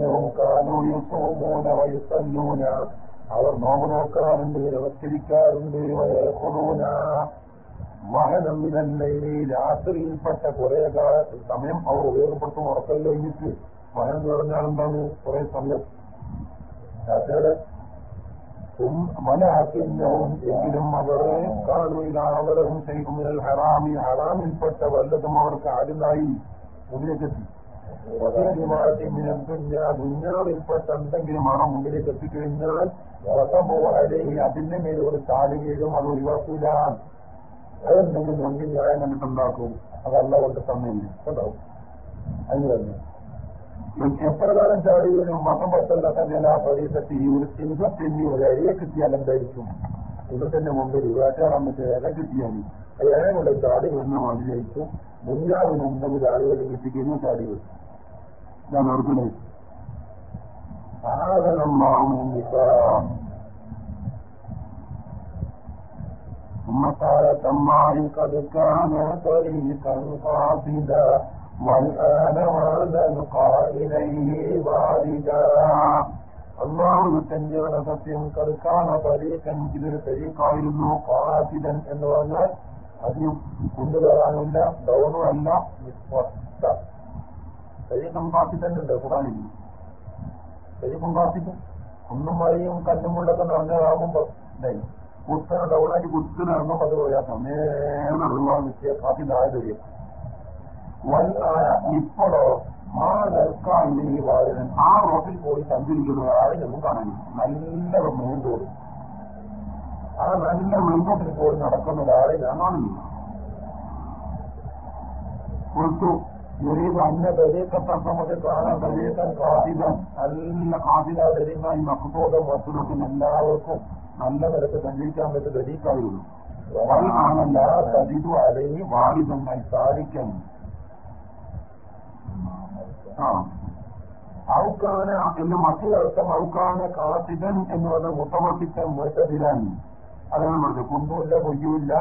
ഇന്നവും കാനൂയൂന വയുസല്ലൂന അവർ നോമ്പ് നോക്കാറുണ്ട് നമസ്കരിക്കാറുണ്ട് വയക്കൊടൂന വഹനമ്മിനല്ലേ രാത്രിയിൽപ്പെട്ട കുറെ കാല സമയം അവർ ഉപയോഗപ്പെടുത്തും ഉറക്കം കഴിഞ്ഞിട്ട് മഹനം എന്ന് എന്താണ്? കുറെ സമയം. രാത്രിയുടെ വലഹക്കിന്നവും എങ്കിലും അവർ കാണുകയും ചെയ്യുന്നതിൽ ഹറാമി ഹറാമിൽപ്പെട്ട വല്ലതും അവർക്ക് ആരുതായി മുന്നിലേക്കെത്തി ദുഞ്ഞാവിൽപ്പെട്ട എന്തെങ്കിലും ആണ് മുമ്പിലേക്ക് എത്തിക്കഴിഞ്ഞാൽ അല്ലെങ്കിൽ അതിന്റെ മേൽ ഒരു കാൽ വീഴും അത് ഒഴിവാക്കൂല. അതെന്തെങ്കിലും മുമ്പിൽ ന്യായം കണ്ടിട്ടുണ്ടാക്കും. അതല്ല കൊണ്ട് തന്നില്ല കേട്ടോ? അതിന് തന്നെ. എപ്രകാരം ചാടി വീഴും മതം പത്തല്ല തന്നെ ആ പ്രദേശത്ത്. ഈ ഒരു സിംഹത്തിന് ഒരു ഇഴയെ കിട്ടിയാൽ എന്തായിരിക്കും? സിംഹത്തിന്റെ മുമ്പിൽ വേട്ടാറാൻ പറ്റിയ ഇഴ കിട്ടിയാൽ ഇഴ കൊണ്ട് ചാടി വീഴുന്ന മാതിരിയായിരിക്കും. മുന്നാവിന് എന്തെങ്കിലും ആളുകൾ കിട്ടിക്കുന്നു ചാടി വീഴും ഞാൻ ഓർക്കണേ സാധനം ثم قال تمام قد كان طريقا قاصدا والآن هذا القائليه واردا അള്ളാഹു തന്റെ സത്യം കടുക്കാന പരീക്കൻ ഇതൊരു പരീക്കായിരുന്നു കാസിതൻ എന്ന് പറഞ്ഞാൽ അധികം കൊണ്ടുവരാനുമില്ല ഡൗണും അല്ല നിസ്വസ്ഥ പരീക്കം കാസിതൻ ഉണ്ട് ഖുറാനിൽ പരീക്കം കാസിതൻ ഒന്നും മഴയും കല്ലും മുള്ളൊക്കെ നിറഞ്ഞതാകുമ്പോ ഇതായി. കുത്തന ഡൗണായിട്ട് കുത്തിനിറങ്ങും അത് പോയാൽ സമേറുള്ള നിശ്ചയ കാസിതായത് ഇപ്പോഴോ ആ നിൽക്കാണ്ട് ഈ വാഹനം ആ റോട്ടിൽ പോയി സഞ്ചരിക്കുന്ന ആളിനൊന്നും കാണാനില്ല നല്ല മെയിൻ റോഡ് ആ നല്ല മെയിൻ റോട്ടിൽ പോയി നടക്കുന്ന ഒരാളെ ഞാൻ കാണുന്നില്ല. കൊടുത്തു യുരീത് അന്ന ദരീക്കത്തമ്മക്ക് കാണാൻ ദരീക്കൻ കാതിതൻ നല്ല കാതില ദരീമായി മക്കത്തോടും വസ്തുക്കും എല്ലാവർക്കും നല്ല നിലയ്ക്ക് സഞ്ചരിക്കാൻ പറ്റുന്ന ദരീക്കായുള്ളൂ ആണല്ല തരിതു അല്ലെങ്കിൽ വാലിതമായി സാധിക്കും ആ. ഔക്കാന എന്ന് മറ്റൊരർത്ഥം ഔക്കാന കാസിതൻ എന്ന് പറഞ്ഞ മുത്തമസിത്തൻ മുഴക്കതിരാൻ അതാണ് പറഞ്ഞത്. കുന്നുമില്ല കൊയ്യുമില്ല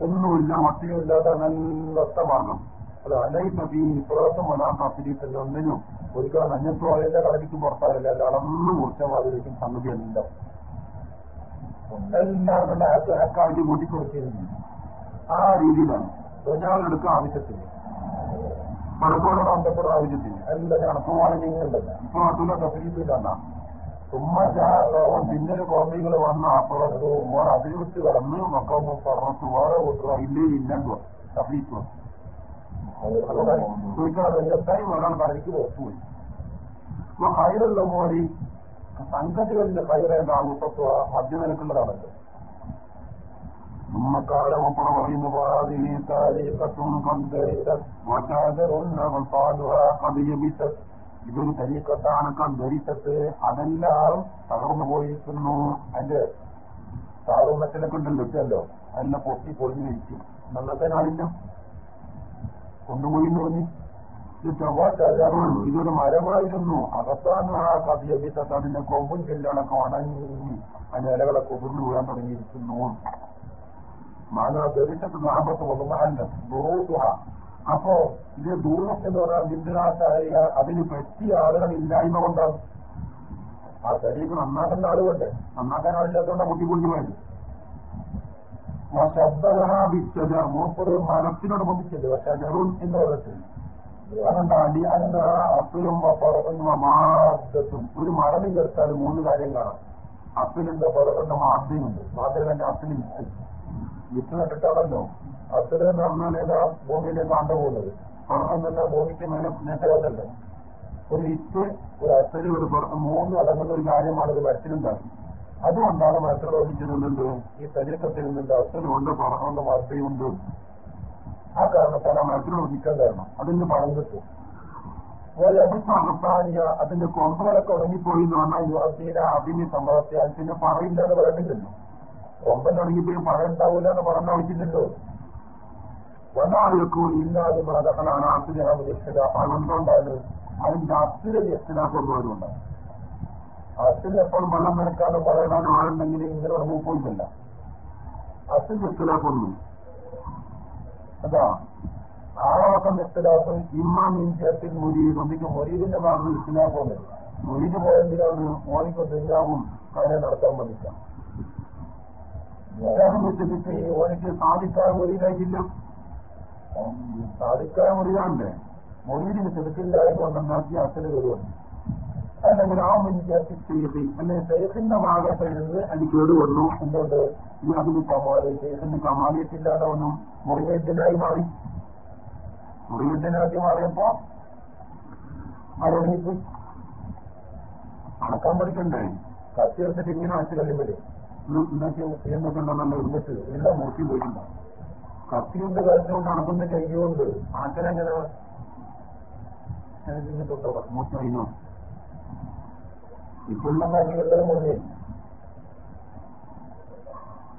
ഒന്നുമില്ല മത്തിയുമില്ലാത്ത നല്ല ഒത്തമാർഗം അത് അലൈസി ഇപ്രാസം വരാത്ത അഫിരീത്തിൽ ഒന്നിനും ഒരിക്കലും അതിന്റെ കടലിക്ക് പുറത്താകില്ല അളന്നു കുറിച്ച മാതിരിക്കും സംഗതി എല്ലാം എല്ലാവരുടെ അക്കാഴ്ച കൂട്ടിക്കൊടുത്തിരുന്നു. ആ രീതിയിലാണ്. തൊഴിലാളെടുക്കാൻ ആവശ്യത്തിന്. പണക്കോട് ബന്ധപ്പെട്ട ആവശ്യത്തിന്. എല്ലാം കണക്കുമാണ് നീങ്ങണ്ടല്ല ഇപ്പൊ അതുള്ള തസ്ലീപ്പില്ല ഉമ്മ പിന്നൊരു കോമികൾ വന്ന അപ്പുറത്ത് അതിർത്തി കടന്ന് മക്കളൊന്നും പറഞ്ഞു വേറെ കൂട്ടുക ഇല്ലേ ഇല്ലല്ലോ പുറത്തുപോയി ഇപ്പൊ ഹൈറുള്ള മധ്യനിരക്കുള്ളതാണല്ലോ നമ്മക്കാലമപ്പുറ പറയുന്ന പാതിനി താരീഖത്തും കന്തരിച്ച ഇതൊരു തരീക്കത്താണ് ധരിച്ചത് അതെല്ലാം തകർന്നു പോയിരിക്കുന്നു അതിന്റെ താറുമറ്റിലൊക്കെ കൊണ്ട് ഇട്ടല്ലോ അതിനെ പൊട്ടി പൊളിഞ്ഞിരിക്കും കഴിക്കും നന്നത്തെ നാളില്ല കൊണ്ടുപോയി എന്ന് പറഞ്ഞു ഇതൊരു മരമായിരുന്നു. അകത്താണ് ആ കഥയഭിത്തത്ത് അതിന്റെ കൊമ്പും ചെല്ലകളൊക്കെ ഉണങ്ങി അതിന്റെ ഇലകളൊക്കെ കൊതിർന്നു വീഴാൻ തുടങ്ങിയിരിക്കുന്നു. മാനാ അപ്പോ ഇത് ദൂരം എന്ന് പറഞ്ഞാൽ ബിന്ദുരാശായ അതിന് പറ്റിയ ആളുകൾ ഇല്ലായ്മ കൊണ്ടാണ്. ആ ശരീരം നന്നാക്കുന്ന ആളുകൊണ്ട് നന്നാക്കാൻ കുട്ടി മുട്ടിക്കൊണ്ടു പോയത് ശബ്ദഹാഭിച്ചത് മൂപ്പത് മരത്തിനോട് ബന്ധിച്ചത് പക്ഷെ ജറുൻ എന്ന് പറഞ്ഞിട്ട് അതുകൊണ്ട് അടിയാനന്ദ അപ്പിലും മാർദ്ദത്തും ഒരു മരണം എടുത്താൽ മൂന്ന് കാര്യം കാണാം. അപ്പിലുണ്ട് പുറത്തുണ്ട് മാർദ്ദയുണ്ട് മാർദ്ദയുടെ അപ്പിൽ വിത്ത് വിത്ത് നട്ടിട്ടാണല്ലോ അപ്പിൽ എന്ന് പറഞ്ഞാൽ ഏതാ ഭൂമിയിലേക്ക് ആണ്ട പോകുന്നത്? പുറത്തുനിന്നല്ല ഭൂമിക്ക് മേലെ നേട്ടമല്ലോ ഒരു വിത്ത് ഒരു അപ്പിൽ ഒരു മൂന്ന് അടങ്ങുന്ന ഒരു കാര്യമാണ് ഒരു മരത്തിലുണ്ടാകും അതുകൊണ്ടാണ് മരത്തിൽ ഓടിച്ചിരുന്നുണ്ട് ഈ ശരീരത്തിൽ നിന്നുണ്ട് അപ്പിലുണ്ട് പുറത്തുണ്ട് മാർദ്ദയുണ്ട് ആ കാരണത്താൽ ആ ഒന്നിക്കാൻ കാരണം. അതിന് പണം കിട്ടും. അവസാനിയ അതിന്റെ കൊമ്പുകളൊക്കെ ഉണങ്ങിപ്പോയി എന്ന് പറഞ്ഞാൽ യുവാസിയുടെ അതിന് സമ്മതത്തിയാൽ പിന്നെ പറയില്ല എന്ന് പറയുന്നില്ലല്ലോ കൊമ്പൻ ഉണങ്ങിപ്പോയി പറയണ്ടാവൂല എന്ന് പറഞ്ഞ ആവശ്യമില്ലല്ലോ വന്നാളുകൾക്കും ഇല്ലാതെ മാതാക്കളാണ് ആസ്തിരാമ രക്ഷിതാ അതുകൊണ്ടുണ്ടായത് അതിന്റെ അസ്ഥിര വ്യക്തത കൊണ്ടുവരുന്നുണ്ട് അസുര എപ്പോഴും വെള്ളം നിരക്കാനും പറയാൻ ആളുണ്ടെങ്കിൽ ഇങ്ങനെ ഒരു പോയിട്ടില്ല. രക്ഷത കൊണ്ടു അതാ ആറാസം ഇഖ്തിലാഫ് ഇമാമിൻ ചേർത്തിൽ മുരീദ് ഒന്നിക്ക് മുരീദിന്റെ ഭാഗത്ത് ഇഖ്തിലാഫ് ഉണ്ട് മുരീദ് പോയെന്തിനാണ്? മോനിക്ക് ദുര്യാവും കാര്യം നടത്താൻ വേണ്ടിയിട്ടാണ് വെച്ചിട്ട് ഓനിക്ക് സാധിക്കാൻ മുറിയിലായിട്ടില്ല സാധിക്കാൻ മുറിയാണ്ട് മൊഴീദിന് ചെറുക്കില്ലായതുകൊണ്ടുണ്ടാക്കിയ അച്ഛന് വരുവാണ് അല്ലെങ്കിൽ ആ ചെയ്ത് അല്ലെങ്കിൽ ശേഖിന്റെ ഭാഗത്ത് നിന്ന് അത് കേടുവന്നു എന്തുകൊണ്ട്? അതിന് കമാൽ. ഷെയ്ഖിന് കമാലിയത്തില്ലാതെ വന്നു. മുറിയത്തിനായി മാറി. മുറിവേദ്യനാക്കി മാറിയപ്പോ ആരോഗ്യപ്പോയി അടക്കാൻ പഠിക്കണ്ടേ? കത്തിയെടുത്തിട്ട് ഇങ്ങനെ അച്ഛൻ കഴിയുമ്പോഴേ ഉണ്ടാക്കിയ എന്നൊക്കെ നല്ല ഒരുമിച്ച് എല്ലാം മുറിച്ചു പോയിട്ടുണ്ടാവും കത്തിയുണ്ട് കരുത്തുകൊണ്ട് നടക്കുന്ന കൈകൊണ്ട് ആച്ചനെങ്ങനെ തൊട്ടോ മൂച്ചറിയുന്നു ഇപ്പോഴുള്ള കാര്യങ്ങളെല്ലാം മുന്നേ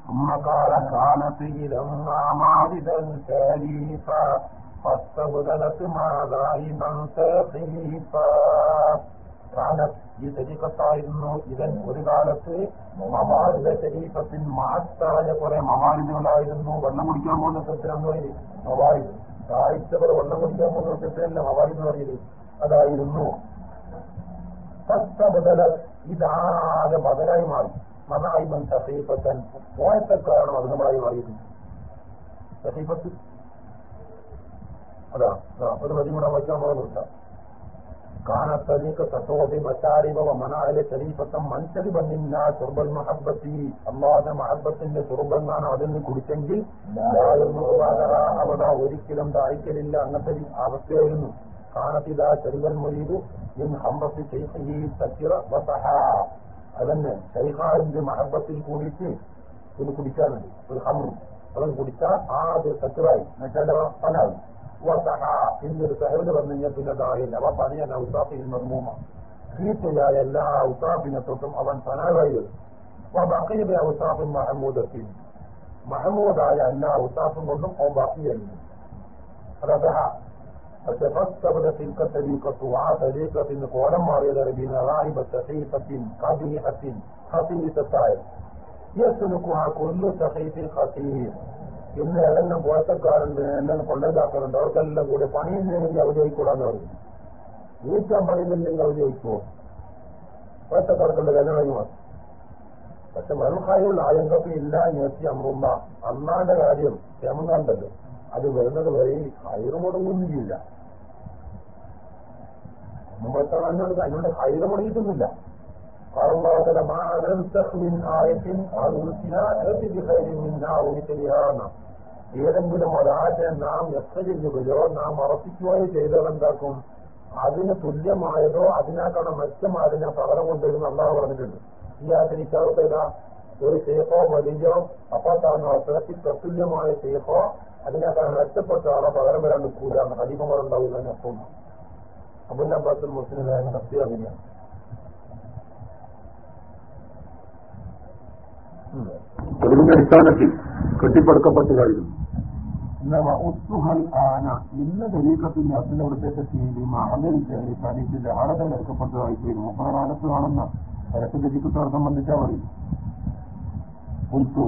ثم قال كانت إذا ماردا شريفا فاستبدلت ما ظالما سخيفا كانت ഈ തരീക്കത്തായിരുന്നു ഇവൻ ഒരു കാലത്ത് മവാലിത ശരീരത്തിൽ മഹത്തായ കുറെ മവാലിദുകളായിരുന്നു വെള്ളം കുടിക്കാൻ പോകുന്ന സത്യമെന്ന് പറയുന്നത് മവാലിദ് സാഹിത്യവർ വെള്ളം കുടിക്കാൻ പോകുന്ന സത്യമല്ല മവാലിദ് പറയുന്നത് അതായിരുന്നു ബദല ഇതാകെ ബദലായി മാറി മതായിമൻ സഹീഫത്തൻ പോയത്തക്കാരാണ് മധുരമായി മാറിയത് സഹീഫത്ത് അതാ ഒരു വരി കൂടെ വയ്ക്കാൻ പോകുന്നുണ്ടാ كانت طريقة صوب مشارب ومناهل شريفة من شرب منا شرب المحبة الله മഹബത്തിന്റെ ചെറുബെന്നാണ് അതിന് കുടിച്ചെങ്കിൽ അവത ഒരിക്കലും ദാഹിക്കലില്ല അങ്ങനത്തെ അവസ്ഥയായിരുന്നു കാനത്തിതാ ചെറിവൻ മൊയ്തു ഇൻ ഹമ്പത്തി ചെയ്ഹി സച്ചിറ വസഹ. അതന്നെ ശൈഹാറിന്റെ മഹബത്തിൽ കൂടിയിട്ട് ഇത് കുടിക്കാനുണ്ട് ഒരു ഹമ്മും അത് കുടിച്ചാൽ ആ അത് സച്ചിറായി എന്നുവെച്ചാൽ പനായി എന്നൊരു സഹോദര പറഞ്ഞു കഴിഞ്ഞാൽ പിന്നെ ദാഹില്ല. അവ പണിയാൻ ഔസാഫിൽ മർമൂമ. ചീത്തയായ എല്ലാ ഔസാഫിനെ തൊട്ടും അവൻ പനാവായി വരും. ബാക്കിയുടെ ഔസാഫും മഹമ്മൂദത്തിൽ മഹമ്മൂദായ എല്ലാ ഔസാഫും കൊണ്ടും അവൻ ബാക്കിയായിരുന്നു അതഹ ഫസ്തബദ തിൽക്ക തരീക്കത്തു ആ തരീക്കത്തിന് കോലം മാറിയത് റബീന റാഹിബ സഹീഫത്തിൻ ഖബീഹത്തിൻ ഖസീസത്തായ യസ്ലുക്കുഹ കുല്ലു സഹീഫിൻ ഖസീർ ഇന്ന് ഏതെല്ലാം പോയത്തക്കാരുണ്ട് എല്ലാം കൊണ്ടതാക്കാറുണ്ട് അവർക്കെല്ലാം കൂടെ പണിയുന്നെങ്കിൽ അവധിയായിക്കൂടാന്ന് പറയും വീട്ടാൻ പണിയുന്നില്ലെങ്കിൽ അവധിയായിക്കുമോ പോയത്തക്കാർക്കുണ്ട് കല്യാണം മാസം പക്ഷെ മനുഹായുള്ള ആയങ്കപ്പ് ഇല്ല എത്തി അമ്രുന്ന അന്നാന്റെ കാര്യം ക്ഷമനാണ്ടല്ലോ അത് വരുന്നത് വരെ കയറ് മുടങ്ങുന്നില്ല അതിനോട് ഹൈറമുടങ്ങിയിട്ടൊന്നുമില്ല ഏതെങ്കിലും ഒരാറ്റെ നാം എത്ര ചെയ്യുകയോ നാം അറപ്പിക്കുകയോ ചെയ്തത് എന്താക്കും? അതിന് തുല്യമായതോ അതിനാക്കണം മെച്ചമായതിനെ പകരം കൊണ്ടുവരുന്ന അള്ളാഹ് പറഞ്ഞിട്ടുണ്ട്. ഈ ആചരിക്കാത്ത ഒരു ശേഖോ വലിയോ അപ്പത്താണോ അത്രയ്ക്ക് തത്തുല്യമായ ശേഖോ അതിനേക്കാൾ മെച്ചപ്പെട്ട ആളെ പകരം വരാൻ നിൽക്കൂല ഹരിമങ്ങളുണ്ടാവില്ല എന്നപ്പം അബുൽ അബ്ബാസുൽ മുസ്ലിമായ സത്യം അങ്ങനെയാണ് തെളിവിന്റെ അടിസ്ഥാനത്തിൽ കെട്ടിപ്പടുക്കപ്പെട്ടതായിരുന്നു ഇന്ന തെരീക്കത്തിന്റെ അസിലവിടുത്തെ ചെയ്തി മഹലിൽ തനിക്കിന്റെ ആടകൾ എടുക്കപ്പെട്ടതായി ചെയ്തു മുപ്പതാലത്ത് കാണുന്ന പരസ്യ രചിക്കത്തോടെ സംബന്ധിച്ചാൽ പറയും. ഉൽത്തു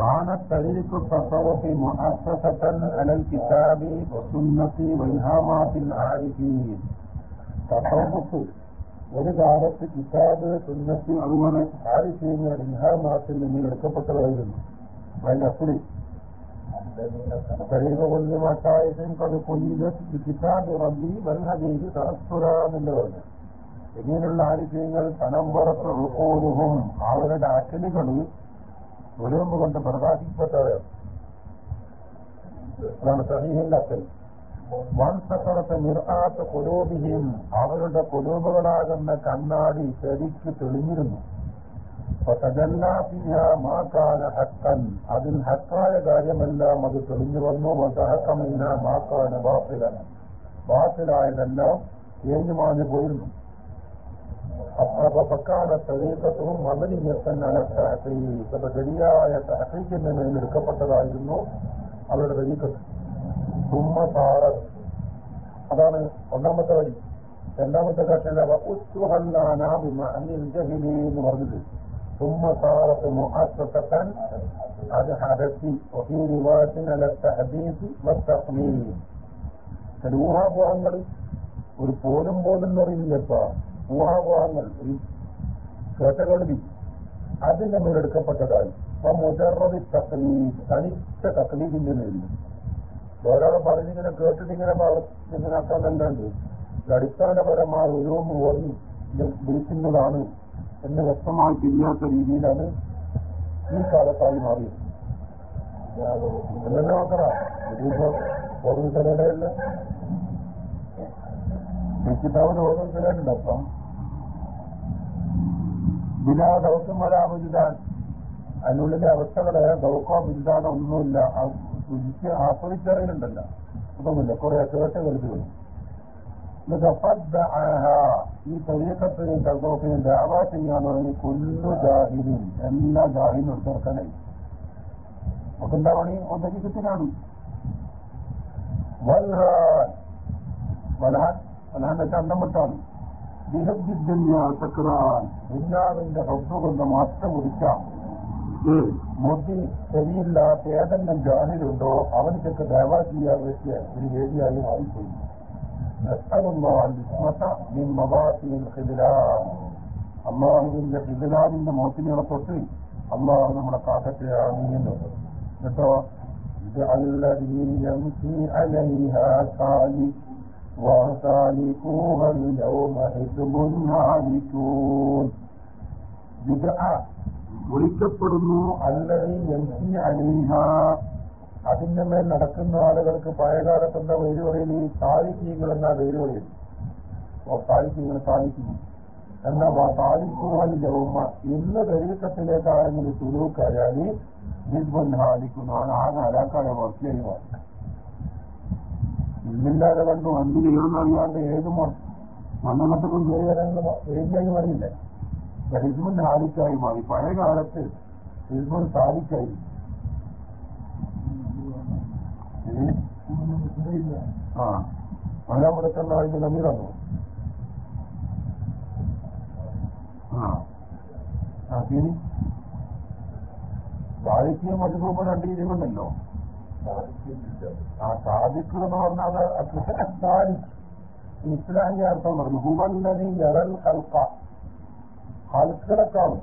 كانت طريق التصوف مؤسسة على الكتاب والسنة والهامات العارفين تصوف ഒരു കാലത്ത് കിതാബ് സുന്നത്ത് അതുപോലെ ആരിഫീങ്ങൾ ഇൻഹാമാത്തിൽ നിന്ന് എടുക്കപ്പെട്ടതായിരുന്നു അതിന്റെ അസുരി طريق كل مشايخ قد قيدت بكتاب ربي والحديث تأثرا എന്നുള്ളതാണ് ഇങ്ങനെയുള്ള ആരിഫ്യങ്ങൾ പനമ്പുറത്ത് ഉൾക്കോലുഹും അവരുടെ അക്കലുകൾ ഒലിമ്പ് കൊണ്ട് പ്രകാശിക്കപ്പെട്ടവരാണ് അതാണ് സഹീഹിന്റെ അക്കൽ നിർത്താത്ത കുലോപിയും അവരുടെ കുലോപുകളാകുന്ന കണ്ണാടി ശരിക്ക് തെളിഞ്ഞിരുന്നു. മാക്കാല ഹക്കൻ അതിൽ ഹക്കായ കാര്യമെല്ലാം അത് തെളിഞ്ഞു വന്നു. വസഹക്കമില്ല മാക്കാന ബാത്തിലൻ. ബാത്തിലായതെല്ലാം ഏഞ്ഞുമാഞ്ഞു പോയിരുന്നു. പക്കാല തെളിയിക്കത്തും മദനീയത്തൻ അനത്തഹീക്കത്തെ ശരിയായ തഹീക്കിന്റെ മേൽ എടുക്കപ്പെട്ടതായിരുന്നു അവരുടെ തെളിയിക്കത്ത് തുമ്മ താറ അതാണ് ഒന്നാമത്തെ വഴി രണ്ടാമത്തെ കക്ഷല ഉച്ചുഹല്ലാനാബിമഅനിൽ ജഹിലി എന്ന് പറഞ്ഞത് തുമ്മ താറത്ത് മുഅസ്സസത്തൻ അത് ഹദസി وفي رواية على التحديث والتقليد ചില ഊഹാപോഹങ്ങൾ ഒരു പോലും പോലും എന്ന് പറയുന്നില്ലപ്പ ഊഹാപോഹങ്ങൾ ഈ കേട്ടകൾവി അതിന്റെ മേലെടുക്കപ്പെട്ടതായി അപ്പൊ മുജറതി തക്ലീഫ് തനിച്ച തക്ലീഫിന്റെ മേലിൽ ഒരാളെ പറഞ്ഞിങ്ങനെ കേട്ടിട്ടിങ്ങനെ ഇങ്ങനെ എന്താണ്ട് അടിസ്ഥാനപരമായ ഓരോന്ന് ഓർമ്മി വിളിക്കുന്നതാണ് എന്ന് വ്യക്തമായി തിരിയാത്ത രീതിയിലാണ് ഈ കാലത്തായി മാറിയത്. എന്നെ നോക്കണ ഓർമ്മിക്കലല്ല കിതാബിന് ഓർമ്മിക്കലുണ്ട് അപ്പം ബിലാ ദൗത്യം വരാമുജിതാൻ അതിനുള്ളിലെ അവസ്ഥകളെ ദൗക്കോ ബിരുദാനോ ഒന്നുമില്ല. രുചിച്ച് ആസ്വദിച്ചറിയുന്നുണ്ടല്ല. അതൊന്നുമില്ല കുറെ കേട്ട് കരുതുകൾ ഈ തെരീക്കത്തിന് തൽക്കോപ്പിന് ദാവ ചെയ്യാന്ന് പറഞ്ഞ് കൊല്ലു ജാഹിരും എല്ലാ ജാഹിനും ചേർക്കാനായി ഒക്കെ എന്താ പണി? ഒന്നേക്ക് കിട്ടിനാണ് വൽഹാൻ. വലഹാൻ വെച്ചാൽ അന്തം വിട്ടാണ്. ബിഹദ്ദിദ്ദുന്യ തക്രാൻ ദുന്യാവിന്റെ ഹബ്ബ് കൊണ്ട് മാറ്റം കുടിക്കാം ബുദ്ധി ശരിയില്ലാത്ത ഏതെല്ലാം ജാഹിലുണ്ടോ അവനിക്കൊക്കെ ദയവാ ചെയ്യാൻ പറ്റിയ ഒരു വേദിയായി മാറിപ്പോയി. അള്ളാഹുവിന്റെ ഹിദലാദിന്റെ മോത്തിനെ തൊട്ട് അള്ളാഹു നമ്മളെ കാക്കട്ടെ ആമീന്ന് കേട്ടോ ഇത് അല്ലീ وسالكوها اليوم حزب هالكون بدعة വിളിക്കപ്പെടുന്നു അല്ലതി എംസി അലീഹ അതിന്റെ മേൽ നടക്കുന്ന ആളുകൾക്ക് പഴയകാലത്ത് എന്താ പേര് പറയുന്നത് ഈ താലിക്കീകൾ എന്നാ പേര് പറയുന്നു താലിക്കീകൾ താലിക്കുന്നു എന്നാ താലിക്കുവാൻ ജൗമ ഇന്ന് തെരീക്കത്തിലേക്ക് ആരെങ്കിലും സുലൂക്കായാൽ ഹിസ്ബൻ ഹാലിക്കുന്നു ആകെ അലാക്കായ വർഷയായി മാറി ഇന്നില്ലാതെ കണ്ടു ചെയ്യണമെന്ന് അറിയാണ്ട് ഏത് മണ്ണെണ്ണത്തിനും കയറി വരാനുള്ള ഏരിയായി മാറിയില്ലേ? ഹിസ്ബൻ ഹാലിക്കായി മാറി. പഴയ കാലത്ത് ഹിസ്ബൻ സാധിക്കായി ആ. പല മുടക്കുള്ള അതിന്റെ നമീറന്നു ആ. ശരി. സാഹിത്യം മധുരൂപ രണ്ട് രീതികളുണ്ടല്ലോ. ആ സാധിക്കുക എന്ന് പറഞ്ഞാൽ സാധിക്കും ഇസ്ലാമിന്റെ അർത്ഥം പറഞ്ഞു. ഹുവല്ലതി എറൽ കൽക്ക ഹൽക്കളക്കാളും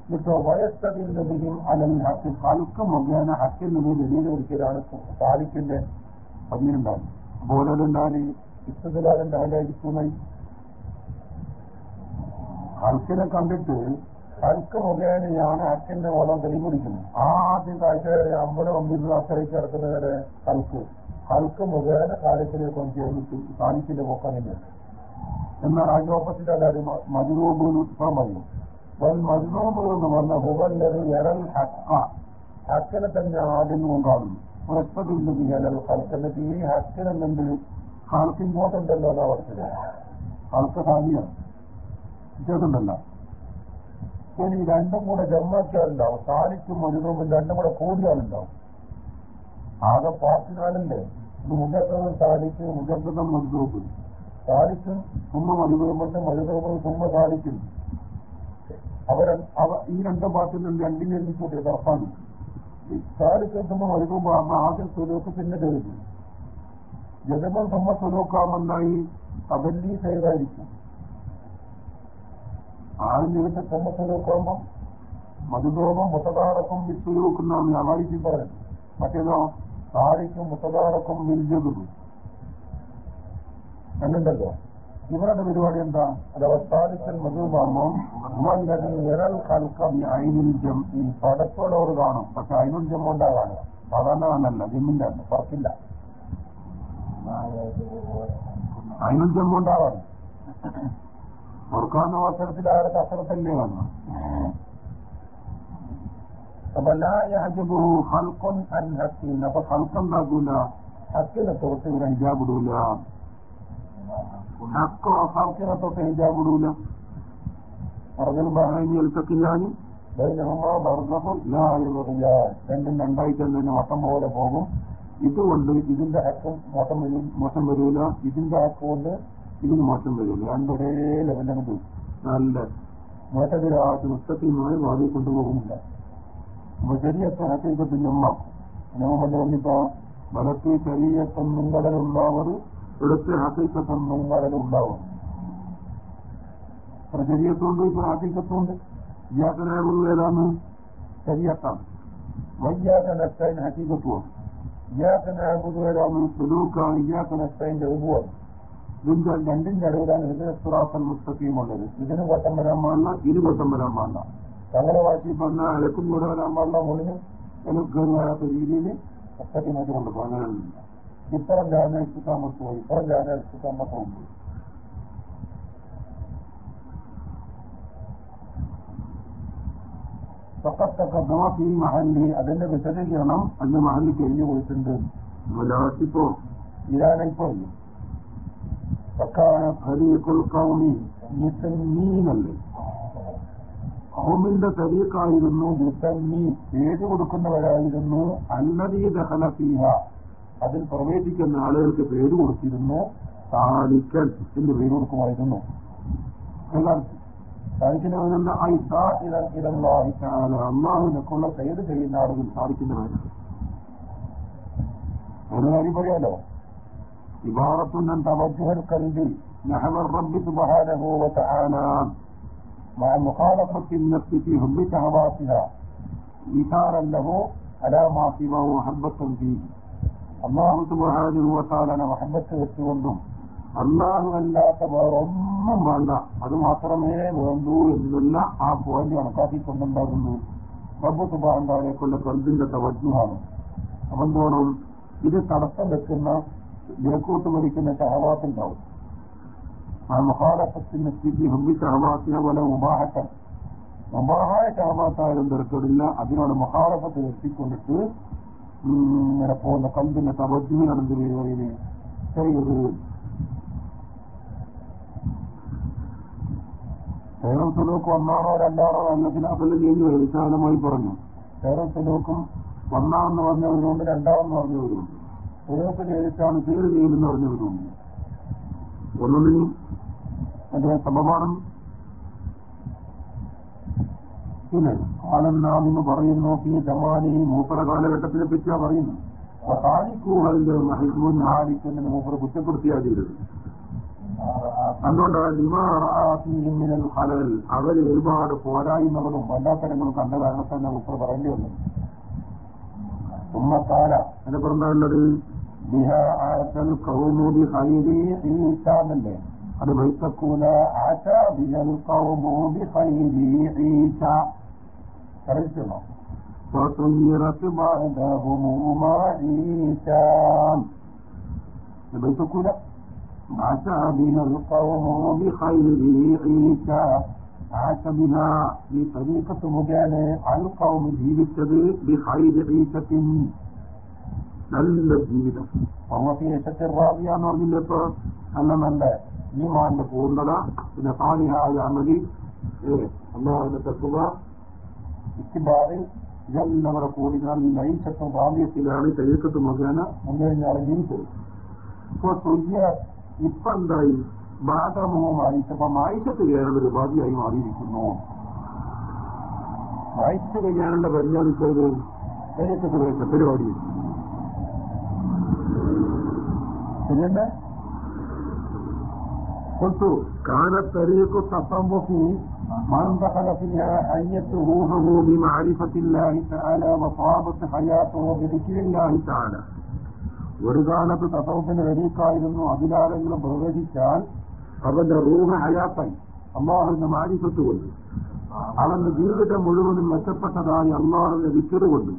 എന്നിട്ടോ വയസ്സതില്ലതിയും അലൽ ഹക്കിൽ ഹൽക്ക് മുഖേന ഹക്കിൽ നിന്ന് വെളിയിലൊരിക്കലാണ് സാധിക്കിന്റെ പതിനുണ്ടാവും ബോധലുണ്ടായി ഇഷ്ടത്തിലാകന്റെ ആലോചിക്കുന്നതായി ഹൽക്കിനെ കണ്ടിട്ട് ഹൽക്ക് മുഖേനയാണ് അച്ഛന്റെ ബോധം തെളിപിടിക്കുന്നത് ആദ്യം കാഴ്ച വരെ അമ്പലം അമ്പിൽ അക്കരയ്ക്ക് കിടക്കുന്നവരെ കൽക്ക് കൽക്ക് മുഖേന കാര്യത്തിലേക്ക് കൊണ്ട് സാധിക്കിന്റെ പോക്കാനില്ല എന്നാൽ അതിന്റെ ഓപ്പോസിറ്റ് അല്ലാതെ മധുരൂബ് പറയും. വൽ മധുരൂബ് എന്ന് പറഞ്ഞ ഹുവല്ലത് എറൽ ഹക്ക ഹക്കിനെ തന്നെ ആദ്യം കൊണ്ടാടുന്നു. പുറത്തതില്ലെങ്കിൽ എറൽ ഹൽക്കെന്നിട്ട് ഈ ഹക്കിനെന്തെങ്കിലും ഹൽക്ക് ഇങ്ങോട്ടുണ്ടല്ലോ എന്നാ പറഞ്ഞത് ഹൽക്ക് സാധ്യമാണ് ഇതുണ്ടല്ലോ ഇനി രണ്ടും കൂടെ ജന്മാക്കിയാലുണ്ടാവും. സാലിക്കും മധുരൂപും രണ്ടും കൂടെ കൂടിയാലുണ്ടാവും. ആകെ പാർട്ടിനാലല്ലേ? ഇത് മുജക്കതും സാലിക്കും മുജക്കതും മധുരൂപും സാലിക്കും സുമ്മ മധുരൂപുണ്ട് മധുരൂപം സുമ്മ സാലിക്കും അവർ അവ ഈ രണ്ടും പാർട്ടിനും രണ്ടിനും കൂട്ടി തറപ്പാണ് സാലിക്കും സുമ്മ മധുരൂപം അമ്മ ആദ്യം സ്വരൂപ്പ് പിന്നെ കരുതി ജഗമൻ സുമ്മ സ്വരൂക്കാമെന്നായി തബല്ലി സൈഡായിരിക്കും ആദ്യം നിമിഷം സുമ്മ സ്വരൂക്കുമ്പോൾ മധുരൂപം മുത്തതാറക്കും വിത്തുരൂക്കുന്നാണ് അവാരിക്കും പറയുന്നത്. മറ്റേതോ താഴേക്കും മുത്തതാറക്കും വിൽജതും എന്നുണ്ടല്ലോ ഇവരുടെ പരിപാടി എന്താ? അഥവാ സാരിക്കൽ മധുബാമം വിരൽ കൽക്കം അയിനുൽ ഈ ഈ പടത്തോടോട് കാണും. പക്ഷെ അയിനുൽ ജം ഉണ്ടാകാണ് സാധാരണ ജിമ്മിന്റെ അല്ല പുറത്തില്ല അയിനുൽ ജം ഉണ്ടാകാണ് ഓർക്കാവുന്ന അവസരത്തിൽ ആരുടെ കസരത്തല്ലേ വന്നു. അപ്പൊ ലാഹജബു ഹൽക്കൊൻ അൻഹത്തിൻ. അപ്പൊ ഹൽക്കുണ്ടാക്കൂല ഹക്കിനെ തൊട്ട് ഇവർ ഹിജാബിടൂല ഹക്കോ ഹക്കിനെ തൊട്ട് ഹിജാബിടൂല പറഞ്ഞത് ബഹൈനി എൽത്തക്കില്ലാനും രണ്ടും രണ്ടായിട്ട് തന്നെ വട്ടം പോലെ പോകും. ഇതുകൊണ്ട് ഇതിന്റെ ഹക്കും മോശം വരും മോശം വരൂല. ഇതിന്റെ ഹക്ക് ഇതിന് മോശം വരൂല രണ്ടൊരേ ലെവലങ്ങ് നല്ല. മോശത്തിലാത്ത് മുസ്തത്തിയുമായി വാതി കൊണ്ടുപോകുന്നില്ല അപ്പൊ ചെറിയ ഹക്കീക്കത്ത് ഞമ്മ ഞമ്മ വന്നിപ്പോ വലത്ത് ശരീരത്തും മുൻകടലുണ്ടാവത് ഇടത്ത് ഹക്കീക്കത്തും മുൻകടലുണ്ടാവും ഇത്ര ശരീരത്തുണ്ട് ഇപ്പൊ ഹക്കീക്കത്തുണ്ട് ഇയാക്കനാകുന്നു ഏതാണ്? ശരീരത്താണ്. വയ്യാക്കനസ്റ്റൈൻ ഹക്കീക്കത്തും ഇയാക്കനാകുന്നു ഏതാണ്? സുലൂക്കാണ് ഇയാക്കനസ്റ്റൈന്റെ ഒതുവാണ് ഇതിന്റെ രണ്ടിന്റെ ഇടയിലാണ് മുസ്തഖീം ഉള്ളത്. ഇതിന് വട്ടം വരാൻ പാടില്ല ഇരു വട്ടം വരാൻ പാടില്ല. തങ്ങളെ വാക്കി പറഞ്ഞ അലക്കും കൂടെ വരാൻ പാടില്ല മുകളിന് ഇലക്കേറി വരാത്ത രീതിയിൽ മുസ്തഖീമായിട്ട് കൊണ്ടുപോകും ഇത്തരം ഇപ്പുറം ജാനടിച്ചിട്ടാൻ പോയി ഇപ്പുറം ജാനടിച്ചിട്ടാൻ പോയി. തൊക്കത്തൊക്കെ നോക്കി മഹല്ലി അതിന്റെ വിശദീകരണം അന്ന് മഹല്ലി കഴിഞ്ഞു പോയിട്ടുണ്ട്. ലാസ്റ്റിപ്പോ ഇരാനിപ്പോ ഒക്കാന ഫരീഖുൽ കൗമി നിസന്നീനല്ലേ കൗമിന്റെ തെരീക്കായിരുന്നു നിസന്നി പേര് കൊടുക്കുന്നവരായിരുന്നു അല്ലതീ ദഹലഫീഹ അതിൽ പ്രവേശിക്കുന്ന ആളുകൾക്ക് പേര് കൊടുത്തിരുന്നു താലിക്കൽ എന്ന് പേര് കൊടുക്കുമായിരുന്നു. സാധിക്കുന്നവനെന്ന അള്ളാഹുവിനൊക്കെയുള്ള സൈഡ് ചെയ്യുന്ന ആളുകൾ സാധിക്കുന്നവരാണ്. ഒരു കാര്യം പറയാലോ? عبارة عن توجه القلب نحو الرب سبحانه وتعالى مع مخالفة النفس في حب شهواتها إثارا له على ما سواه محبة فيه അള്ളാഹു സുബാനുവത്താലാണ് മഹബത്ത് വെച്ചുകൊണ്ടും അള്ളാഹു അല്ലാത്ത വേറൊന്നും വേണ്ട അത് മാത്രമേ വേണ്ടൂ എന്നുള്ള ആ പോയിന്റ് കണക്കാക്കിക്കൊണ്ടുണ്ടാകുന്നു റബ്ബ് സുബാന്താവിനെക്കുള്ള കൽബിന്റെ തവജ്ജുഹാണ് അപ്പം തോന്നും ഇത് തടസ്സം വെക്കുന്ന ജനക്കൂട്ട് വലിക്കുന്ന ഷഹവാത്തുണ്ടാവും ആ ഹമ്പി ഷഹവാത്തിനെ പോലെ മുബാഹത്തൻ മുബാഹായ ഷഹവാത്തായാലും തിരക്കിടില്ല. അതിനോട് മഹാരാഷ്ട്രത്തിൽ നിർത്തിക്കൊണ്ടിട്ട് ഇങ്ങനെ പോകുന്ന കമ്പിന്റെ തവജ്ജുവിനാണ് എന്ത് ചെയ്യുന്നത് ചെയ്ത്. സേറം ഒന്നാറോ ഒന്നാണോ രണ്ടാണോ എന്ന ഖിലാഫെല്ലാം ചെയ്യുന്നു വിശാലമായി പറഞ്ഞു. സേറം സുലൂക്കും ഒന്നാമെന്ന് പറഞ്ഞവരുണ്ട് രണ്ടാമെന്ന് പറഞ്ഞവരുണ്ട്. സുലൂക്ക് ചെയ്തിട്ടാണ് പേര് ചെയ്യുമെന്ന് തോന്നുന്നു ഒന്നൊന്നിനും അദ്ദേഹം സമപാഠം പിന്നെ കാലനാമെന്ന് പറയുന്നു ഈ ജമാനി മൂപ്പറ കാലഘട്ടത്തിനെ പറ്റിയാ പറയുന്നു. കാണിക്കൂഹലിന്റെ മുൻ ഹാരിക്കുന്നതിന് മൂപ്പറ കുറ്റപ്പെടുത്തിയാ ചെയ്തത് അതുകൊണ്ട് ലിമാറാത്തിമിനൽ ഹലൽ അവർ ഒരുപാട് പോരായ്മകളും വല്ലാത്തരങ്ങളും കണ്ട കാരണത്തന്നെ മൂപ്പർ പറയേണ്ടി വന്നു. ഉമ്മക്കാല എന്നെ بها عاد القوم بخير عيسى بالله قد تكون عتى بها القوم بخير عيسى. فرجتنا وطيرت بعدهم مع عيسى لبيتكنا عتى بها القوم بخير عيسى. عاش بها في طريقة مجال عن قومه بالتبع بخير عيسى. നല്ല ജീവിതം. റാവിയ എന്ന് പറഞ്ഞില്ല ഇപ്പൊ നല്ല നല്ല ഈമാന്റെ പൂർണത പിന്നെ സാലിഹായ അമലി അള്ളാഹുന്റെ തത്വ. ഇത്തിബാറിൽ ഇതെല്ലാം കൂടി നല്ല ഐശത്വം റാവിയത്തിലാണ് തെയ്യക്കത്ത് മുഖേന മുന്നേറിഞ്ഞാളെ ജീവിച്ചത്. ഇപ്പൊ തുല്യ ഇപ്പൊ എന്തായി? ബാധമവും മായിച്ചത് മായിച്ചത്ത് ഒരു ബാധിയായി മാറിയിരിക്കുന്നു. മായിച്ച കയ്യാനുള്ള പരിചാദിച്ചത് തെയ്യക്കത്ത് വെച്ച പരിപാടി ശരിയല്ലേ قلت كان الطريق التصوف من دخل فيها حيت روحه بمعرفة الله تعالى وصابت حياته بذكر الله تعالى ഒരു കാലത്ത് തസവത്തിന് വരീക്കായിരുന്നു അതിലാരെങ്കിലും പ്രവേശിച്ചാൽ അവന്റെ റൂഹ ഹയാത്തായി അള്ളാഹുവിന്റെ മാരിഫത്ത് കൊണ്ട് അവന്റെ ജീവിതം മുഴുവനും മെച്ചപ്പെട്ടതായി അള്ളാഹുവിന്റെ വിക്കറുകൊണ്ട്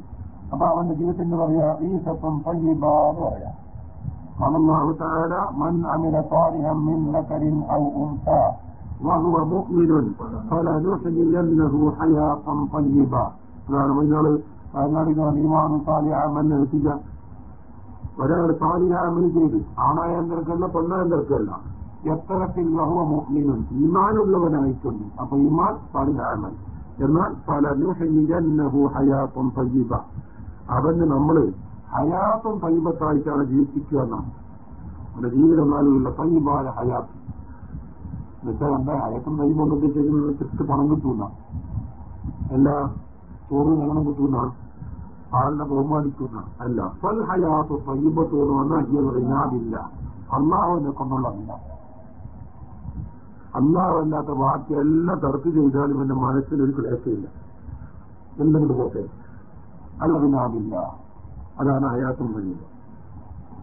അപ്പൊ അവന്റെ ജീവിതത്തിന് പറയാ ഈ സത്വം പയ്യബ എന്ന് പറയാം قال الله تعالى من عمل صالحا من ذكر او انثى وهو مؤمن فلنحيينه حياة طيبة അതാണ് മഞ്ഞാള് അങ്ങാടികൾ ഈമാനും സാലിയാമെന്ന് എത്തിച്ച ഒരാൾ സാലിയാമന് ചെയ്ത് ആണായ തിരക്കല്ല പെണ്ണായ തിരക്കല്ല എത്തരത്തിൽ ബഹുവ മുഹ്മിനും ഈമാനുള്ളവനായിട്ടുണ്ട് അപ്പൊ ഈമാൻ സാലിയാമൻ എന്നാൽ പല നുഹയ്യന്നഹു ഹയാത്തും തയ്യബ അവന് നമ്മൾ ഹയാത്തും തൈബത്തായിട്ടാണ് ജീവിപ്പിക്കുക എന്നാണ്. അവന്റെ ജീവിതം നാളുകളിലെ തയ്യബായ ഹയാത്ത്. എന്നുവെച്ചാൽ എന്താ ഹയത്തും തയ്യബൊന്നും ഉദ്ദേശിക്കുന്നത് ചെത്ത് പണം കിട്ടൂല. എല്ലാ ചോറ് ഞങ്ങളും കിട്ടൂല. ആളുടെ ബഹുമാനിക്കുന്ന അല്ല ഫൽ ഹയാത്ത് തയ്യബത്തോട് വന്നാൽ ഇനാദില്ല. അള്ളാഹുവിനെ കൊണ്ടുള്ളതല്ല. അല്ലാത്ത ബാക്കി എല്ലാം തർക്ക് ചെയ്താലും എന്റെ മനസ്സിനൊരു ക്ലേശയില്ല എന്തെങ്കിലും പോട്ടെ? അല്ലതിനാവില്ല അതാണ് അയാത്തും വഴിയത്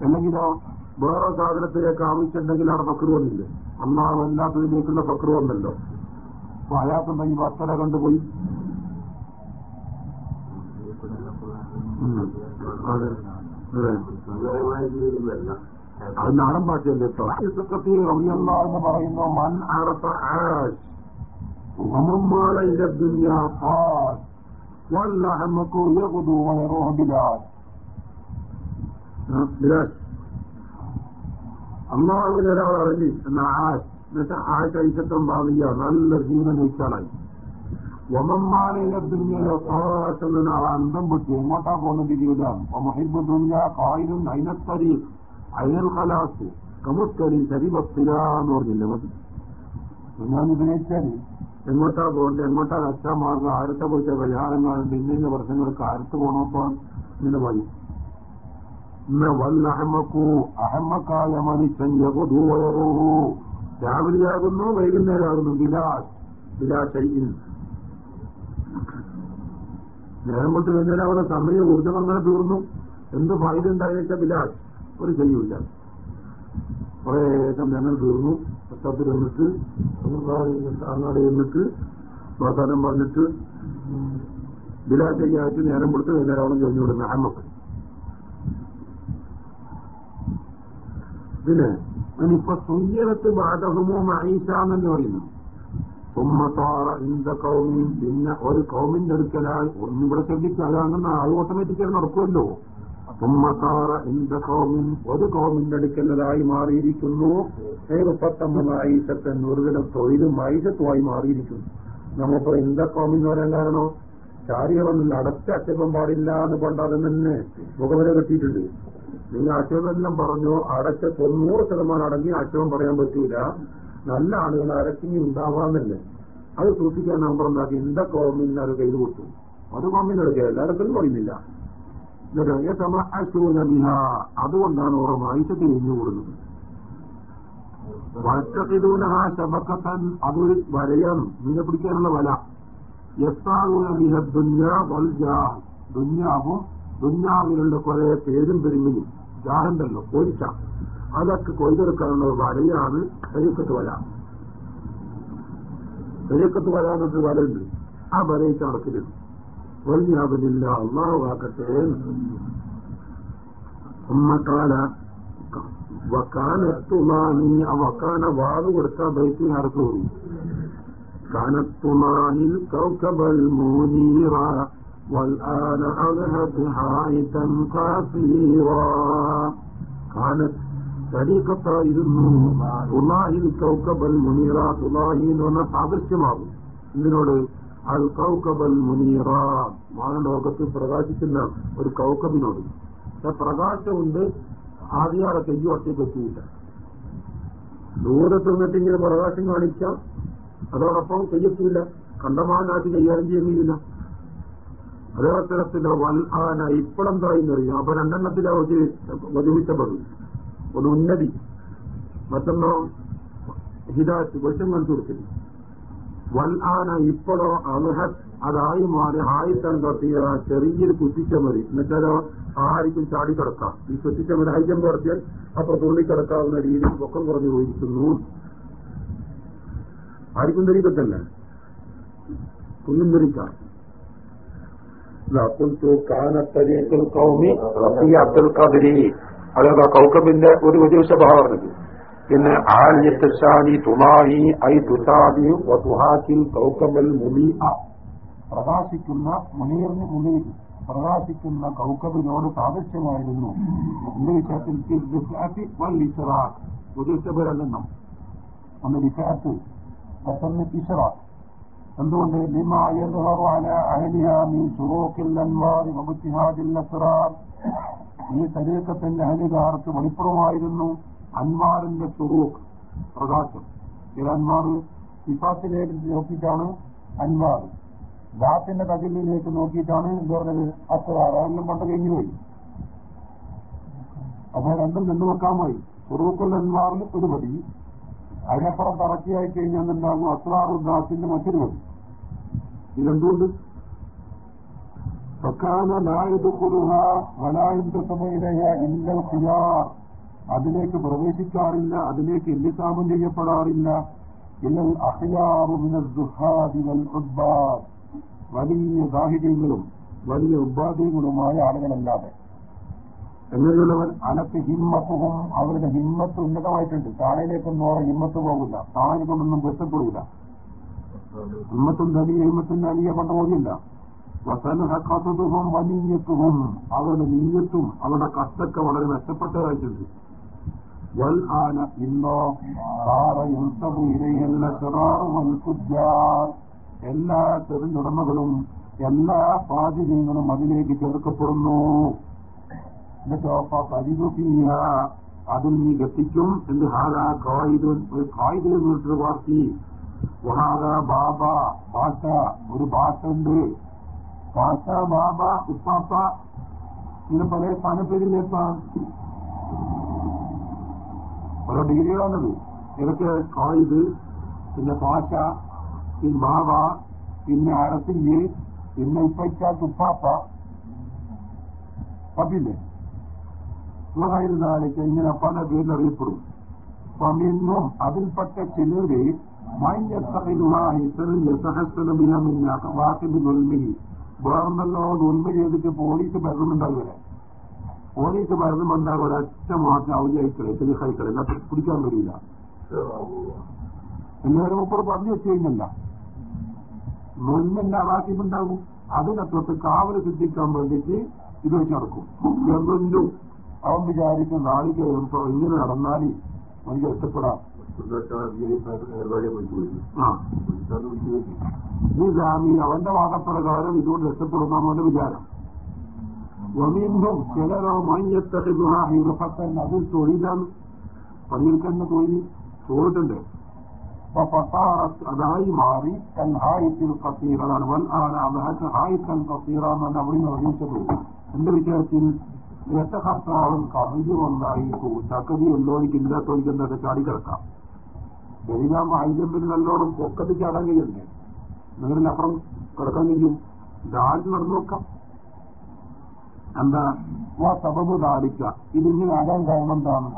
അല്ലെങ്കിലോ വേറെ സാധനത്തിലേക്ക് ആവശ്യമുണ്ടെങ്കിൽ അവിടെ പക്രുവന്നില്ലേ അന്നാവ് അല്ലാത്തതിലേക്കുള്ള പക്രുവന്നല്ലോ അപ്പൊ ഹയാത്തുണ്ടെങ്കിൽ അത്തര കണ്ടുപോയി. അതെ. നാടൻ ഭാഷയല്ലേ കേട്ടോ എന്ന് പറയുന്നു മൻ ദുനിയാ ആഷ് ومن إلى الدنيا قال واللحمك يغدو ويروح بلاد ബിലാസ് അള്ളാഹുവിന് ഒരാൾ അറിഞ്ഞു എന്ന ആശ് എന്നുവെച്ചാൽ ആശ് ഐശത്വം ഭാവിയ നല്ല ജീവനം നയിച്ചാളായി വമമ്മാനയിലെ ദുന്യയിലെ സാഹസെന്ന ആൾ അന്തം പൊട്ടി എങ്ങോട്ടാ പോകുന്നത് ജീവിതം മൊഹിബ് ദുന്യ കായിലും അയിനത്തരി അയൽ കലാസ് കമുത്തരി ശരിവത്തിലാന്ന് പറഞ്ഞില്ലേ മതി ഞാൻ ഉപയോഗിച്ചാൽ എങ്ങോട്ടാ പോകേണ്ടത്? എങ്ങോട്ടാ കച്ചാമാർഗം ആരത്തെ കുറിച്ച പരിഹാരങ്ങളും ഇന്ന പ്രശ്നങ്ങൾക്ക് ആരത്ത് പോണപ്പോ ഇങ്ങനെ വഴി. ഇന്ന് വല്ലഹമ്മക്കൂ അഹമ്മക്കായ മനുഷ്യൻ യകുതൂവയറൂ രാവിലെയാകുന്നു വൈകുന്നേരമാകുന്നു. ബിലാസ് ബിലാശൈൻ നേരം കൊണ്ട് വൈകുന്നേരം അവിടെ സമയം ഊർജം അങ്ങനെ തീർന്നു. എന്ത് ഉണ്ടായേച്ച ബിലാസ് ഒരു ചെയ്യൂല കുറെ സമയങ്ങൾ തീർന്നു. പുസ്തകത്തിൽ വന്നിട്ട് അങ്ങാടി വന്നിട്ട് വാസാനം പറഞ്ഞിട്ട് ബിലാശയ്യായിട്ട് നേരം കൊടുത്ത് വൈകുന്നേരം അവിടെ കഴിഞ്ഞു വിടുന്ന അഹമ്മക്ക് പിന്നെ ഇപ്പൊ സുയ്യനത്ത് ബാധകമോ എന്നു പറയുന്നു ഉമ്മത്താറ ഇന്ത കൗമിൻ പിന്നെ ഒരു കൗമിന്റെ അടുക്കലായി ഒന്നിവിടെ ശ്രദ്ധിച്ചാലാണെന്ന് ആൾ അത് ഓട്ടോമാറ്റിക്കായി നടക്കുമല്ലോ. ഒരു കോമിന്റെ അടുക്കുന്നതായി മാറിയിരിക്കുന്നു. ഏകപ്പത്തമ്മ ഒരു ദിനം തൊഴിലും ഐസത്തുമായി മാറിയിരിക്കുന്നു. നമ്മളിപ്പോ എന്താ കൗമിൻ എന്ന് പറയാൻ കാരണോ? ചാരികളൊന്നും അടച്ച അക്ഷേപം പാടില്ല എന്ന് പണ്ടാതെ തന്നെ മുഖവര കിട്ടിയിട്ടുണ്ട്. നിങ്ങൾ അക്ഷേപമെല്ലാം പറഞ്ഞു അടച്ച തൊണ്ണൂറ് ശതമാനം അടങ്ങി അക്ഷേപം പറയാൻ പറ്റൂല. നല്ല ആളുകൾ അരക്കിങ്ങി ഉണ്ടാവാന്നല്ലേ. അത് സൂക്ഷിക്കാൻ നമ്പർ ഉണ്ടാക്കി എന്താ കോമിന് അത് കയ്യിൽ കൊടുത്തു. അത് കോമിന് എടുക്കുക. എല്ലായിടത്തും പറയുന്നില്ല അതുകൊണ്ടാണ് ഓരോ വായിച്ചത്തിൽ ഇഞ്ഞു വഴക്കത്തിലൂന ആ ശബക്കത്തൻ അതൊരു വരയാണ്. നിന്നെ പിടിക്കാനുള്ള വല. യസ്താകൂന ബിഹ ദുഞ്ഞ വൽജാ ദുഞ്ഞാവും കുറെ പേരും പെരുമിനും ജാഹുണ്ടല്ലോ കോരിച്ച അതൊക്കെ കൊയ്തെടുക്കാനുള്ള വലയാണ് ശരീരത്ത് വല. ശരീരത്ത് വല എന്നൊരു വലയുണ്ട് ആ വലയിട്ട് നടക്കരുത് വലിയാവില്ല അള്ളാഹു ആക്കട്ടെ ഉമ്മക്കാല വക്കാനത്തുമാനി ആ വക്കാന വാവ് കൊടുത്ത ബൈത്തിനാർക്ക് വരും കാനത്തുമാനിൽ കൗക്കബൽ മൂനീറ والآن أذهب حائطا كثيرا كانت ശരീക്കത്തായിരുന്നു തുലാഹിൽ കൗക്കബൽ മുനീറ തുലാഹി എന്ന് പറഞ്ഞ സാദൃശ്യമാകും ഇതിനോട് അൽ കൗക്കബൽ മുനീറ മാനലോകത്ത് പ്രകാശിക്കുന്ന ഒരു കൗക്കബിനോട് പ്രകാശമുണ്ട്. ആദ്യാളെ കയ്യും ഒറ്റയ്ക്ക് എത്തിയില്ല. ദൂരത്ത് നിന്നിട്ടിങ്ങനെ പ്രകാശം കാണിക്കാം അതോടൊപ്പം കയ്യെത്തില്ല കണ്ടമാനാക്കി കൈകാര്യം ചെയ്യുന്നില്ല. അതേ വൽ ആന ഇപ്പളം പറയുന്നറിയാം. അപ്പൊ രണ്ടെണ്ണത്തിലാ ഒരു വധുവിച്ചപ്പെടും ഒന്ന് ഉന്നതി മറ്റൊന്നോ ഹിതാറ്റ് വശം കൊടുത്തില്ല വൽ ആന ഇപ്പോഴോ അൽഹസ് അതായി മാറി ആയിത്തം തൊട്ടിയ ചെറിയൊരു കുറ്റിച്ചമതി എന്നുവെച്ചാലോ ആർക്കും ചാടി കിടക്കാം. ഈ കുറ്റിച്ചമതി ഹൈജം പറത്തിയാൽ അപ്പൊ തുള്ളിക്കിടക്കാവുന്ന രീതിയിൽ പൊക്കം കുറഞ്ഞു പോയിരിക്കുന്നു. ആർക്കും ധരിക്കത്തല്ല കുഞ്ഞും ധരിക്കാം അതൊക്കെ കൗക്കബിന്റെ ഒരു ഒരു സ്വഭാവം പറഞ്ഞത്. പിന്നെ ആലിയത്താനി തുണാഹി ഐ തുസാദി തുഹാക്കിൽ കൗക്കബൽ മുനി പ്രകാശിക്കുന്ന മുനീറിന് മുനി പ്രകാശിക്കുന്ന കൗക്കബിനോട് സാദൃശ്യമായിരുന്നു എന്റെ വിഷയത്തിൽ ഉദ്ദേശപരല്ലെന്നും ഒന്ന് ലിഫാത്ത് പെട്ടെന്ന് ഇഷറാത്ത് എന്തുകൊണ്ട്? ഈ ശരീരത്തിന്റെ അഹലികാർക്ക് വെളിപ്പുറമായിരുന്നു അൻവാറിന്റെ സുറൂഖ് പ്രകാശം ചില അൻവാർ വിഫാത്തിലേക്ക് നോക്കിയിട്ടാണ് അൻവാർ ദാത്തിന്റെ തകിലിലേക്ക് നോക്കിയിട്ടാണ് എന്ത് പറഞ്ഞത് അസ്റാർ അതെല്ലാം പണ്ട് കഴിഞ്ഞു പോയി അപ്പൊ രണ്ടും നിന്ന് വെക്കാമായി സുറൂക്കുൽ അൻവാറിൽ ഒരു പടി അതിനപ്പുറം തറക്കിയായി കഴിഞ്ഞാൽ എന്താകും അസ്റാറു ദാസിന്റെ മറ്റൊരു പടി ഇതെന്തുകൊണ്ട് فكان لا يدخلها ولا ينتسب إليها إلا الخيار അതിലേക്ക് പ്രവേശിക്കാറില്ല അതിലേക്ക് എന്തിസാമം ചെയ്യപ്പെടാറില്ല. ഇല്ലൽ അഹ്യാറുമിന വലിയ സാഹിത്യങ്ങളും വലിയ ഉപാധികളുമായ ആളുകളല്ലാതെ. എങ്ങനെയുള്ളവൻ അനത്ത് ഹിമ്മത്തും അവരുടെ ഹിമ്മത്ത് ഉന്നതമായിട്ടുണ്ട്. താഴേലേക്കൊന്നും ഓരോ ഹിമ്മത്ത് പോകില്ല. താഴെ കൊണ്ടൊന്നും പൊരുത്തപ്പെടില്ല. ഹിമ്മത്തും ധനിയ ഹിമ്മത്തും ധനിയ കൊണ്ട് പോകില്ല വസനഹക്കത്തും വനീയത്തും അവരുടെ നീയത്തും അവരുടെ കഷ്ടൊക്കെ വളരെ മെച്ചപ്പെട്ടതായിട്ടുണ്ട് ആന ഇന്നോ എല്ലാ ചെറുനുടമകളും എല്ലാ പാചകങ്ങളും അതിലേക്ക് ചേർക്കപ്പെടുന്നു അതിൽ നീ ഗത്തിക്കും എന്ത് ഹാര കായിദ് ഒരു കായിദിൽ നിന്നിട്ടൊരു പാർട്ടി വഹാദ ബാബ ഭാഷ ഒരു ഭാഷ ഉണ്ട് ഭാഷ ബാബ ഉപ്പാപ്പ ഇങ്ങനെ പല സ്ഥാനപ്പേരിലേക്കാണ് പല ഡിഗ്രികളാണത് ഇതൊക്കെ കായിദ് പിന്നെ പാഷ പിന്നെ മാവ പിന്നെ അരത്തിങ്ങി പിന്നെ ഇപ്പച്ച കുപ്പാപ്പ പപ്പില്ലേ സുഖമായിരുന്നാലേക്ക് ഇങ്ങനെ പല പേരിൽ അറിയപ്പെടും. പമിന്നും അതിൽപ്പെട്ട ചിലര് വേറെന്നല്ലോ ഉന്മ ചെയ്തിട്ട് പോലീസ് ഭരണമുണ്ടാകുക പോലീസ് ഭരണമുണ്ടാകും ഒരൊറ്റ മാസം അവധിയായിക്കളെ തെളിഹായിക്കളെ എന്നിട്ട് പിടിക്കാൻ കഴിയില്ല എല്ലാവരും മുപ്പത് പറഞ്ഞു വെച്ച് കഴിഞ്ഞല്ല. നൊന്മന്റെ അവാക്യമുണ്ടാകും അതിനപ്പുറത്ത് കാവൽ സിദ്ധിക്കാൻ വേണ്ടിയിട്ട് ഇത് വെച്ച് നടക്കും. എന്തെങ്കിലും അവൻ വിചാരിക്കും നാളിക ഇങ്ങനെ നടന്നാൽ എനിക്ക് ഇഷ്ടപ്പെടാം ഈ ജാമി അവന്റെ വാദപ്രകാരം ഇതുകൊണ്ട് രക്ഷപ്പെടുന്ന അവന്റെ വിചാരം. വമീന്തും ചിലരോ അതിൽ തൊഴിലാണ് പണിയെടുക്കുന്ന തൊഴിൽ ചോദിട്ടുണ്ട് അതായി മാറി തൻ ഹായിത്തിൽ കത്തീറാണ് വൻ ആണ് അതായത് ഹായിത്തൻ കത്തീറാന്ന് അവിടെ അറിയിച്ചത് എന്റെ വിചാരത്തിൽ രസകർത്താവും ഒന്നായി ചക്കതി ഉള്ളോനിക്ക് ഇല്ലാത്തോനിക്ക് എന്തൊക്കെ ചാടിക്കിടക്കാം ബലിനാമ ആയിരമ്പിൽ നല്ലോണം പൊക്കത്ത് ചാടാൻ കഴിയണ്ടേ നിങ്ങളിലപ്പുറം കിടക്കാൻ കഴിയും ദാരി നടന്നു നോക്കാം എന്താ? സബബ് താടിക്ക ഇതിങ്ങനെ ആകാൻ കാരണം എന്താണ്?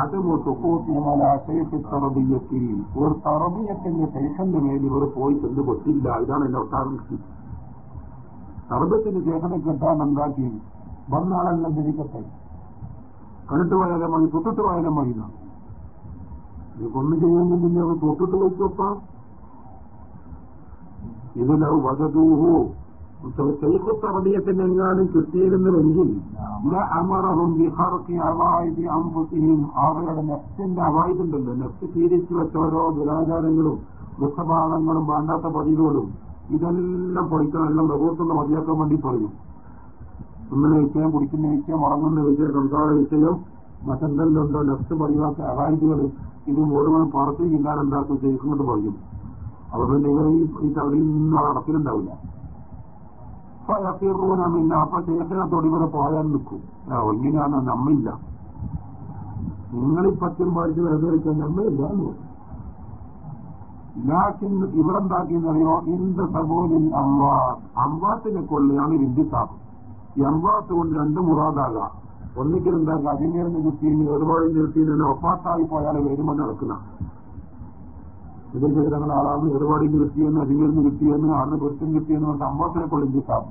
അത് തൊക്കോത്തിമലാശയത്തിൽ തറബിയത്തിൽ ഒരു തറബിയത്തിന്റെ ശേഷന്റെ മേൽ ഇവർ പോയി ചെന്ന് പൊട്ടില്ല. ഇതാണ് എന്റെ ഒട്ടാരം തറബത്തിന്റെ ശേഷം കിട്ടാൻ എന്താക്കി? വന്നാളെല്ലാം ജനിക്കട്ടെ. കണ്ടിട്ട് പോയാലും മതി തൊട്ടിട്ട് പോയാലും മതി ഇതൊന്നും ചെയ്യുന്നില്ല. തൊട്ടിട്ട് വെച്ചോപ്പാം ഇതിലവ് വധതൂഹു ശൈഖത്തറബിയത്തിന് എങ്ങാനും കിട്ടിയിരുന്നുവെങ്കിൽ അവരുടെ നെഫ്റ്റിന്റെ അവായുണ്ടല്ലോ നെഫ്റ്റ് തീരിച്ചു വെച്ച ഓരോ ദുരാചാരങ്ങളും ദുഃഖഭാഗങ്ങളും വേണ്ടാത്ത പതിവുകളും ഇതെല്ലാം പൊളിക്കണം. എല്ലാം പ്രഭുത്വം മതിയാക്കാൻ വേണ്ടി പറയും. തിന്നുന്ന വിഷയം കുടിക്കുന്ന വിഷയം ഉറങ്ങുന്ന വിഷയം സംസാര വിഷയം മറ്റെന്തെല്ലാം നെഫ്റ്റ് പതിവാക്ക അവായിദുകൾ. ഇത് മുഴുവൻ പുറത്ത് ചിന്താൻ എന്താക്കും ചെയ്തുകൊണ്ട് പറയും. അവർ ഇവർ ഈ തവറിൽ നിന്ന് നടപ്പിലുണ്ടാവില്ല ഫയഫിറൂനമില്ല അപ്പൊ ശേഷനത്തോട് തൊടിവിടെ പോയാൽ നിൽക്കും. ഒന്നിനാണ് നമ്മില്ല. നിങ്ങളീ പറ്റും പാലിച്ച് വെറുതെ നമ്മയില്ല ലാക്കിൻ ഇവരെന്താക്കിയെന്നറിയോ ഇന്ത് സബോലിൻ അമ്പാത്ത് അമ്പാത്തിനെ കൊള്ളിയാണ് ഇന്ത്യസാബ്. ഈ അമ്പാത്ത് കൊണ്ട് രണ്ട് മുറാദാകാം. ഒന്നിക്കൽ എന്താക്കുക അജിമീറിന് കിട്ടിയതിന് ഒരുപാട് കിട്ടിയതിന് ഒപ്പാത്തായി പോയാൽ വരുമെന്ന് നടക്കുന്ന. വിദേശ തങ്ങൾ ആളാണ് ഒരുപാടിന് കിട്ടിയെന്ന് അജിമീറിന് കിട്ടിയെന്ന് ആളിന് പൊരുത്തം കിട്ടിയെന്ന് പറഞ്ഞ അമ്പാത്തിനെ കൊണ്ട് ഇന്ത്യസാബ്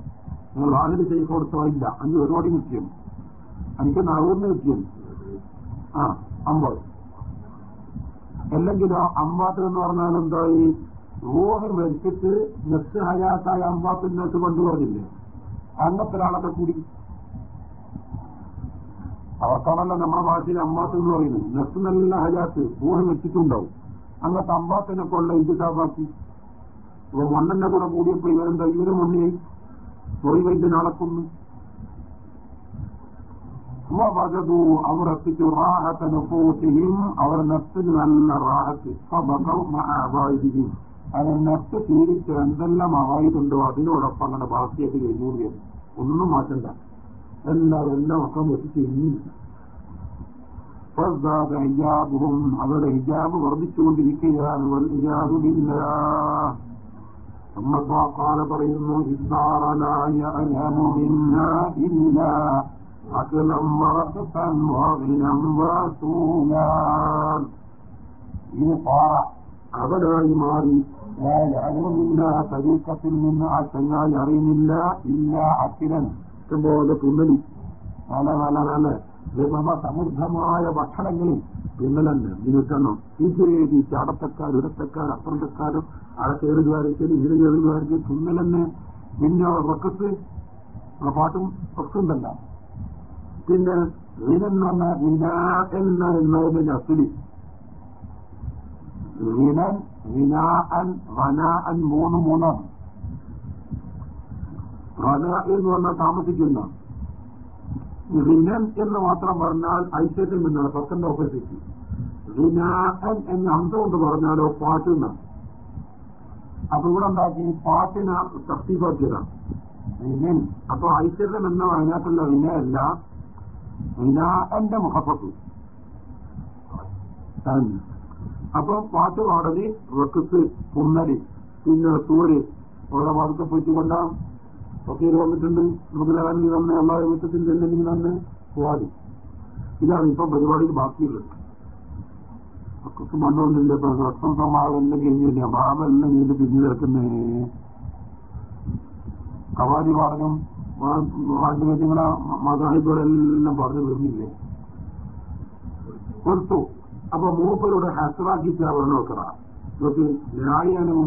നിങ്ങൾ വാഹനം ചെയ്ത് കൊടുത്തവരില്ല അഞ്ച് ഒരുപാടി കിട്ടിയെന്ന്. എനിക്ക് നാവൂറിന് കിട്ടിയെന്ന്. ആ അമ്പത്. അല്ലെങ്കിലോ അമ്പാത്തിൽ എന്ന് പറഞ്ഞാൽ ഈ റൂഹ് മരിച്ചിട്ട് നെസ് ഹയാത്തായ അമ്പാത്തിനകത്ത് കൊണ്ടുപോകില്ലേ അങ്ങനത്തെ ഒരാളൊക്കെ കൂടി. അവർക്കാണല്ലോ നമ്മുടെ ഭാഷയിൽ അമ്മാത്ത് എന്ന് പറയുന്നത്. നെസ് നല്ല ഹയാത്ത്. റൂഹ് വെച്ചിട്ടുണ്ടാവും അന്നത്തെ അബ്ബാസിനെ കൊള്ള ഇന്ത്യസാബാക്കി അപ്പൊ മണ്ണന്റെ കൂടെ കൂടിയപ്പോ ഇവരും ഇവരെ മുന്നിൽ പൊറി വൈദ്യൻ നടക്കുന്നു. അവർ എത്തിച്ചു റാഹത്തിന് പോറ്റുകയും അവർ നെഫ്റ്റിന് നല്ല റാഹത്ത്. അവായിക്കുകയും അതിന് നെഫ്റ്റ് തീരിച്ച് എന്തെല്ലാം അവായിട്ടുണ്ടോ അതിനോടൊപ്പം അങ്ങനെ ബാക്കിയായിട്ട് കഴിഞ്ഞു ഒന്നും മാറ്റണ്ട. എല്ലാവരും എല്ലാം ഒക്കെ വെച്ച് ചെയ്യുന്നില്ല ഹിജാബും അവരുടെ ഹിജാബ് വർദ്ധിച്ചുകൊണ്ടിരിക്കുകയാണ്. ഹിജാബില്ല കാല പറയുന്നു അവരായി മാറി. ശരീരത്തിൽ നിന്ന് ആ ചങ്ങായി അറിയുന്നില്ല. ഇല്ല അഖിലൻ. ഇഷ്ടംപോലെ നല്ല നല്ല നല്ല. വിഭവ സമൃദ്ധമായ ഭക്ഷണങ്ങളിൽ തിന്നലെന്ന് നിൽക്കണം ഈ ചാടത്തക്കാർ ഇടത്തക്കാർ അപ്പുറത്തക്കാരും അവിടെ കയറുകാർക്ക് ഇത് കയറുകാർക്ക് തുന്നലെന്ന് പിന്നെ റക്കത്ത് ആ പാട്ടും റക്കുണ്ടല്ല പിന്നെ വീനെന്ന് പറഞ്ഞാൽ എന്ന എന്നതിന്റെ അസുലി വിനൻ വന അൻ മൂന്ന് മൂന്നാണ്. വന എന്ന് പറഞ്ഞാൽ താമസിക്കുന്ന വിനൻ എന്ന് മാത്രം പറഞ്ഞാൽ ഐശ്വര്യം എന്നാണ് പത്തിന്റെ ഓപ്പോസിറ്റ്. വിനാൻ എന്ന അന്ത കൊണ്ട് പറഞ്ഞാലോ പാട്ട് എന്നാണ്. അപ്പൊ ഇവിടെ ഉണ്ടാക്കി പാട്ടിന് തസ്തീഫാക്കിയതാണ് വിനൻ അപ്പൊ ഐശ്വര്യം എന്ന അതിനകത്തുള്ള വിനയല്ല വിനാന്റെ മുഖപ്പത്തു അപ്പൊ പാട്ട് പാടൽ വെക്കുത്ത് പുന്നൽ പിന്നെ സൂര് ഓരോ ഭാഗത്ത് പോയിട്ട് കൊണ്ടാ ഒക്കെ വന്നിട്ടുണ്ട്. നമുക്ക് ലെവലിൽ തന്നെ എല്ലാ വിധത്തിന്റെ എന്തെങ്കിലും തന്നെ പോവാതി ഇതാണ് ഇപ്പൊ പരിപാടിയിൽ ബാക്കിയുള്ളത്. ഒക്കെ മണ്ണൊന്നുമില്ല ഇപ്പൊ രക്തം സമാവെല്ലാം അഭാവം ഭാവെല്ലാം കഴിഞ്ഞ് പിരിഞ്ഞു കിടക്കുന്നേ. കവാലി പാടലും വാണ്ട് കാര്യങ്ങളെ മതാഹിബുകളെല്ലാം പറഞ്ഞു വരുന്നില്ലേ? കൊടുത്തു. അപ്പൊ മൂപ്പരുടെ ഹസറാക്കി പറഞ്ഞു നോക്കറ ഇതൊക്കെ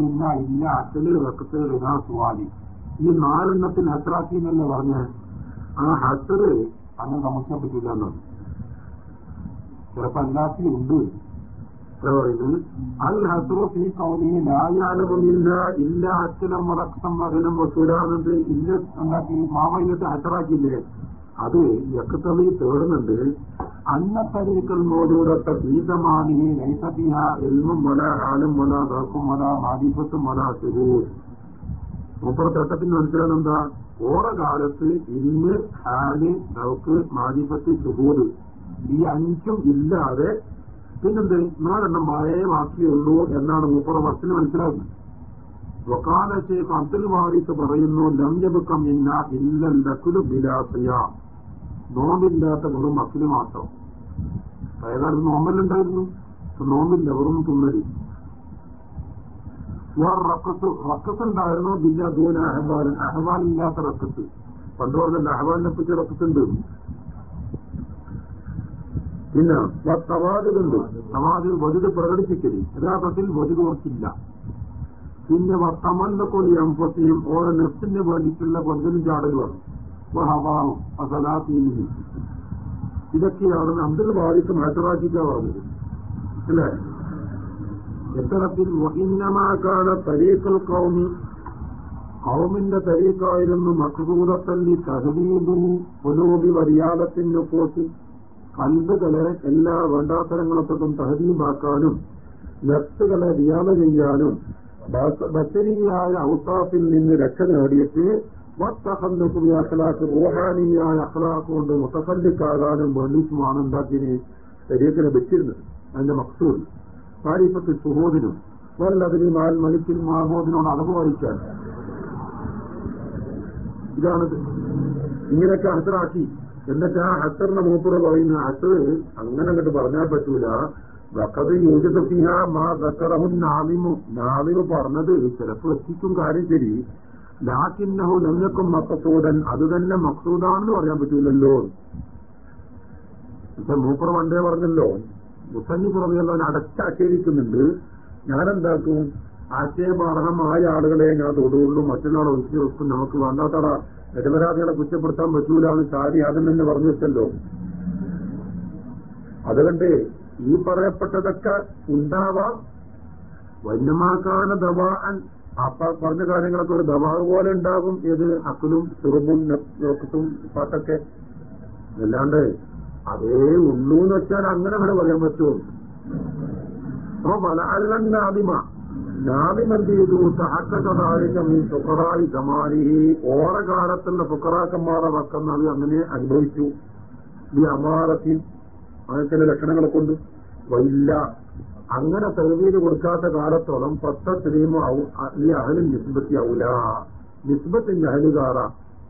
ഇല്ല ഇല്ല അച്ഛനിൽ വെക്കത്തിൽ സുവാലി. ഈ നാലെണ്ണത്തിന് ഹസറാക്കി എന്നല്ല പറഞ്ഞ? ആ ഹസറ് അന്ന് നമുക്ക് പറ്റില്ല എന്നാണ് ചിലപ്പോ അല്ലാത്തിൽ ഉണ്ട്. അൽ ഹസറു ഈ കൗലിയെ ന്യായാനവുമില്ല ഇല്ല അച്ഛനും മടക്കം മകനും വസൂലാന്നുണ്ട്. ഇല്ല ഉണ്ടാക്കി മാമയിലത്തെ ഹസറാക്കിയില്ലേ അത് യക്കത്തവി തേടുന്നുണ്ട്. അന്നത്തരീക്കൽ മോദൂരത്തെ ഗീതമാണി നൈസതിഹ എൽമും വല ആലും വല ദർക്കും വല മാദിപത്തും വല സുഹൂർ മുപ്പത്തെട്ടത്തിന് മനസ്സിലാണ് എന്താ ഓറ കാലത്ത് ഇന്ന് ഹാലി ദൗക്ക് മാദിപത്ത് സുഹൂദ്. ഈ അഞ്ചും ഇല്ലാതെ പിന്നെന്ത്? നാലെണ്ണം മഴയെ ബാക്കിയുള്ളൂ എന്നാണ് മൂപ്പറ വർഷത്തിന് മനസ്സിലാകുന്നത് ഷേഖ് അബ്ദുൽ വാരിസ് പറയുന്നു ലംജബുക്കം ഇന്ന ഇല്ലല്ലക്കുലു ബിലാസിയ നോമ്പില്ലാത്ത വെറും മക്കിന് മാത്രം. ഏതായാലും നോമ്പല്ലുണ്ടായിരുന്നു. നോമ്പില്ല വെറും തുന്നരി റക്കത്ത് റക്കത്ത് ഉണ്ടായിരുന്നു ബില്ല ദൂന അഹബാലൻ അഹബാലില്ലാത്ത റക്കത്ത്. പണ്ട് പറഞ്ഞല്ല അഹബാലിനെ പറ്റി റക്കത്തുണ്ട്. പിന്നെ തവാദിലുണ്ട് തവാദിൽ വലുത് പ്രകടിപ്പിക്കൽ. യഥാർത്ഥത്തിൽ വലുത് കുറച്ചില്ല. പിന്നെ തമല്ലക്കൊലി അമ്പത്തിയും ഓരോ നെഫ്റ്റിന് വേണ്ടിയിട്ടുള്ള പന്തലും ചാടലുമാണ്. ഹവാവും ഇതൊക്കെയാണ് അബ്ദുൽ ബാദിക്ക് പറഞ്ഞത്. അല്ലേ? ഇത്തരത്തിൽ വഹിന്നമാക്കാണ് തരീക്കൽ കൗമി കൗമിന്റെ തരീക്കായിരുന്നു മക്സൂദത്തല്ലി തഹദീബിന് പുലോബി മര്യാദത്തിന് പോറ്റി കൽബുകളെ എല്ലാ വേണ്ടാത്തരങ്ങളൊക്കെ തഹദീബാക്കാനും നഫ്സുകളെ റിയാദ ചെയ്യാനും ബച്ചരിയായ ഔത്താഫിൽ നിന്ന് രക്ഷ നേടിയിട്ട് വത്തഹന്നുക്കും അഖലാഖ് റൂഹാനിയായ അഖലാഖ് കൊണ്ട് മുത്തസല്ലിക്കാകാനും വേണ്ടിയിട്ടുമാണ് ഉണ്ടാക്കിയതിന് ശരീരത്തിനെ വെച്ചിരുന്നത്. അതിന്റെ മക്സൂർ മാരിഫത്ത് സുഹോദിനും വല്ലതിന് മാൽ മലിക്കിൽ മാഹോദിനോട് അളവ് വഹിക്കാൻ ഇതാണിത് ഇങ്ങനെയൊക്കെ ഹസറാക്കി എന്നിട്ട് ആ ഹസറിന്റെ മൂപ്പുറ പറയുന്ന ഹസർ അങ്ങനെ അങ്ങോട്ട് പറഞ്ഞാൽ പറ്റൂല. വക്കത് യോജിതീഹ മാ ദക്കറഹും നാവിമു നാവിമു പറഞ്ഞത് ചിലപ്പോൾ എത്തിക്കും കാര്യം ശരി. ലാക്കിന്നഹു ലങ്ങക്കും മക്കസൂദൻ അത് തന്നെ മക്സൂദാണെന്ന് പറയാൻ പറ്റൂലല്ലോ. ഇപ്പൊ മൂപ്പർ പണ്ടേ പറഞ്ഞല്ലോ മുസന്നി പറഞ്ഞല്ലോ അടച്ചാക്ഷേപിക്കുന്നുണ്ട് ഞാനെന്താക്കും ആശയപാഠമായ ആളുകളെ ഞാൻ തൊടുകൊള്ളും മറ്റുള്ള ഒഴിച്ചു വെക്കും നമുക്ക് വേണ്ടാത്തട നിരപരാധികളെ കുറ്റപ്പെടുത്താൻ പറ്റൂലാണ് ചാരി ആദ്യം പറഞ്ഞു വെച്ചല്ലോ അതുകൊണ്ട് ഈ പറയപ്പെട്ടതൊക്കെ ഉണ്ടാവാം വന്യമാക്കാന ദവാൻ അപ്പ പറഞ്ഞ കാര്യങ്ങളൊക്കെ ഒരു ദവാ പോലെ ഉണ്ടാകും ഏത് അക്കലും ചെറുപ്പും പാട്ടൊക്കെ അല്ലാണ്ട് അതേ ഉള്ളൂ എന്ന് വെച്ചാൽ അങ്ങനെ അവിടെ പറയാൻ പറ്റുമോ അപ്പൊ അല്ലെന്ന ആദിമ നാവിൻ എന്ത് ചെയ്തു? സഹക്കതാരികം ഈ ഫുക്കറായി സമാരി ഓറകാലത്തുള്ള ഫുക്കറാക്കന്മാരെ വക്കുന്നത് അങ്ങനെ അനുഭവിച്ചു. ഈ അമാരത്തിൽ അങ്ങനെ ലക്ഷണങ്ങളെ കൊണ്ട്. വൈല്ല അങ്ങനെ തെളിവീട് കൊടുക്കാത്ത കാലത്തോളം പത്തത്തിനെയും ഈ അഹലും നിസ്ബത്തിയാവൂല. നിസ്ബത്തിന്റെ അഹലുകാറ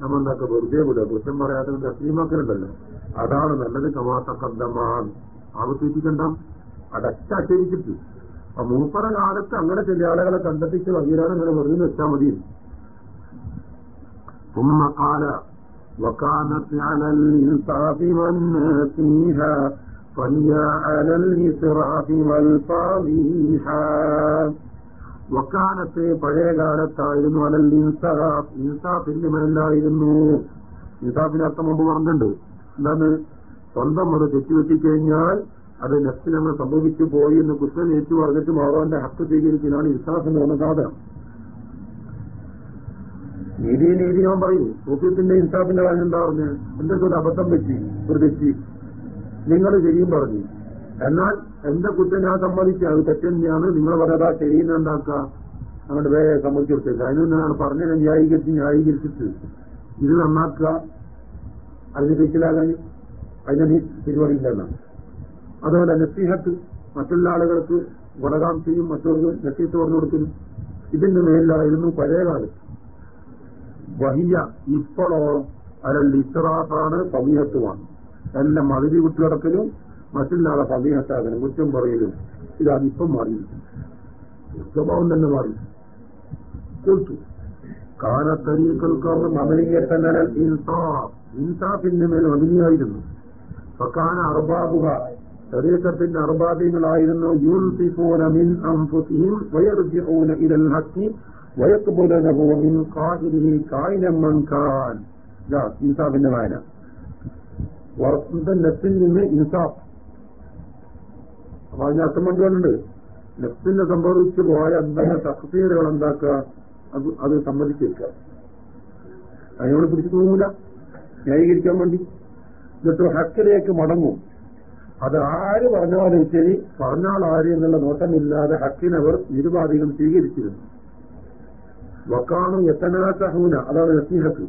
നമ്മളെന്തൊക്കെ വെറുതെ വിടുക കുറ്റം പറയാത്ത തസ്ലീമാക്കലുണ്ടല്ലോ അതാണ് നല്ലത് കമാത്തക്കന്തമാൻ ആവർത്തിക്കണ്ട അടച്ചാക്ഷേപിച്ചിട്ട് അപ്പൊ മൂപ്പറ കാലത്ത് അങ്ങനെ ചില ആളുകളെ കണ്ടെത്തിച്ച് വകീലാണ് അങ്ങനെ വെറുതെ വെച്ചാൽ മതി ثم قال وكانت على الإنصاف والنسيها فهي على الإسراف والفاضيحة വക്കാനത്തെ പഴയ കാലത്തായിരുന്നു അലൽ ഇൻസാഫ്. ഇൻസാഫിന്റെ മേലായിരുന്നു ഇൻസാഫിന്റെ അർത്ഥം മുമ്പ് പറഞ്ഞിട്ടുണ്ട്. എന്താണ്? സ്വന്തം അത് തെറ്റുപറ്റിക്കഴിഞ്ഞാൽ അത് നെഫ്റ്റിനങ്ങൾ സംഭവിച്ചു പോയി എന്ന് കുറ്റം ഏറ്റു പറഞ്ഞിട്ട് മാറാന്റെ ഹക്ക് സ്വീകരിക്കുന്നതാണ് ഇൻസാഫ് എന്ന് പറഞ്ഞ സാധനം. നീതി നീതി ഞാൻ പറയൂ. സൂഫ്യത്തിന്റെ ഇൻസാഫിന്റെ കാര്യം എന്താ പറഞ്ഞ്? എന്തൊക്കെ ഒരു അബദ്ധം പറ്റി? ഒരു തെറ്റി. നിങ്ങൾ ശരിയും പറഞ്ഞു. എന്നാൽ എന്റെ കുറ്റം ഞാൻ സമ്മതിക്കുക അത് തെറ്റെന്നെയാണ് നിങ്ങൾ പറയാതാ ശരിയെന്ന് ഉണ്ടാക്കുക അങ്ങോട്ട് വേറെ സമ്മതിച്ചു കൊടുത്തേക്ക്. അതിന് ഞാൻ പറഞ്ഞതിനെ ന്യായീകരിച്ച് ന്യായീകരിച്ചിട്ട് ഇത് നന്നാക്കുക. അതിന് തെറ്റിലാകാൻ അതിനെ നീ പരിപാടിയില്ലെന്നാണ് അതുപോലെ നസീഹത്ത് മറ്റുള്ള ആളുകൾക്ക് ഗുണകാംക്ഷയും മറ്റവർക്ക് നസീഹത്ത് പറഞ്ഞു കൊടുക്കും. ഇതിന്റെ മേലിലായിരുന്നു പഴയ കാലത്ത് വഹിയ ഇപ്പോഴോ അല്ല ഇസ്രാഫാണ് സമീഹത്തുമാണ് എല്ലാം മതിരി വിട്ടുകിടക്കലും മറ്റുള്ളാളെ സമീഹത്താകലും കുറ്റം പറയലും ഇതാണ് ഇപ്പം മാറിയിരിക്കുന്നത് സ്വഭാവം തന്നെ മാറി. കൊടുത്തു കാനത്തരീക്കൽക്കാർ മമനീയത്തനൽ തന്നെ ഇൻസാഫിന്റെ മേൽ മതിനിയായിരുന്നു ഫക്കാന അർബാബുക ശരീരത്തിന്റെ അർബാബികളായിരുന്നു. യൂൽഫിഫൂന മിൻ അംഫുസിഹിം വയർജിഊന ഇലൽ ഹഖി വയക്ബുലനഹു മിൻ ഖാഇലിഹി കായിനം മൻ ഇതാ ഇൻസാഫിന്റെ വായന നെഫ്റ്റിൽ നിന്ന് ഇൻസാഫ് അപ്പൊ അതിന് അർത്ഥം കൊണ്ടുവന്നുണ്ട് നെഫ്റ്റിനെ സംഭവിച്ചു പോയ എന്തെങ്കിലും തഫ്സീറുകൾ എന്താക്കുക? അത് അത് സമ്മതിച്ചേക്കുക അതിനോട് പിടിച്ചു തോന്നൂല ന്യായീകരിക്കാൻ വേണ്ടി. എന്നിട്ട് ഹക്കിലേക്ക് മടങ്ങും. അത് ആര് പറഞ്ഞാലും ശരി പറഞ്ഞാൽ ആര് എന്നുള്ള നോട്ടമില്ലാതെ ഹക്കിനവർ നിരുപാധികം സ്വീകരിച്ചിരുന്നു. വക്കാണു എത്തനാസഹൂന അതാണ് നസീഹത്ത്.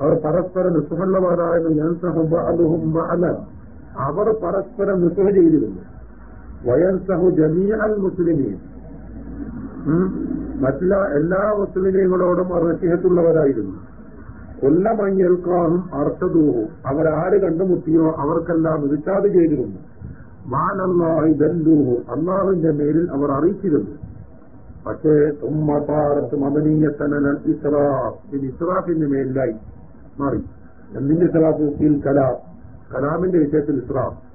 അവർ പരസ്പരം നിസ്സുഹുള്ളവരായിരുന്നു അവർ പരസ്പരം നിസ്സുഹ ചെയ്തിരുന്നു. വയൻസഹു ജമീഅൽ മുസ്ലിമീൻ. മറ്റുള്ള എല്ലാ മുസ്ലിമീങ്ങളോടും അവർ നസീഹത്തുള്ളവരായിരുന്നു. കൊല്ലമഞ്ഞൽക്കാനും അർത്ഥദൂഹവും അവരാര് കണ്ടുമുട്ടിയോ അവർക്കെല്ലാം വിളിച്ചാത് ചെയ്തിരുന്നു. മാനല്ലാഹി ദല്ലൂഹു. അള്ളാഹുവിന്റെ മേലിൽ അവർ അറിയിച്ചിരുന്നു. പക്ഷേ തുമ്മത്താറത്ത് മദനീയത്തനൽ ഇസ്രാഫ്. ഇത് ഇസ്രാഫിന്റെ മേലിലായി മാറി. എന്തിന്റെ ഇസ്രാഫ്? കലാം. കലാമിന്റെ വിഷയത്തിൽ ഇസ്രാഫ്.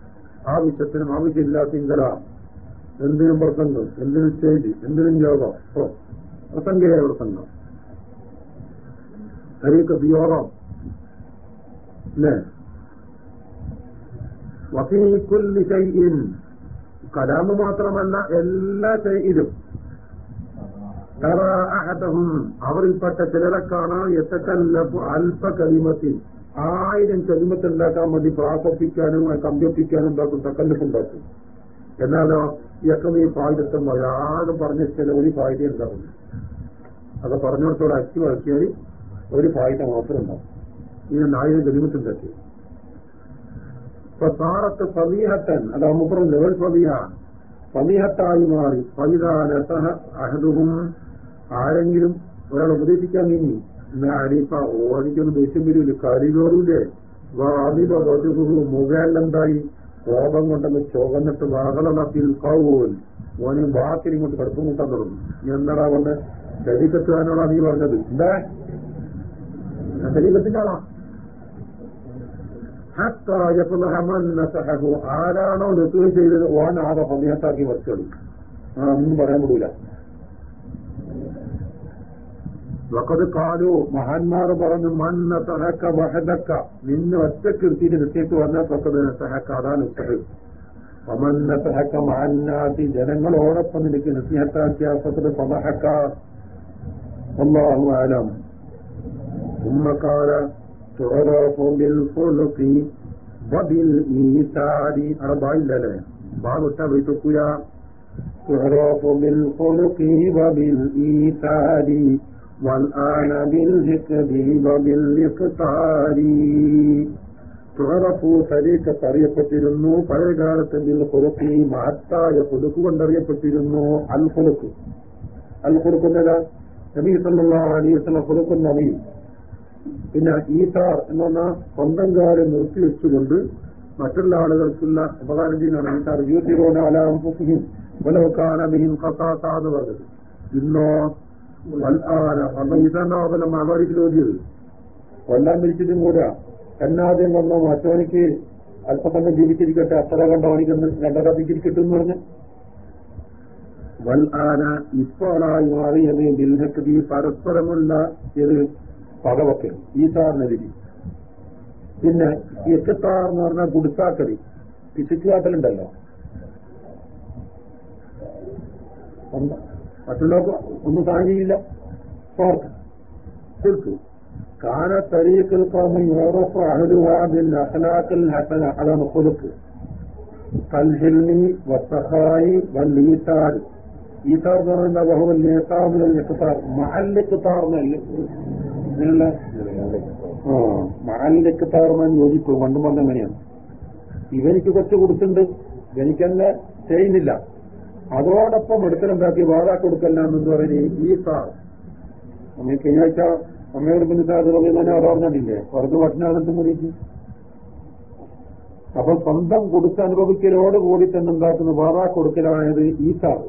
ആ വിഷയത്തിനും ആവശ്യമില്ലാത്ത കലാം എന്തിനും പ്രസംഗം എന്തിനും സ്റ്റേജ് എന്തിനും യോഗം. പ്രസംഗയായ പ്രസംഗം. തരീക്കത്ത് യോഗം അല്ലേ? വസീക്കുല്ലി ശൈഇൻ. കലാമ് മാത്രമല്ല എല്ലാ അഹദഹും. അവരിൽപ്പെട്ട ചിലരെ കാണാൻ എത്തക്കല്ലപ്പ് അല്പ കലിമത്തിൽ ആയിരം ചെലുമത്തുണ്ടാക്കാൻ വേണ്ടി പ്രാർത്ഥിക്കാനും കമ്പ്യപ്പിക്കാനും ഉണ്ടാക്കും തക്കല്ലുണ്ടാക്കും എന്നാലോ ഇയൊക്കെ ഈ പായിരത്തം ആകെ പറഞ്ഞ ചില ഒരു ഫായ്ദ ഉണ്ടാവും. അത് പറഞ്ഞിടത്തോടെ അച്ചു വളർത്തിയാൽ ഒരു ഫായ്ദ മാത്രം ഉണ്ടാവും. ഇതിന് ആയിരം കലിമത്തുണ്ടാക്കി ഇപ്പൊ താറത്ത് ഫവീഹത്തൻ അത് അമ്മപ്പുറം ലെവൽ ഫവീഹ ഫവീഹത്തായി മാറി. ഫൈദാനസഹ അഹദുഹും ആരെങ്കിലും ഒരാൾ ഉപദേശിക്കാൻ നീങ്ങി എന്നാ അരിപ്പ ഓടിക്കൊന്നും ദേഷ്യം വരൂല കരികോറൂലേ വാദിപ വധുഹു മുഖേലെന്തായി കോപം കൊണ്ടെന്ന് ചുവന്നിട്ട് വാഹളത്തിൽ കാവൂൽ ഓന് വാക്കിൽ ഇങ്ങോട്ട് കടുപ്പം കൂട്ടാൻ തുടങ്ങും. എന്താടാ കൊണ്ട് ശരീരത്തുവാനോടാ നീ പറഞ്ഞത്? എന്താ? ശരീരത്തിന്റെ ആളാ ആരാണോ ഋതുവ് ചെയ്തത്? ഓൻ ആകെ പതിനെട്ടാക്കി വർക്കുകൾ ആ ഒന്നും പറയാൻ വിടൂല. വക്കത് കാലു മഹാന്മാർ പറഞ്ഞു മന്ന സഹക്ക വഹദക്ക നിന്നെ ഒറ്റക്കിർത്തിയിട്ട് നിത്തേക്ക് വന്ന വക്കതിന് സഹക്ക അതാണ് ഉത്തരവ് അമന്ന സഹക്ക മഹന്നാത്തി ജനങ്ങളോടൊപ്പം നിനക്ക് നിസ്നേഹത്താക്കിയാസത്തിന് പതഹക്ക അള്ളാഹു ആലം ഉമ്മക്കാല തുറഫിൽ അറബായില്ലല്ലേ ബാബിട്ട വിട്ടുക്കുക തുറഫിൽ ബാ വിട്ടാ വെയിട്ടൊക്കൂല تعرف بالخلق وبالإيثار والآن بالذكر وبالإقتار തുറഫു സരീക്കത്ത് അറിയപ്പെട്ടിരുന്നു പഴയകാലത്ത് ബിൽ ഹുറുക്കി മഹത്തായ ഹുലുക്ക് കൊണ്ടറിയപ്പെട്ടിരുന്നു അൽ ഹുലുക്ക് അൽ ഹുലുക്കുന്നതാ നബി സല്ലാ അലീസുള്ള ഹുലുക്കു നബി പിന്നെ ഈസാർ എന്ന് പറഞ്ഞാൽ സ്വന്തം കാര്യം നിർത്തിവെച്ചുകൊണ്ട് മറ്റുള്ള ആളുകൾക്കുള്ള ഉപകാരം ചെയ്യുന്നതാണ് ഈസാർ യൂത്തിറോന അലാംഫുഹിം വലവക്കാനബിഹിം ഖസാസ എന്ന് പറഞ്ഞത് ഇന്നോ അപ്പൊ ഈസാറിന്റെ മഹാഭാരിക്ക് ചോദ്യത് കൊല്ലാൻ വിളിച്ചിട്ടും കൂടെ എന്നാദ്യം വന്ന മറ്റവനിക്ക് അല്പസമയം ജീവിച്ചിരിക്കട്ടെ അത്ര കണ്ടവനിക്ക് രണ്ടര പറഞ്ഞ എന്ന് പറഞ്ഞു. വൽ ആന ഇപ്പോളായി മാറിയത് ദിൽഹക്കതി പരസ്പരമുള്ള ഇത് പകവക്കൽ ഈസാറിനെതിരി പിന്നെ എക്കത്താർ എന്ന് പറഞ്ഞാൽ കുടുസാക്കരി പിശുക്കാക്കലുണ്ടല്ലോ മറ്റുള്ളവർക്ക് ഒന്നും കാണിയില്ല ഓർക്ക് കൊടുത്തു കാന തരീഖിൽ കൗമി യൂറോപ്പ് അഹലുവാബിൽ അഖലാഖിൽ ഹസന അതാണ് കൊടുക്ക് കൽഹിൽമി വസഹായി വല്ലീത്താൽ ഈത്താർ എന്ന് പറയുന്ന ബഹുവൽ നേതാമിനൽ ഇഖ്താർ. മഹൽ ഇഖ്താർ എന്നല്ല ആ മഹൽ ഇഖ്താറുമായി യോജിപ്പ്. പണ്ടും എങ്ങനെയാണ് ഇവനിക്ക് കുറച്ച് കൊടുത്തിട്ടുണ്ട്. ഇവനിക്കെന്നെ ചെയ്യുന്നില്ല. അതോടൊപ്പം എടുക്കലുണ്ടാക്കി വാതാ കൊടുക്കല്ലാന്നെന്ന് പറയുന്നത് ഈ സാർ നമ്മൾ കഴിഞ്ഞാഴ്ച അമ്മയോട് പിന്നെ സാർ പറയുന്നതിനെ പറഞ്ഞിട്ടില്ലേ പുറത്ത് ഭക്ഷണം കൂടിയിട്ട് അപ്പൊ സ്വന്തം കൊടുത്ത് അനുഭവിക്കലോട് കൂടി തന്നെ ഉണ്ടാക്കുന്ന വാതാ കൊടുക്കലായത് ഈ സാർ.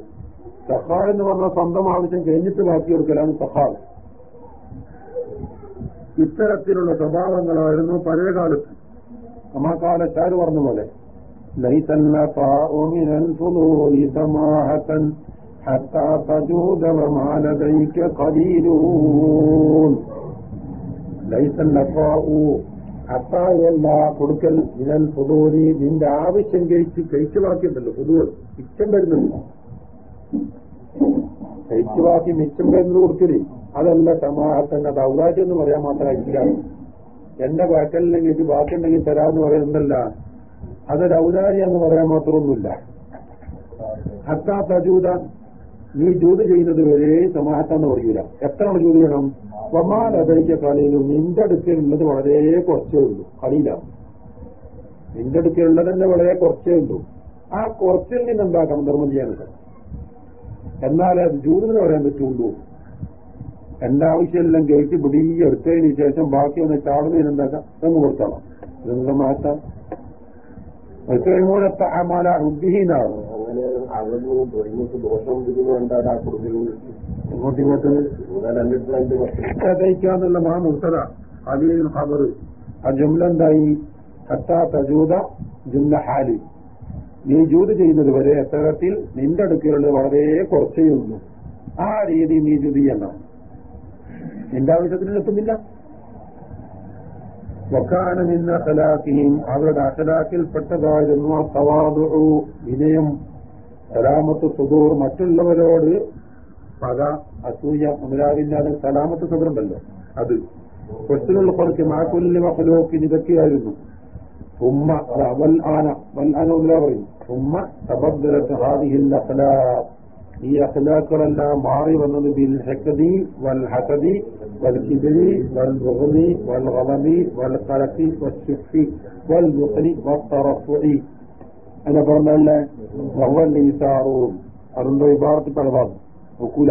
സഹാൾ എന്ന് പറഞ്ഞാൽ സ്വന്തം ആവശ്യം കഴിഞ്ഞിട്ട് ബാക്കി കൊടുക്കലാണ് സഹാൾ ഇത്തരത്തിലുള്ള സ്വഭാവങ്ങളായിരുന്നു പഴയ കാലത്ത് അമ്മാക്കാലക്കാർ പറഞ്ഞ പോലെ? ليس النفاء من الفضول سماحة حتى تجود وما لديك قليلون ليس النفاء അത്തായല്ല കൊടുക്കൽ ഇനൽ പുതൂരി നിന്റെ ആവശ്യം കഴിച്ച് കഴിച്ചു ബാക്കിയുണ്ടല്ലോ പുതുവൽ മിച്ചം വരുന്നുണ്ട് കഴിച്ചു ബാക്കി മിച്ചം വരുന്നത് കൊടുക്കല് അതല്ല സമാഹത്തന്നെ അത് ഔദാര്യം എന്ന് പറയാൻ മാത്രമായിട്ടില്ല എന്റെ ബാക്കലിനെങ്കിൽ ബാക്കിയുണ്ടെങ്കിൽ തരാമെന്ന് പറയുന്നുണ്ടല്ല അതൊരു ഔദാരി എന്ന് പറയാൻ മാത്രമൊന്നുമില്ല. ഹത്താ തജൂത നീ ജൂത് ചെയ്യുന്നത് വരെ സമാഹത്താന്ന് പറയൂല. എത്ര ജൂത് ചെയ്യണം? വമാൽ അതയ്ക്ക കളിയിലും നിന്റെ അടുക്കലുള്ളത് വളരെ കുറച്ചേ ഉള്ളൂ. കളിയിലാണ് നിന്റെ അടുക്കലുള്ളത് തന്നെ വളരെ കുറച്ചേ ഉള്ളൂ. ആ കുറച്ചിൽ നിന്ന് എന്താക്കണം ധർമ്മം ചെയ്യാനുള്ളത് എന്നാൽ അത് ജൂതിന് പറയാൻ പറ്റുള്ളൂ. എന്റെ ആവശ്യമെല്ലാം കേട്ട് പിടി എടുത്തതിന് ശേഷം ബാക്കി ഒന്ന് ചാടുന്നതിന് എന്താക്കാം? നമുക്ക് കൊടുത്തോളാം. ഇതെന്താ മാറ്റാം വൈക്രമൂലത്തെ അമാല ഉദ്ദീനാണ്. അങ്ങനെ ഇങ്ങോട്ട് ദോഷം തിരിഞ്ഞുകൊണ്ടാണ് ആ കുടുംബം ഇങ്ങോട്ട് ഇങ്ങോട്ട് രണ്ടിട്ട് രണ്ട് വർഷം തയ്ക്കാന്നുള്ള മാ മുർത്തത അതിൽ ഖബർ. ആ ജുംല എന്തായി ഹത്താ തജൂത ജുംല ഹാലി. നീ ജൂത് ചെയ്യുന്നത് വരെ എത്തരത്തിൽ നിന്റെ അടുക്കലുള്ളത് വളരെ കുറച്ചേ ഉള്ളൂ. ആ രീതി നീ ജുതി ചെയ്യണം നിന്റെ ആവശ്യത്തിന് എത്തുന്നില്ല വക്കാന നിന്ന അഖലാഖിയും അവരുടെ അഖലാഖിൽപ്പെട്ടതായിരുന്നു ആ തവാദു. വിനയം സലാമത്ത് സുദൂർ മറ്റുള്ളവരോട് പക അസൂയ മുതലാവില്ലാതെ സലാമത്ത് സുദൂറുണ്ടല്ലോ അത് കൊച്ചിനുള്ള കുറച്ച് മാക്കുല്യ മഹലോക്കിന് ഇതൊക്കെയായിരുന്നു ഉമ്മ വൽ ആന വൽ ആന മുതലാ പറയും ഉമ്മ തബദ്ദലത്ത് ഹാദിഹിൽ അഖലാഖ്. ഈ അഖലാക്കളെല്ലാം മാറി വന്നത് ബിൽ ഹെക്കതി വൽ ഹസദി വൽ കിബിരി വൽ ബുഗ്ലി വൽ ഗളബി വൽ ഖലഖി വൽ വൽ ബുഹലി വത്തറഫുഇ അല്ല പറഞ്ഞല്ലേ? വവൽ ഈസാറൂൻ അതെന്തോ പഴവാണ് നോക്കൂല.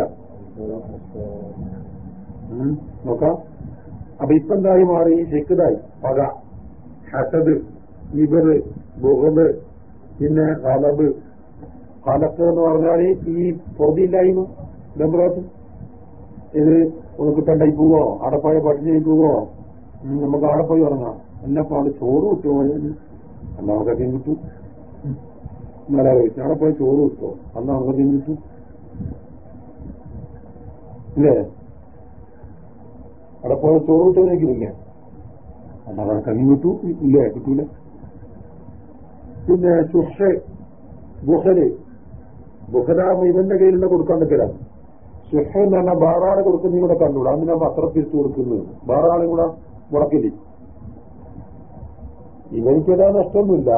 ഉം, നോക്കാം. അപ്പൊ ഇപ്പൊ എന്തായി മാറി? ഹെക്കതായി പക. ഹസദ് ഇബർ ബുഹബ് പിന്നെ കളബ് കലക്ക് എന്ന് പറഞ്ഞാൽ ഈ പൊതിയില്ലായ്മ ഡംബ്രാത്ത് ഇത് ഒന്ന് കിട്ടണ്ടായി പോവോ അടപ്പായ പോയ പട്ടിണി പോവോ നമുക്ക് അവിടെ പോയി എന്നപ്പോ അവിടെ ചോറ് കിട്ടുമോ എന്നാ നമുക്കൊക്കെ കിട്ടും. നല്ല കഴിച്ചു അവിടെ പോയി ചോറ് കിട്ടുമോ അന്ന് നമുക്കൊക്കെ കിട്ടും. ഇല്ലേ? അവിടെ പോയ ചോറ് കിട്ടുമെന്നേക്ക് ഇരിക്കാം എന്നാ അവിടെ കഞ്ഞി കിട്ടൂ. ഇല്ലേ? കിട്ടൂല. പിന്നെ സുഷ ബുഹൽ ബുഹലാകുമ്പോ ഇവന്റെ കയ്യിലുള്ള കൊടുക്കാൻ പറ്റില്ലാണ് സുഹ എന്ന് ബാറാൾ കൊടുക്കുന്ന കൂടെ കണ്ടുകൂടാ അന്ന് നമ്മൾ അത്ര തിരിച്ചു കൊടുക്കുന്നത് ബാറാളും കൂടെ മുടക്കില്ല ഇവനിക്കതാ നഷ്ടമൊന്നുമില്ല.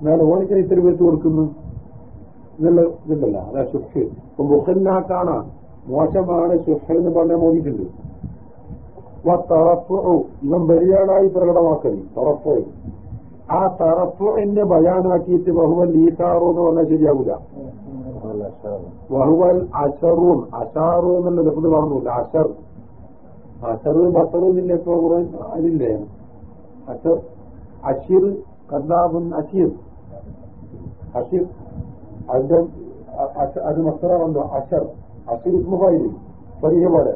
എന്നാൽ ഓനിക്ക് ഇത്തിരി പേർക്ക് കൊടുക്കുന്നു? എന്നുള്ള ഇതുണ്ടല്ല. അതാ ഷുഫ് ഇപ്പൊ ബുഹന്നാക്കാണ് മോശമാണ് ഷുഫ് എന്ന് പറഞ്ഞാൽ മോദിയിട്ടുണ്ട് ഇവൻ ബലിയാടായി പ്രകടമാക്കൽ. തറഫു ആ തറഫുവിന്റെ ബയാനാക്കിയിട്ട് ബഹുവൻ ലീസാറോ എന്ന് പറഞ്ഞാൽ ശരിയാകൂല വഹുവൽ അഷറൂൻ അഷാറു എന്നുള്ള ലഭ്യത പറഞ്ഞില്ല അഷർ അഷറ് ബസറുന്നില്ല ഇപ്പൊ കുറെ അതില്ലേ അഷർ അഷിർ കദ്ദാബുൻ അഷീർ അഷിർ അതിന്റെ അ- അഷ- അത് മസ്തറ വന്നു അഷർ അഷിർ ഇസ്മുഫായിൽ പരിഹ പോലെ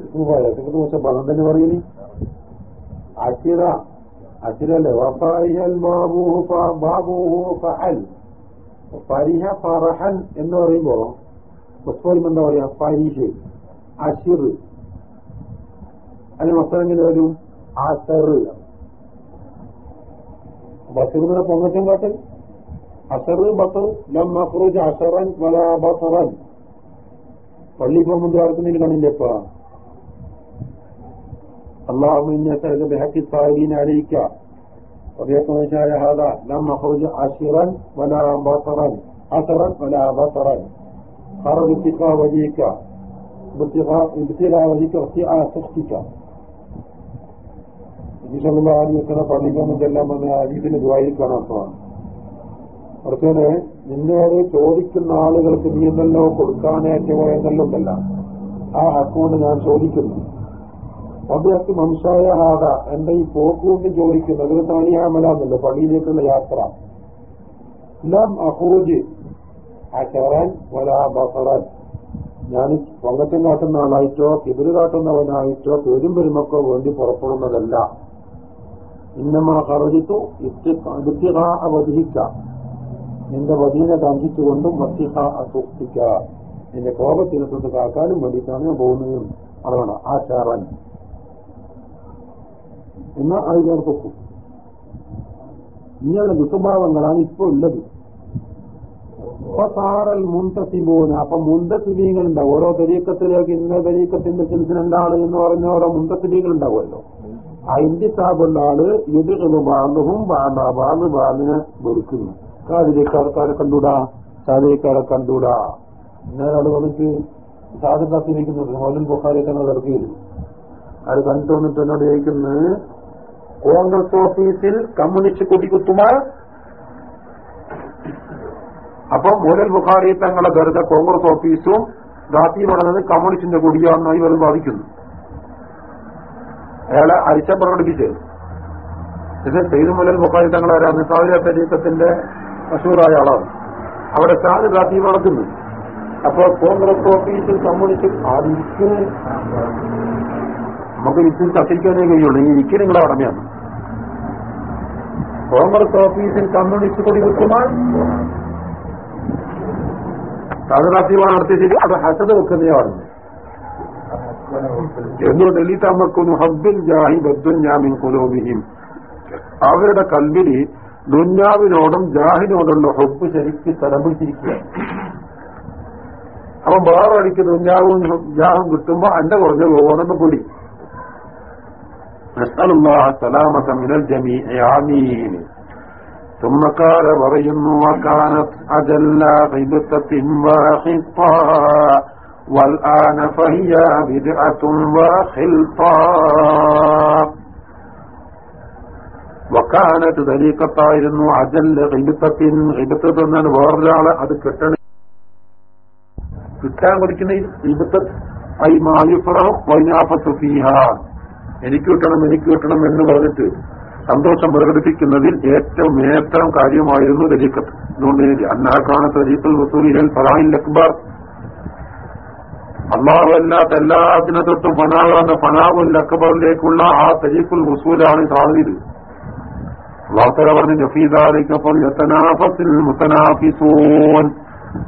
ഇസ്മുഫായിൽ സിഫത്ത് മുസബാണ് തന്നെ പറയുന്നു അഷിറ അഷിറല്ലേ വഫാരിഹൽ ബാബൂഹു ഫ- ബാബൂഹു ഫഅൽ ഫരിഹ ഫറഹൻ എന്ന് പറയുമ്പോ മുസ്ലിം എന്താ പറയാ? ഫരിഹ് അഷിർ അല്ലെ മസ്ലം എങ്ങനെ വരും? അസർ. ബസറിനെ പൊങ്ങച്ചം കാട്ടൽ. അസർ ബസർ ലം മഖ്റൂജ് അസറൻ വല ബസറൻ. പള്ളി പോകുമ്പോൾ ആർക്കുന്നതിന് കണ്ടില്ലേപ്പ അള്ളാഹു ഇന്ന ബിഹക്കി സാരീൻ അലയിക്ക وبيقول شاء هذا لم أخرج عشرا ولا بطرا عشرا ولا بطرا خرج ابتغاء وجهك ابتغاء ابتغاء وجهك ابتغاء سخطك വിശദമാദിവസന പള്ളിക്കുമെല്ലാം വന്ന് അരീതിന് ദ്വായിരിക്കണം അപ്പൊ അടുത്തത് നിന്നോട് ചോദിക്കുന്ന ആളുകൾക്ക് നീ എന്നല്ലോ കൊടുക്കാനേറ്റവോ എന്നല്ലോ ഉണ്ടല്ല ആ ഹക്കുകൊണ്ട് ഞാൻ ചോദിക്കുന്നു അദ്ദേഹത്തിന് മംസായ ഹാദ എന്റെ ഈ പോക്കുകൊണ്ട് ചോദിക്കുന്നത് അതൊരു താണിയാമലാന്നല്ലോ പള്ളിയിലേക്കുള്ള യാത്ര. ലം അഹൂജ് അഷറൻ വലാ ബസറൻ. ഞാൻ പൊങ്ങച്ചം കാട്ടുന്ന ആളായിട്ടോ കിബിര് കാട്ടുന്നവനായിട്ടോ പേരും പെരുമക്കോ വേണ്ടി പുറപ്പെടുന്നതല്ല. ഇന്നമ കറജിത്തു അവധിക്ക നിന്റെ വധീനെ കാണിച്ചുകൊണ്ടും വത്തിഹ സൂക്ഷിക്ക നിന്റെ കോപത്തിനെ തൊട്ട് കാക്കാനും വേണ്ടിയിട്ടാണ് ഞാൻ പോകുന്നതും. അതാണ് ആശാറൻ എന്നാ അത് പൊക്കും ഇങ്ങനെ ദുസ്വഭാവങ്ങളാണ് ഇപ്പോൾ ഉള്ളത്. സാറൽ മുന്തസിബൂന് അപ്പൊ മുന്തസിബീങ്ങൾ ഉണ്ടാവും ഓരോ തരീക്കത്തിലേക്ക് ഇന്ന തരീക്കത്തിന്റെ സിൽസിലുണ്ടാൾ എന്ന് പറഞ്ഞ ഓരോ മുന്തസിബീകൾ ഉണ്ടാവുമല്ലോ ആ ഇന്ത്യസാബുള്ള ആൾ ഇത് ബാന്ധവും ബാന്ധ ബാധ ബാന്ധിനെ വെറുക്കുന്നു. കാതിരിക്കാർക്കാരെ കണ്ടൂടാ സാധിക്കാരെ കണ്ടൂടാ. ഇന്നൊരാൾ വന്നിട്ട് സാധനത്തിരിക്കുന്നുണ്ട് മോലും ബുഖാരി തങ്ങൾ ഇറക്കിയിരുന്നു അത് കണ്ടു വന്നിട്ട് എന്നോട് ചോദിക്കുന്നത് കോൺഗ്രസ് ഓഫീസിൽ കമ്മ്യൂണിസ്റ്റ് കൊടി കുത്തുമാ അപ്പം മോലൽ ബുഖാരി തങ്ങളെ വെറുതെ കോൺഗ്രസ് ഓഫീസും ദാത്തി പറഞ്ഞത് കമ്മ്യൂണിസ്റ്റിന്റെ കൊടിയാണെന്നായി ഇവർ ബാധിക്കുന്നു അയാളെ അരിച്ച പ്രകടിപ്പിച്ച്. ഇത് സെയ്ദ് മുലൽ ബുഖാരി തങ്ങൾ സാവിര തരീക്കത്തിന്റെ മഷൂറായ ആളാണ്. അവിടെ സാദ് ദാത്തി നടക്കുന്നു അപ്പൊ കോൺഗ്രസ് ഓഫീസിൽ കമ്മ്യൂണിസ്റ്റ് ആദ്യം നമുക്ക് ഇത് കത്തിരിക്കാനേ കഴിയുള്ളൂ. ഈ ഇരിക്കൽ നിങ്ങളെ കടമയാണ് കോൺഗ്രസ് ഓഫീസിൽ കമ്മ്യൂണിസ്റ്റ് കൊടി കുത്തുമാൻ സാധനാത്തീവാണ് നടത്തിയിട്ട് അത് ഹസത് വെക്കുന്നതാണ് എന്തുകൊണ്ട് എലിത്തമ്മക്കുന്നു ഹബ്ബിൽ ജാഹി ബദ്ദുഞ്ഞാമിൻ കുലോബിഹിം അവരുടെ കൽവിന് ദുഞ്ഞാവിനോടും ജാഹിനോടുള്ള ഹബ്ബ് ശരിക്ക് തലമ്പിച്ചിരിക്കുക അപ്പൊ വേറെ അടിക്ക് ദുഞ്ഞാവും ജാഹും കിട്ടുമ്പോ അന്റെ കുറഞ്ഞ പോകണമെന്ന് പൊടി نسأل الله السلامة من الجميع عمين ثم قال برين وكانت أجل غبطتهم وخطا والآن فهي بدعة وخلطا وكانت ذلك طائر وعجل غبطة غبطة من ورجع لأدو كتن كتن ولكن غبطة أي ما يفرح وينعفت فيها. എനിക്ക് കിട്ടണം എനിക്ക് കിട്ടണം എന്ന് പറഞ്ഞിട്ട് സന്തോഷം പ്രകടിപ്പിക്കുന്നതിൽ ഏറ്റവും ഏറ്റവും കാര്യമായിരുന്നു രജിക്കത്ത് അതുകൊണ്ട് അന്നാക്കാണത്ത് രജിക്കൽ വസൂലിഹൽ ഫറാഹിൽ അക്ബർ. അള്ളാഹുവല്ലാത്ത എല്ലാത്തിനെ തൊട്ടും ഫനാകുന്ന ഫനാവുൽ അക്ബറിലേക്കുള്ള ആ തരീഖുൽ വസൂലാണ് സാധ്യത അള്ളാഹുത്തല പറഞ്ഞു നഫീദാലിക്കപ്പോൾ മുത്തനാഫിസൂൻ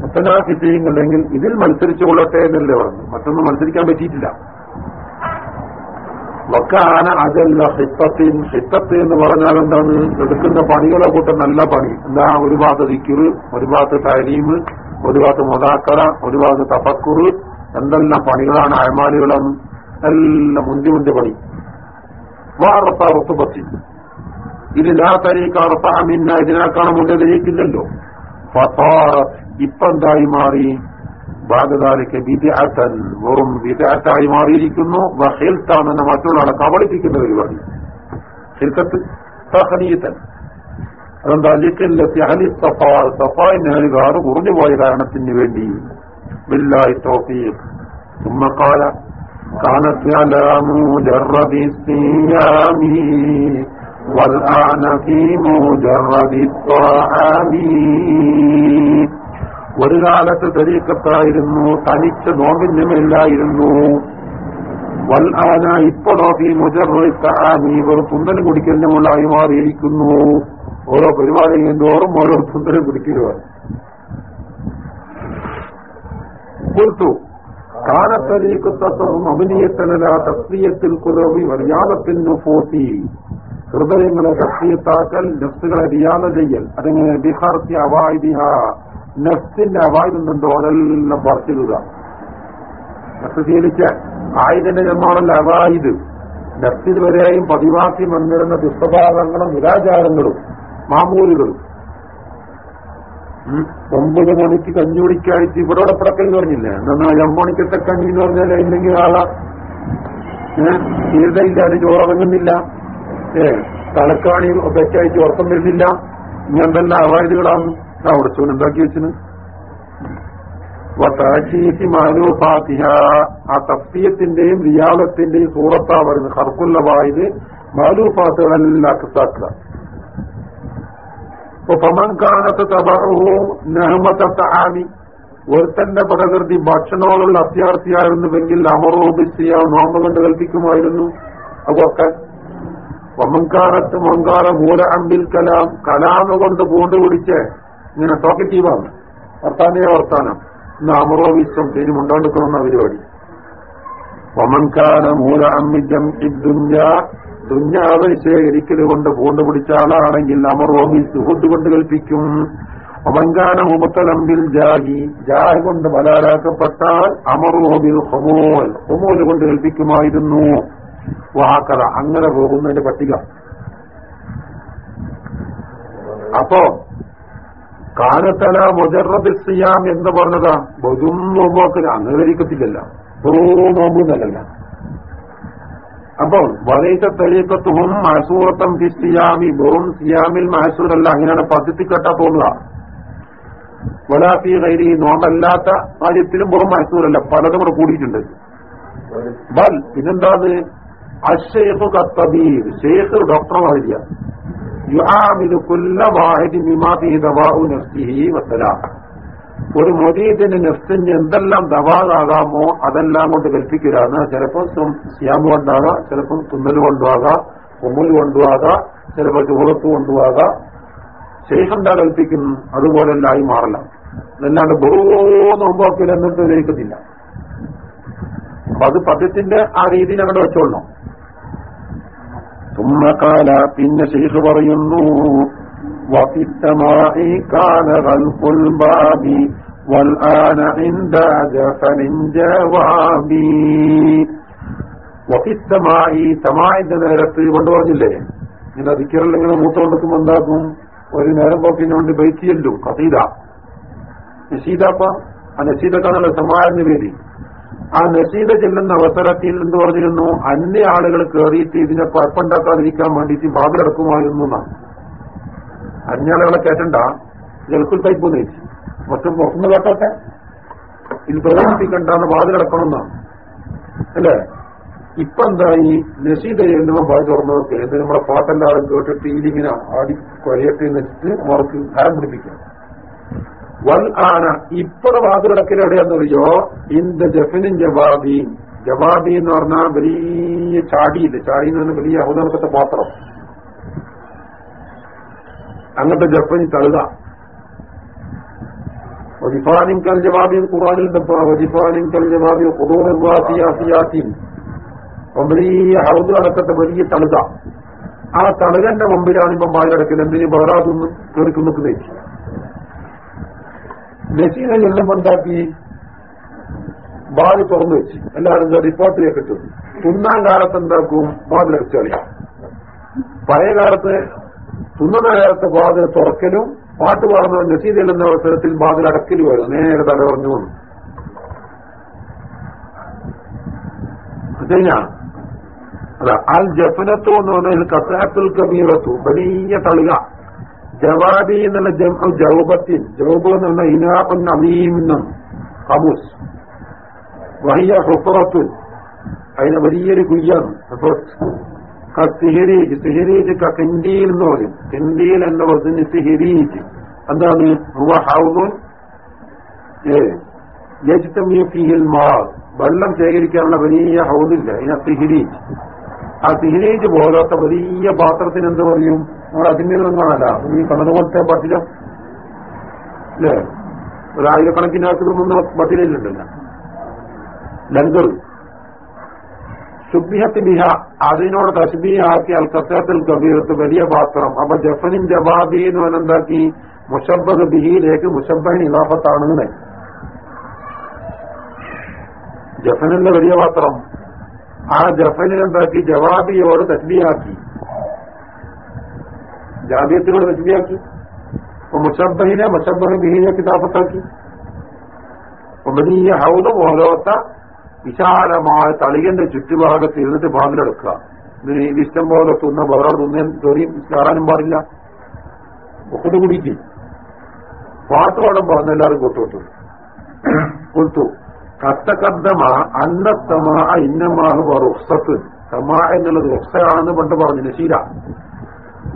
മുത്തനാഫിസീങ്ങളുണ്ടെങ്കിൽ ഇതിൽ മത്സരിച്ചു കൊള്ളട്ടെ എന്നല്ലേ പറഞ്ഞു. മറ്റൊന്നും മത്സരിക്കാൻ പറ്റിയിട്ടില്ല. വക്കാന അതല്ല ഹിത്തത്തിൻ ഹിത്തത്ത് എന്ന് പറഞ്ഞാൽ എന്താണ്? എടുക്കുന്ന പണികളെ കൂട്ടം നല്ല പണി. എന്താ? ഒരു ഭാഗത്ത് ദിക്കുറ് ഒരു ഭാഗത്ത് തരീമ് ഒരു ഭാഗത്ത് മുതാക്കറ ഒരു ഭാഗത്ത് തപക്കുറ് എന്തെല്ലാം പണികളാണ് അയമാലികളും? എല്ലാം മുന്തി മുന്തി പണി. വാറത്ത റുത്തുപത്തി ഇത് ലാ ഇപ്പെന്തായി മിന്ന بعد ذلك بدعة وهم بدعة عماري لكنه وخلطة من ما تقول على قابلتي كنه بالوالي خلطة تخنية ذلك التي أهل الصفاء الصفاء إن أهل غار ورد وإغانة النبي. بالله التوفيق. ثم قال كانت على مجرد الصيام والآن في مجرد الطعام. ഒരു കാലത്ത് തെരീക്കത്തായിരുന്നു തനിച്ച് നോമ്പിന്യമല്ലായിരുന്നു വൽ ഇപ്പോഴോ ഈ മുജറീ ഇവർ തുന്തൽ കുടിക്കലിനുമുള്ളായി മാറിയിരിക്കുന്നു. ഓരോ പരിപാടി എന്തോറും ഓരോ തുന്തൽ കുടിക്കരുവ കൊടുത്തു കാലത്തരീക്കത്തും അഭിനയത്തിനല തസ്തിയത്തിൽ കുറവി മര്യാദത്തിന് പോത്തി ഹൃദയങ്ങളെ തസ്തിയത്താക്കൽ നഫ്സുകളെ റിയാദ ചെയ്യൽ അതെങ്ങനെ ബിഹാർത്തി അവായിദിഹ നഫ്സിന്റെ അവായുന്നുണ്ടോ അതെല്ലാം പറിച്ചിടുക. നഫ്സ് ശീലിച്ച ആയുധന്റെ ജന്മാണല്ല അവായുത്. നഫ്സിൽ വരെയും പതിവാക്കി വന്നിരുന്ന ദുസ്വഭാവങ്ങളും നിരാചാരങ്ങളും മാമൂലുകളും. ഒമ്പത് മണിക്ക് കഞ്ഞി ഇവിടെ പടക്കൽ എന്ന് പറഞ്ഞില്ലേ? എന്നാ എമ്മണിക്കത്തെ കഞ്ഞി എന്ന് പറഞ്ഞാൽ ഇല്ലെങ്കിൽ ആളാ? തീർച്ചയില്ല അത് ചോറങ്ങുന്നില്ല ഏ തലക്കാണി ഒക്കെ ഉറക്കം വരുന്നില്ല. ഇങ്ങനെന്തെല്ലാം അവായതുകളാണ് ഉടച്ചോൻ എന്താക്കി വെച്ചിന്. ആ തഫ്തീയത്തിന്റെയും റിയാലത്തിന്റെയും സൂറത്താ വരുന്നത് ഹർക്കുള്ള വായത് മാലൂഫാത്തുകളെല്ലാം അക്കസാക്കുക തന്റെ പ്രകൃതി ഭക്ഷണങ്ങളുള്ള അത്യാർത്ഥിയായിരുന്നുവെങ്കിൽ അമറോബിസിയ നോമ്പ് കണ്ട് കൽപ്പിക്കുമായിരുന്നു. അതൊക്കെ വമൻകാനത്ത് മങ്കാല മൂല അമ്പിൽ കലാം. കലാമ കൊണ്ട് പൂണ്ട് പിടിച്ച് ഇങ്ങനെ ടോക്കറ്റീവാണ് വർത്താനേ വർത്താനം. ഇന്ന് അമറോ വിശ്വം പേര് മുണ്ടോണ്ടിക്കണമെന്ന പരിപാടി. വമൻകാന മൂല അമ്മിജം ഇദ്ദുഞ്ഞ ദുഞ്ഞാവ് ശേഖരിക്കൽ കൊണ്ട് പൂണ്ടു പിടിച്ച ആളാണെങ്കിൽ അമറോബി സുഹൃത്ത് കൊണ്ട് കൽപ്പിക്കും. അവങ്കാന മുമത്തലമ്പിൽ ജാഹി. ജാഹി കൊണ്ട് ബലാലാക്കപ്പെട്ടാൽ അമറോബിൽ ഹൊമോൽ. ഹൊമോൽ കൊണ്ട് കൽപ്പിക്കുമായിരുന്നു. വാക്കറ അങ്ങനെ പോകുന്നതിന്റെ പട്ടിക. അപ്പോ കാലത്തല മുജറബിൽ സിയാം എന്ന് പറഞ്ഞതാ. ബൊതും നോമ്പോക്കിന് അംഗീകരിക്കത്തില്ലല്ല. നോമ്പ് എന്നല്ല അപ്പോൾ വലൈത്ത തരീക്കത്തും മഹസൂറത്തം ഫിസ്റ്റിയാമി വെറും സിയാമിൽ മഹസൂറല്ല. അങ്ങനെയാണ് പദ്ധതിക്കെട്ടാ തോന്നുക. വലാഫി കൈരി നോമ്പല്ലാത്ത കാര്യത്തിലും ബോം മഹസൂറല്ല. പലതും കൂടെ കൂടിയിട്ടുണ്ട്. ബൽ പിന്നെന്താത് അഷേഖ് കത്തബീർ ഷേഖ് ഡോക്ടർ മാതിരിയ ഒരു മൊരീദിന് നെഫ്സിന് എന്തെല്ലാം ദവാറാകാമോ അതെല്ലാം കൊണ്ട് കൽപ്പിക്കലാണ്. ചിലപ്പോൾ ശ്യാമ് കൊണ്ടാകാം ചിലപ്പം തുന്നൽ കൊണ്ടുപോകാം ഉമ്മുൽ കൊണ്ടുപോകാം ചിലപ്പോൾ ചുവളത്ത് കൊണ്ടുപോകാം ശേഷന്താ കൽപ്പിക്കുന്നു. അതുപോലെല്ലായി മാറില്ല മാറല്ല ബഹു നോമ്പോക്കിൽ എന്നിട്ട് ഉപയോഗിക്കത്തില്ല. അപ്പൊ അത് പദ്യത്തിന്റെ ആ രീതിയിൽ അങ്ങോട്ട് വെച്ചോളണം. സുമ്മക്കാല പിന്നെ ശേഷു പറയുന്നു വസിത്തമായി തമായിന്റെ നേരത്ത് കൊണ്ട് പറഞ്ഞില്ലേ? ഇങ്ങനെ അതിക്കറിൽ ഇങ്ങനെ മൂത്തോണ്ടെത്തുമ്പോ എന്താക്കും? ഒരു നേരം പോക്കിനുകൊണ്ട് ബൈത്തിയല്ലോ കസീത നസീദപ്പ ആ നസീദക്കാണല്ലോ സമാജന് പേര്. ആ നസീദ ചെല്ലുന്ന അവസരത്തിൽ എന്ന് പറഞ്ഞിരുന്നു? അന്യ ആളുകൾ കയറിയിട്ട് ഇതിനെ കുഴപ്പമുണ്ടാക്കാതിരിക്കാൻ വേണ്ടിയിട്ട് വാതിലടക്കുമായിരുന്നു എന്നാണ്. ആളുകളെ കേട്ടണ്ട ഗൾഫിൽ തൈപ്പ് നയിച്ചു മറ്റും പുറത്തുനിന്ന് കേട്ടോട്ടെ? ഇത് പ്രദർശിപ്പിക്കണ്ടെന്ന് വാതിലടക്കണമെന്നാണ് അല്ലേ? ഇപ്പൊ എന്തായി നസീദ എഴുതുമ്പോ ബാധ തുറന്നവർക്ക് എന്ത് നമ്മളെ പാട്ടെല്ലാവരും കേട്ടിട്ട് ഇതിങ്ങനെ ആടി കൊരയട്ടെ എന്ന് വെച്ചിട്ട് അവർക്ക് ഹരം പിടിപ്പിക്കാം വൽ ആന ഇപ്പഴ വാതിലടക്കൽ എവിടെയാണെന്നറിയോ ഇന്ത ജഫിനും ജവാബി. ജവാബി എന്ന് പറഞ്ഞാൽ വലിയ ചാടിയില്ല? ചാടി എന്ന് പറഞ്ഞാൽ വലിയ അവതരണത്തെ പാത്രം. അങ്ങനത്തെ ജപ്പനി തഴുക വജിഫാനിം കൽ ജവാബി ഖുറാനിൽ വജിഫാനിം കൽ ജവാബി ഖുദൂറിയാസിയാസിയാത്തിൻ വലിയ ഹൗദ് അടക്കത്തെ വലിയ തളുക ആ തളുകന്റെ മുമ്പിലാണ് ഇപ്പം വായിലടക്കൽ എന്തിനും? ബഹറാതൊന്നും കേറിക്കുന്നു വെച്ചു നസീനെ എല്ലാം ഉണ്ടാക്കി ബാൽ തുറന്നു വെച്ച്. എല്ലാവരും റിപ്പോർട്ടിലേക്ക് ഇട്ടു. തുന്നാൻ കാലത്ത് എന്താക്കും? വാതിലടച്ചറിയാം പഴയ കാലത്ത് തുന്നുന്ന കാലത്ത് വാതിൽ തുറക്കലും പാട്ട് പാടുന്ന നസീദ് എന്ന അവസരത്തിൽ ബാതിൽ അടക്കലുമായിരുന്നു നേരെ തല പറഞ്ഞു വന്നു. അല്ല അൽ ജഫനത്തു എന്ന് പറഞ്ഞാൽ കസാത്തുൽ കബീറത്തു വലിയ തളിക. ജവാബി എന്നുള്ള ജംഹു ജൗബത്തിൻ. ജൗബ് എന്ന് പറഞ്ഞ ഇനാഖുൻ അമീമെന്നും കബൂസ് വഹിയ ഹുഫറത്തുൻ. അതിന് വലിയൊരു കുയ്യാണ്. സിഹരീജ്. സിഹരീജ് കിണ്ടിയിൽ എന്ന് പറയും. കിണ്ടിയിൽ എന്ന പറഞ്ഞ് സിഹരീജ്. എന്താണ്? ഹൗദുൻ. ഫീഹിൽ മാ. വെള്ളം ശേഖരിക്കാനുള്ള വലിയ ഹൗദില്ല അതിനാ സിഹിരീജ്. ആ സിഹിരീജ് പോലത്തെ വലിയ പാത്രത്തിന് എന്ത് പറയും? നമ്മൾ അതിന്മേൽ നിന്നാണല്ല. ഈ പോലത്തെ പട്ടില? അല്ലേ? ഒരായിരക്കണക്കിന് ആൾക്കാർ പട്ടിലുണ്ടല്ലോ ലങ്കർ സുബ്ബിഹത്ത് ബിഹ അതിനോട് തസ്ബീഹാക്കി അൽ കസത്തിൽ കബീറത്ത് വലിയ പാത്രം. അപ്പൊ ജഫനിൻ ജവാബി എന്ന് പറഞ്ഞെന്താക്കി മുഷബഹ് ബിഹിയിലേക്ക് മുഷബഹിന് ഇലാഫത്താണെന്ന്. ജഫനിന്റെ വലിയ പാത്രം. ആ ജഫനിനെന്താക്കി ജവാബിയോട് തസ്ബിയാക്കി ജാബിയത്തിനോട് തസ്ബിയാക്കി മുഷബഹിനെ മുഷബഹ് ബിഹിനെ അപ്പൊ വലിയ ഹൗദ് പോലോത്ത വിശാലമായ തളികന്റെ ചുറ്റുഭാഗത്ത് ഇരുന്നിട്ട് ബാതിലെടുക്കുക ഇതിന് ഇത് ഇഷ്ടം പോലെ തിന്ന വേറെ തിന്നേം കയറിയും കയറാനും പാടില്ല. ഒക്കട്ട് പാട്ടുപാടം പാട്ട് പാടാൻ പറഞ്ഞ എല്ലാവരും കൊട്ടുകൊട്ടു. കൊടുത്തു കത്തക്കദ്ദമ തമാ ഇന്നമാഹ് റുക്സത്ത് തമാ എന്നുള്ളത് റുക്സയാണെന്ന് പണ്ട് പറഞ്ഞു നശീല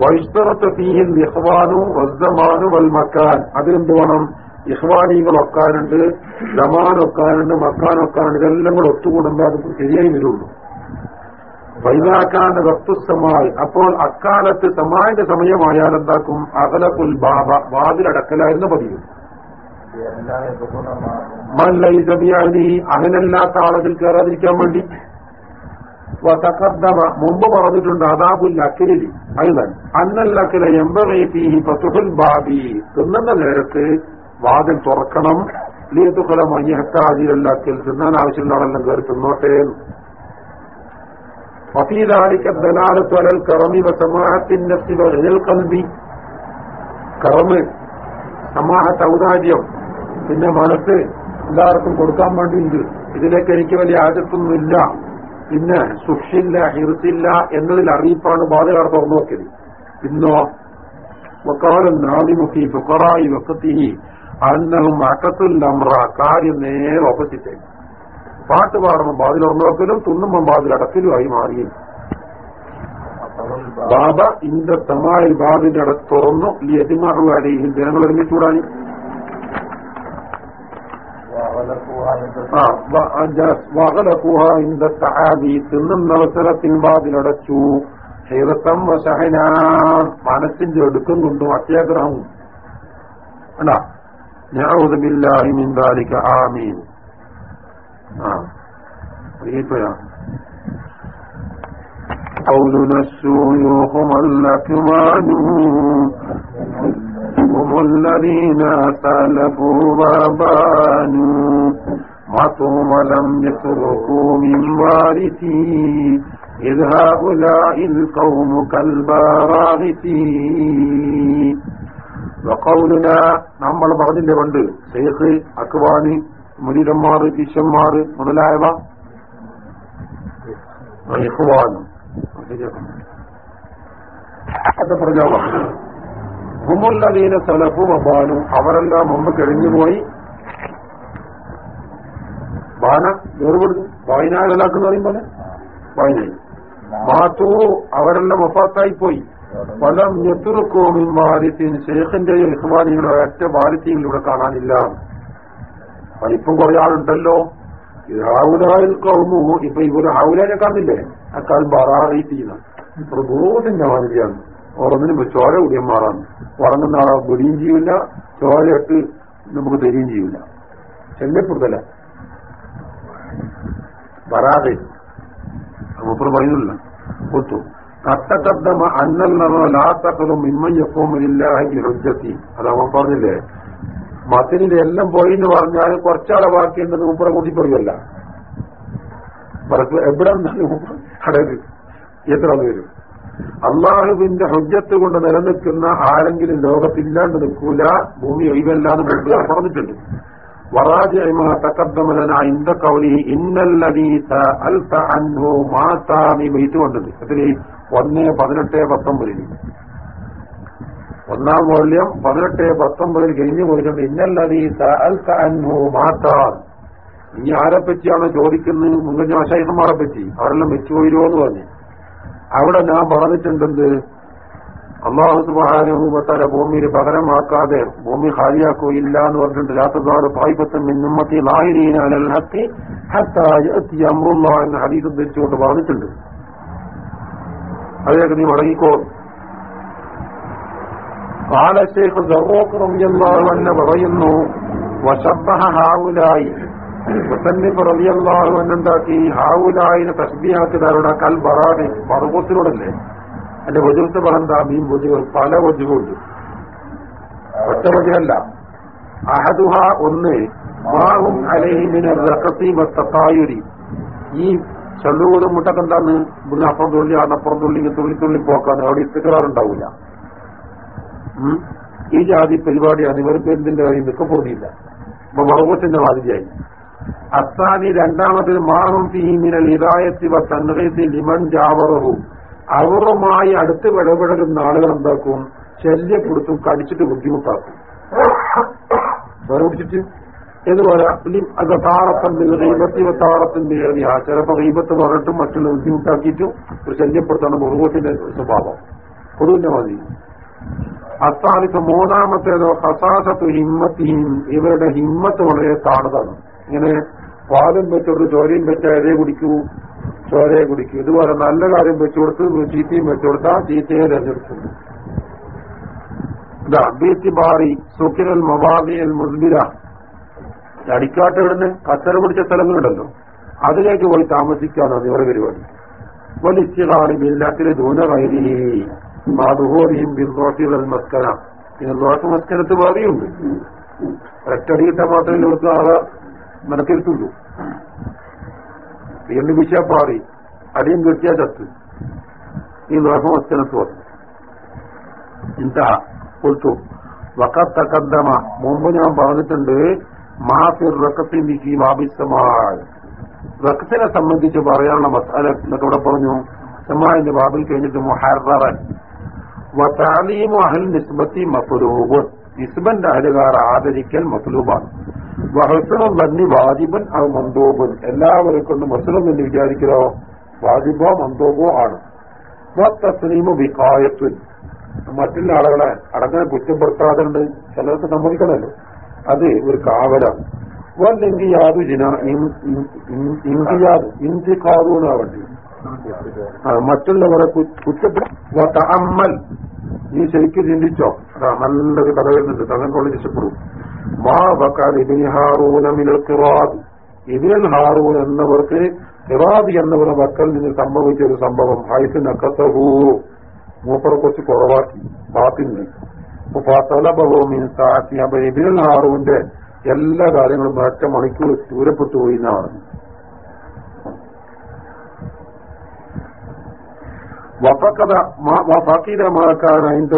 വൈഷ്ണറത്ത് ഫീഹിൽ ഇഹ്വാനു വസ്തമാനു വൽ മക്കാൻ. അതിലെന്ത് വേണം ഇഹ്വാനീങ്ങൾ ഒക്കാനുണ്ട് ജമാൻ ഒക്കാനുണ്ട് മക്കാൻ ഒക്കാനുണ്ട് ഇതെല്ലാം കൂടെ ഒത്തുകൂടുമ്പോൾ അത് ശരിയായി വരുള്ളൂ. വൈദാക്കാന്റെ വസ്തുസമായി അപ്പോൾ അക്കാലത്ത് സമാന്റെ സമയമായാൽ എന്താക്കും അകലക്കുൽ ബാബ വാതിലടക്കലായിരുന്നു പതിവ്. മല്ലൈസബിയാനി അങ്ങനല്ലാത്ത ആളുകൾ കയറാതിരിക്കാൻ വേണ്ടി. വതഖദ്ദമ മുമ്പ് പറഞ്ഞിട്ടുണ്ട് അതാബുൽ അക്കിലി അഴുതൻ അന്നല്ലക്കില എമ്പറേഫീഹി പത്തുഹുൽ ബാബി. തിന്നുന്ന നേരത്ത് വാതിൽ തുറക്കണം. ലീതുക്കല മഞ്ഞഹത്താജിലല്ലാക്കിൽ തിന്നാൻ ആവശ്യമുള്ള ആളെല്ലാം കയറി തിന്നോട്ടെ അലൽ കറമി വസമാഹത്തിന്റെ കൽബി കറമ് സമാഹ ഔദാര്യം. പിന്നെ മനസ്സ് എല്ലാവർക്കും കൊടുക്കാൻ വേണ്ടിയുണ്ട് ഇതിലേക്ക് എനിക്ക് വലിയ ആദത്തൊന്നുമില്ല പിന്നെ സുഷില്ല ഹിർസില്ല എന്നതിൽ അറിയിപ്പാണ് ബാധകാർ തുറന്നു നോക്കിയത്. ഇന്നോ വക്കാലം നാദിമുഖി ഫുക്കറായി വക്കത്തിഹി അന്നഹും അക്കത്തുൽ കാര്യം നേരെ ഓപ്പോസിറ്റ്. പാട്ട് പാടുമ്പോൾ ബാതിൽ ഉറന്നുവെക്കലും തുന്നുമ്പോൾ ബാതിൽ അടക്കലുമായി മാറിയും. ബാബ ഇന്റെ തമായി ബാബിന്റെ അട തുറന്നു. യതിമാറു അലയും ജനങ്ങൾ ഒരുമിച്ചൂടാനി വകലക്കുഹ ഇന്ത തഹാബി തിന്നുന്ന അവസരത്തിൽ ബാതിലടച്ചു ഹൈറത്തം വസഹന മനസ്സിന്റെ ഒടുക്കം കൊണ്ടും അത്യാഗ്രഹവും അല്ല نعوذ بالله من ذلك آمين آه. طيب قولنا السيوخ ملكمان هم الذين سلفوا وبانوا ماتوا ولم يتركوا من وارثي إذ هؤلاء القوم كالبراغثي വക്കൗലിന നമ്മൾ പറഞ്ഞില്ലേ പണ്ട് ഷെയ്ഖ് അക്വാനി മുനിരന്മാർ ഈശന്മാർ മുതലായവ ഇഖ്വാനും അത് പറഞ്ഞോളാം ഹുമുല്ലദീന സലഫു വബാനും അവരെല്ലാം മുമ്പ് കഴിഞ്ഞുപോയി ബാന വേർപെടുന്നു വായനാകലാക്കെന്ന് പറയുമ്പോൾ പോലെ? വായനായി മാത്തു അവരെല്ലാം ഒപ്പാത്തായി പോയി. ഫലം ഞെത്തുറുക്കോമിൻ വാരിത്തിന് ശേഖന്റെയും ഇഹ്വാനിയുടെ ഒറ്റ വാരിത്തിയിലൂടെ കാണാനില്ല. വലിപ്പം കുറെ ആളുണ്ടല്ലോ. ഹൗലായിൽ ഇപ്പൊ ഇവർ ഹൗലാനെ കാണില്ലേ അക്കാൾ ബറാറീtina പ്രബോധന്റെ മാതിരിയാണ് ഉറങ്ങിന് ചോര കുടിയന്മാറാണ് ഉറങ്ങുന്ന ആളെ ചെയ്യൂല ചെയ്യില്ല ചോരയിട്ട് നമുക്ക് തരികയും ചെയ്യില്ല ശല്യപ്പെടുത്തല വരാതെ. മൂപ്പർ പറയുന്നില്ല. ഒത്തു. കത്തക്കദ്ദമ അന്നല്ലോ ലാത്തക്കലും ഇമ്മയ്യപ്പോമില്ലാഹി ഹുജ്ജത്തി. അത് അവൻ പറഞ്ഞില്ലേ? മത്തിനിന്റെ എല്ലാം പോയി എന്ന് പറഞ്ഞാൽ കുറച്ചാളെ ബാക്കിയുണ്ടെന്ന് മൂപ്പറെ കൂട്ടി പറയുമല്ല എവിടെ നിന്നാലും അടയത് എത്ര വരും? അള്ളാഹുവിന്റെ ഹുജ്ജത്ത് കൊണ്ട് നിലനിൽക്കുന്ന ആരെങ്കിലും ലോകത്തില്ലാണ്ട് നിൽക്കൂല ഭൂമി ഒഴിവല്ലാന്ന് മുമ്പ് പറഞ്ഞിട്ടുണ്ട്. വറാജിമ തക്കദ്ദമലന ഇന്ത കൗലി ഇന്നല്ലതീ അൽത്ത അൻഹു മാതാനി വെയിറ്റ് കൊണ്ടത് അതിൽ ഒന്ന് പതിനെട്ട് പത്തൊമ്പതിൽ. ഒന്നാം മൂല്യം പതിനെട്ട് പത്തൊമ്പതിൽ കഴിഞ്ഞു പോയിട്ടുണ്ട്. ഇന്നല്ലതീ അൽത്ത അൻഹു മാതാ ഇനി ആരെപ്പറ്റിയാണ് ചോദിക്കുന്നത്? മുൻകഞ്ഞ ശൈഖന്മാരെ പറ്റി അവരെല്ലാം വെച്ചുപോയിരുവോ എന്ന് പറഞ്ഞു. അവിടെ ഞാൻ പറഞ്ഞിട്ടുണ്ടെന്ത്? അള്ളാഹു സുബാനുഭവത്താല ഭൂമിയിൽ പകരമാക്കാതെ ഭൂമി ഹാരിയാക്കുകയില്ല എന്ന് പറഞ്ഞിട്ടുണ്ട്. രാത്രികാട് പായ്പത്തും മിന്നുമ്മത്തി എന്ന ഹദീസ് ധരിച്ചുകൊണ്ട് പറഞ്ഞിട്ടുണ്ട്. അതിലേക്ക് നീ മടങ്ങിക്കോ. കാലശേഖർ പറയുന്നു വശബ്ബഹ മുസന്നിഫ് റബിയല്ലാഹു എന്നുണ്ടാക്കി ഹാവുലായിനെ തസ്ബിയാക്കിയതാരുടെ കൽ ബറാദി പറവത്തിനോടല്ലേ എന്റെ വജുത്ത് പറന്താ മീൻ വജുകൾ പല വജുകളുണ്ട് ഒറ്റ വജുവല്ല അഹദുഹ ഒന്ന് മാവും അലഹിമിന് റക്കസീമത്തായുരി ഈ ചള്ളുകൂടും മുട്ടൊക്കെ എന്താണ് പിന്നെ അപ്പുറം തുള്ളി അപ്പുറം തുള്ളി തുള്ളി തുള്ളി പോക്കാണ് അവിടെ ഇസ്തിക്കറാറുണ്ടാവില്ല ഈ ജാതി പരിപാടിയാണ്. ഇവർക്ക് എന്തിന്റെ കാര്യം? നിൽക്ക പോകുന്നില്ല അപ്പൊ മറുപത്തിന്റെ മാതിരിയായി. അസാനി രണ്ടാമത് മാറും തീമിനൽ ഹിദായത്തി തന്നകത്തി ലിമൺ ജാവറവും അവറുമായി അടുത്ത് വിടപെടുന്ന ആളുകൾ എന്താക്കും? ശല്യപ്പെടുത്തും കടിച്ചിട്ട് ബുദ്ധിമുട്ടാക്കും. പിടിച്ചിട്ട്? എന്ന് പറയാം. അത് താറത്തിന്റെ ദൈവത്തി താറത്തിന്റെ പറഞ്ഞിട്ടും മറ്റുള്ള ബുദ്ധിമുട്ടാക്കിയിട്ടും ഒരു ശല്യപ്പെടുത്താണ് മുറുകത്തിന്റെ സ്വഭാവം. പൊതുവിന്റെ മതി അസ്ഥാനിത്ത് മൂന്നാമത്തേതോ ഹസാസത്ത് ഹിമ്മത്തിയും ഇവരുടെ ഹിമ്മത്ത് വളരെ താണതാണ്. ഇങ്ങനെ പാലും വെച്ചോട് ചോരയും വെച്ച ഇതേ കുടിക്കൂ. ചോരയെ കുടിക്കൂ. ഇതുപോലെ നല്ല കാര്യം വെച്ചു കൊടുത്ത് ചീത്തയും വെച്ചു കൊടുത്താൽ ചീത്തയെ തിരഞ്ഞെടുക്കും. ഇതാ ബീത്തി ബാറി സുഖിരൽ മവാദിയൽ മുസ്ബിര അടിക്കാട്ട് ഇവിടുന്ന് കച്ചറ പിടിച്ച സ്ഥലങ്ങളുണ്ടല്ലോ. അതിലേക്ക് പോയി താമസിക്കാനാണ് ഇവരുടെ പരിപാടി. വലിച്ചിറാണ് ബില്ലാത്തിലെ ദൂനകൈരി മാതുഹോറിയും ബിർദോഷികൾ മസ്കര പിന്നെ ദോഷ മസ്കരത്ത് വേറെയുണ്ട്. ഒറ്റടിയിട്ട മാത്രമേ ഇവർക്ക് ആളെ മനക്കിരുത്തുള്ളൂ വിഷയ പാറി. അടിയും കിട്ടിയ ചത്ത്. ഈ ദോഷ മസ്കനത്ത് വന്നു എന്താ കൊടുത്തു വക്കത്തക്കന്തമ മുമ്പ് ഞാൻ പറഞ്ഞിട്ടുണ്ട് മാഫിർ റക്കത്തിന്റെ ഈ വാബിസമായി റക്കത്തിനെ സംബന്ധിച്ച് പറയാനുള്ള മസാല എന്നൊക്കെ ഇവിടെ പറഞ്ഞു. സമാന്റെ ബാബിൽ കഴിഞ്ഞിട്ട് മുഹറൻ വത്താലീമു അഹൽ നിസ്ബത്തി മസുലൂബ് നിസ്ബന്റെ അഹലുകാർ ആദരിക്കൽ മഫ്ലൂബാണ് വഹസനും വാജിബൻ അത് മന്തോബൻ എല്ലാവരെ കൊണ്ട് മസലം എന്ന് വിചാരിക്കലോ വാജിബോ മന്തോബോ ആണ്. തസ്ലീമു വിഹായത്വൻ മറ്റുള്ള ആളുകളെ അടങ്ങനെ കുറ്റപ്പെടുത്താതുണ്ട് ചിലർക്ക് സമ്മതിക്കണല്ലോ അത് ഒരു കാവലാണ്. വല്ലെങ്കിൽ ഇന്ത്യയാത് ഇന്ത്യക്കാതൂന്നാവേണ്ടി മറ്റുള്ളവരെ കുറ്റപ്പെട്ട അമ്മൽ നീ ശരിക്കും ചിന്തിച്ചോ? അതാ നല്ലൊരു കഥ വരുന്നുണ്ട്. തങ്ങൾക്കുള്ള രക്ഷപ്പെടും മാ വക്കാൻ ഇബിൻ ഹാറൂന മിനൽ ഖിറാദ്. ഇബിൻ ഹാറൂൻ എന്നവർക്ക് ഖിറാദ് എന്നവരുടെ വക്കൽ നിന്ന് സംഭവിച്ച ഒരു സംഭവം. ഹൈസ് നക്കസഹൂ മൂപ്പറെ കുറച്ച് കുറവാക്കി. അപ്പൊ ഇബിൻ ഹാറൂന്റെ എല്ലാ കാര്യങ്ങളും ഒറ്റ മണിക്കൂർ ദൂരപ്പെട്ടു പോയി എന്നാണ്. വഫക്കത ഫക്കീര മാക്കാൻ അതിന്റെ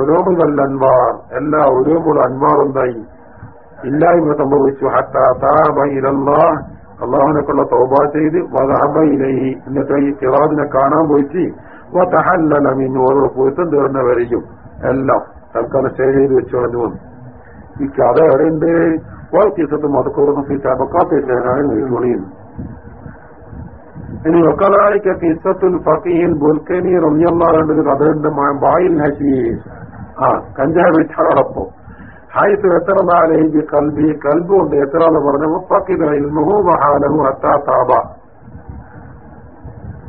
ഒരോമുൽ വല്ല അൻവാർ. എല്ലാ ഒരോമുള്ള അൻവാർ ഉണ്ടായി ഇല്ലായ്മ സംഭവിച്ചു. അള്ളാഹുനെക്കുള്ള തോബ ചെയ്ത് എന്നിട്ട് ഈ കിറാദിനെ കാണാൻ പോയിട്ട് വതഹല്ലമിൻ ഓരോ പൊരുത്തം തീർന്നവരെയും എല്ലാം തൽക്കാലം സ്റ്റേ ചെയ്ത് വെച്ചു കളഞ്ഞു വന്നു. ഈ കഥ എവിടെയുണ്ട്? വാക്കിസത്ത് മതക്കുറന്ന് ചബക്കാത്തേക്കാനാണ് വിളിയുന്നു ഇനി വക്കലായിക്ക കിസത്തുൽ ഫക്കീൽ ബുൽക്കനി റമിയല്ലാറുണ്ട് കഥയുണ്ട് ബായിൽ ഹസീസ് ആ കഞ്ചാവ് വിളിച്ചാളപ്പോ ഹായിത്ത് എത്രനാലേബി കൽബി? കൽബുണ്ട് എത്ര എന്ന് പറഞ്ഞു ഫക്കിദു മഹാലഹു അത്താ താബ.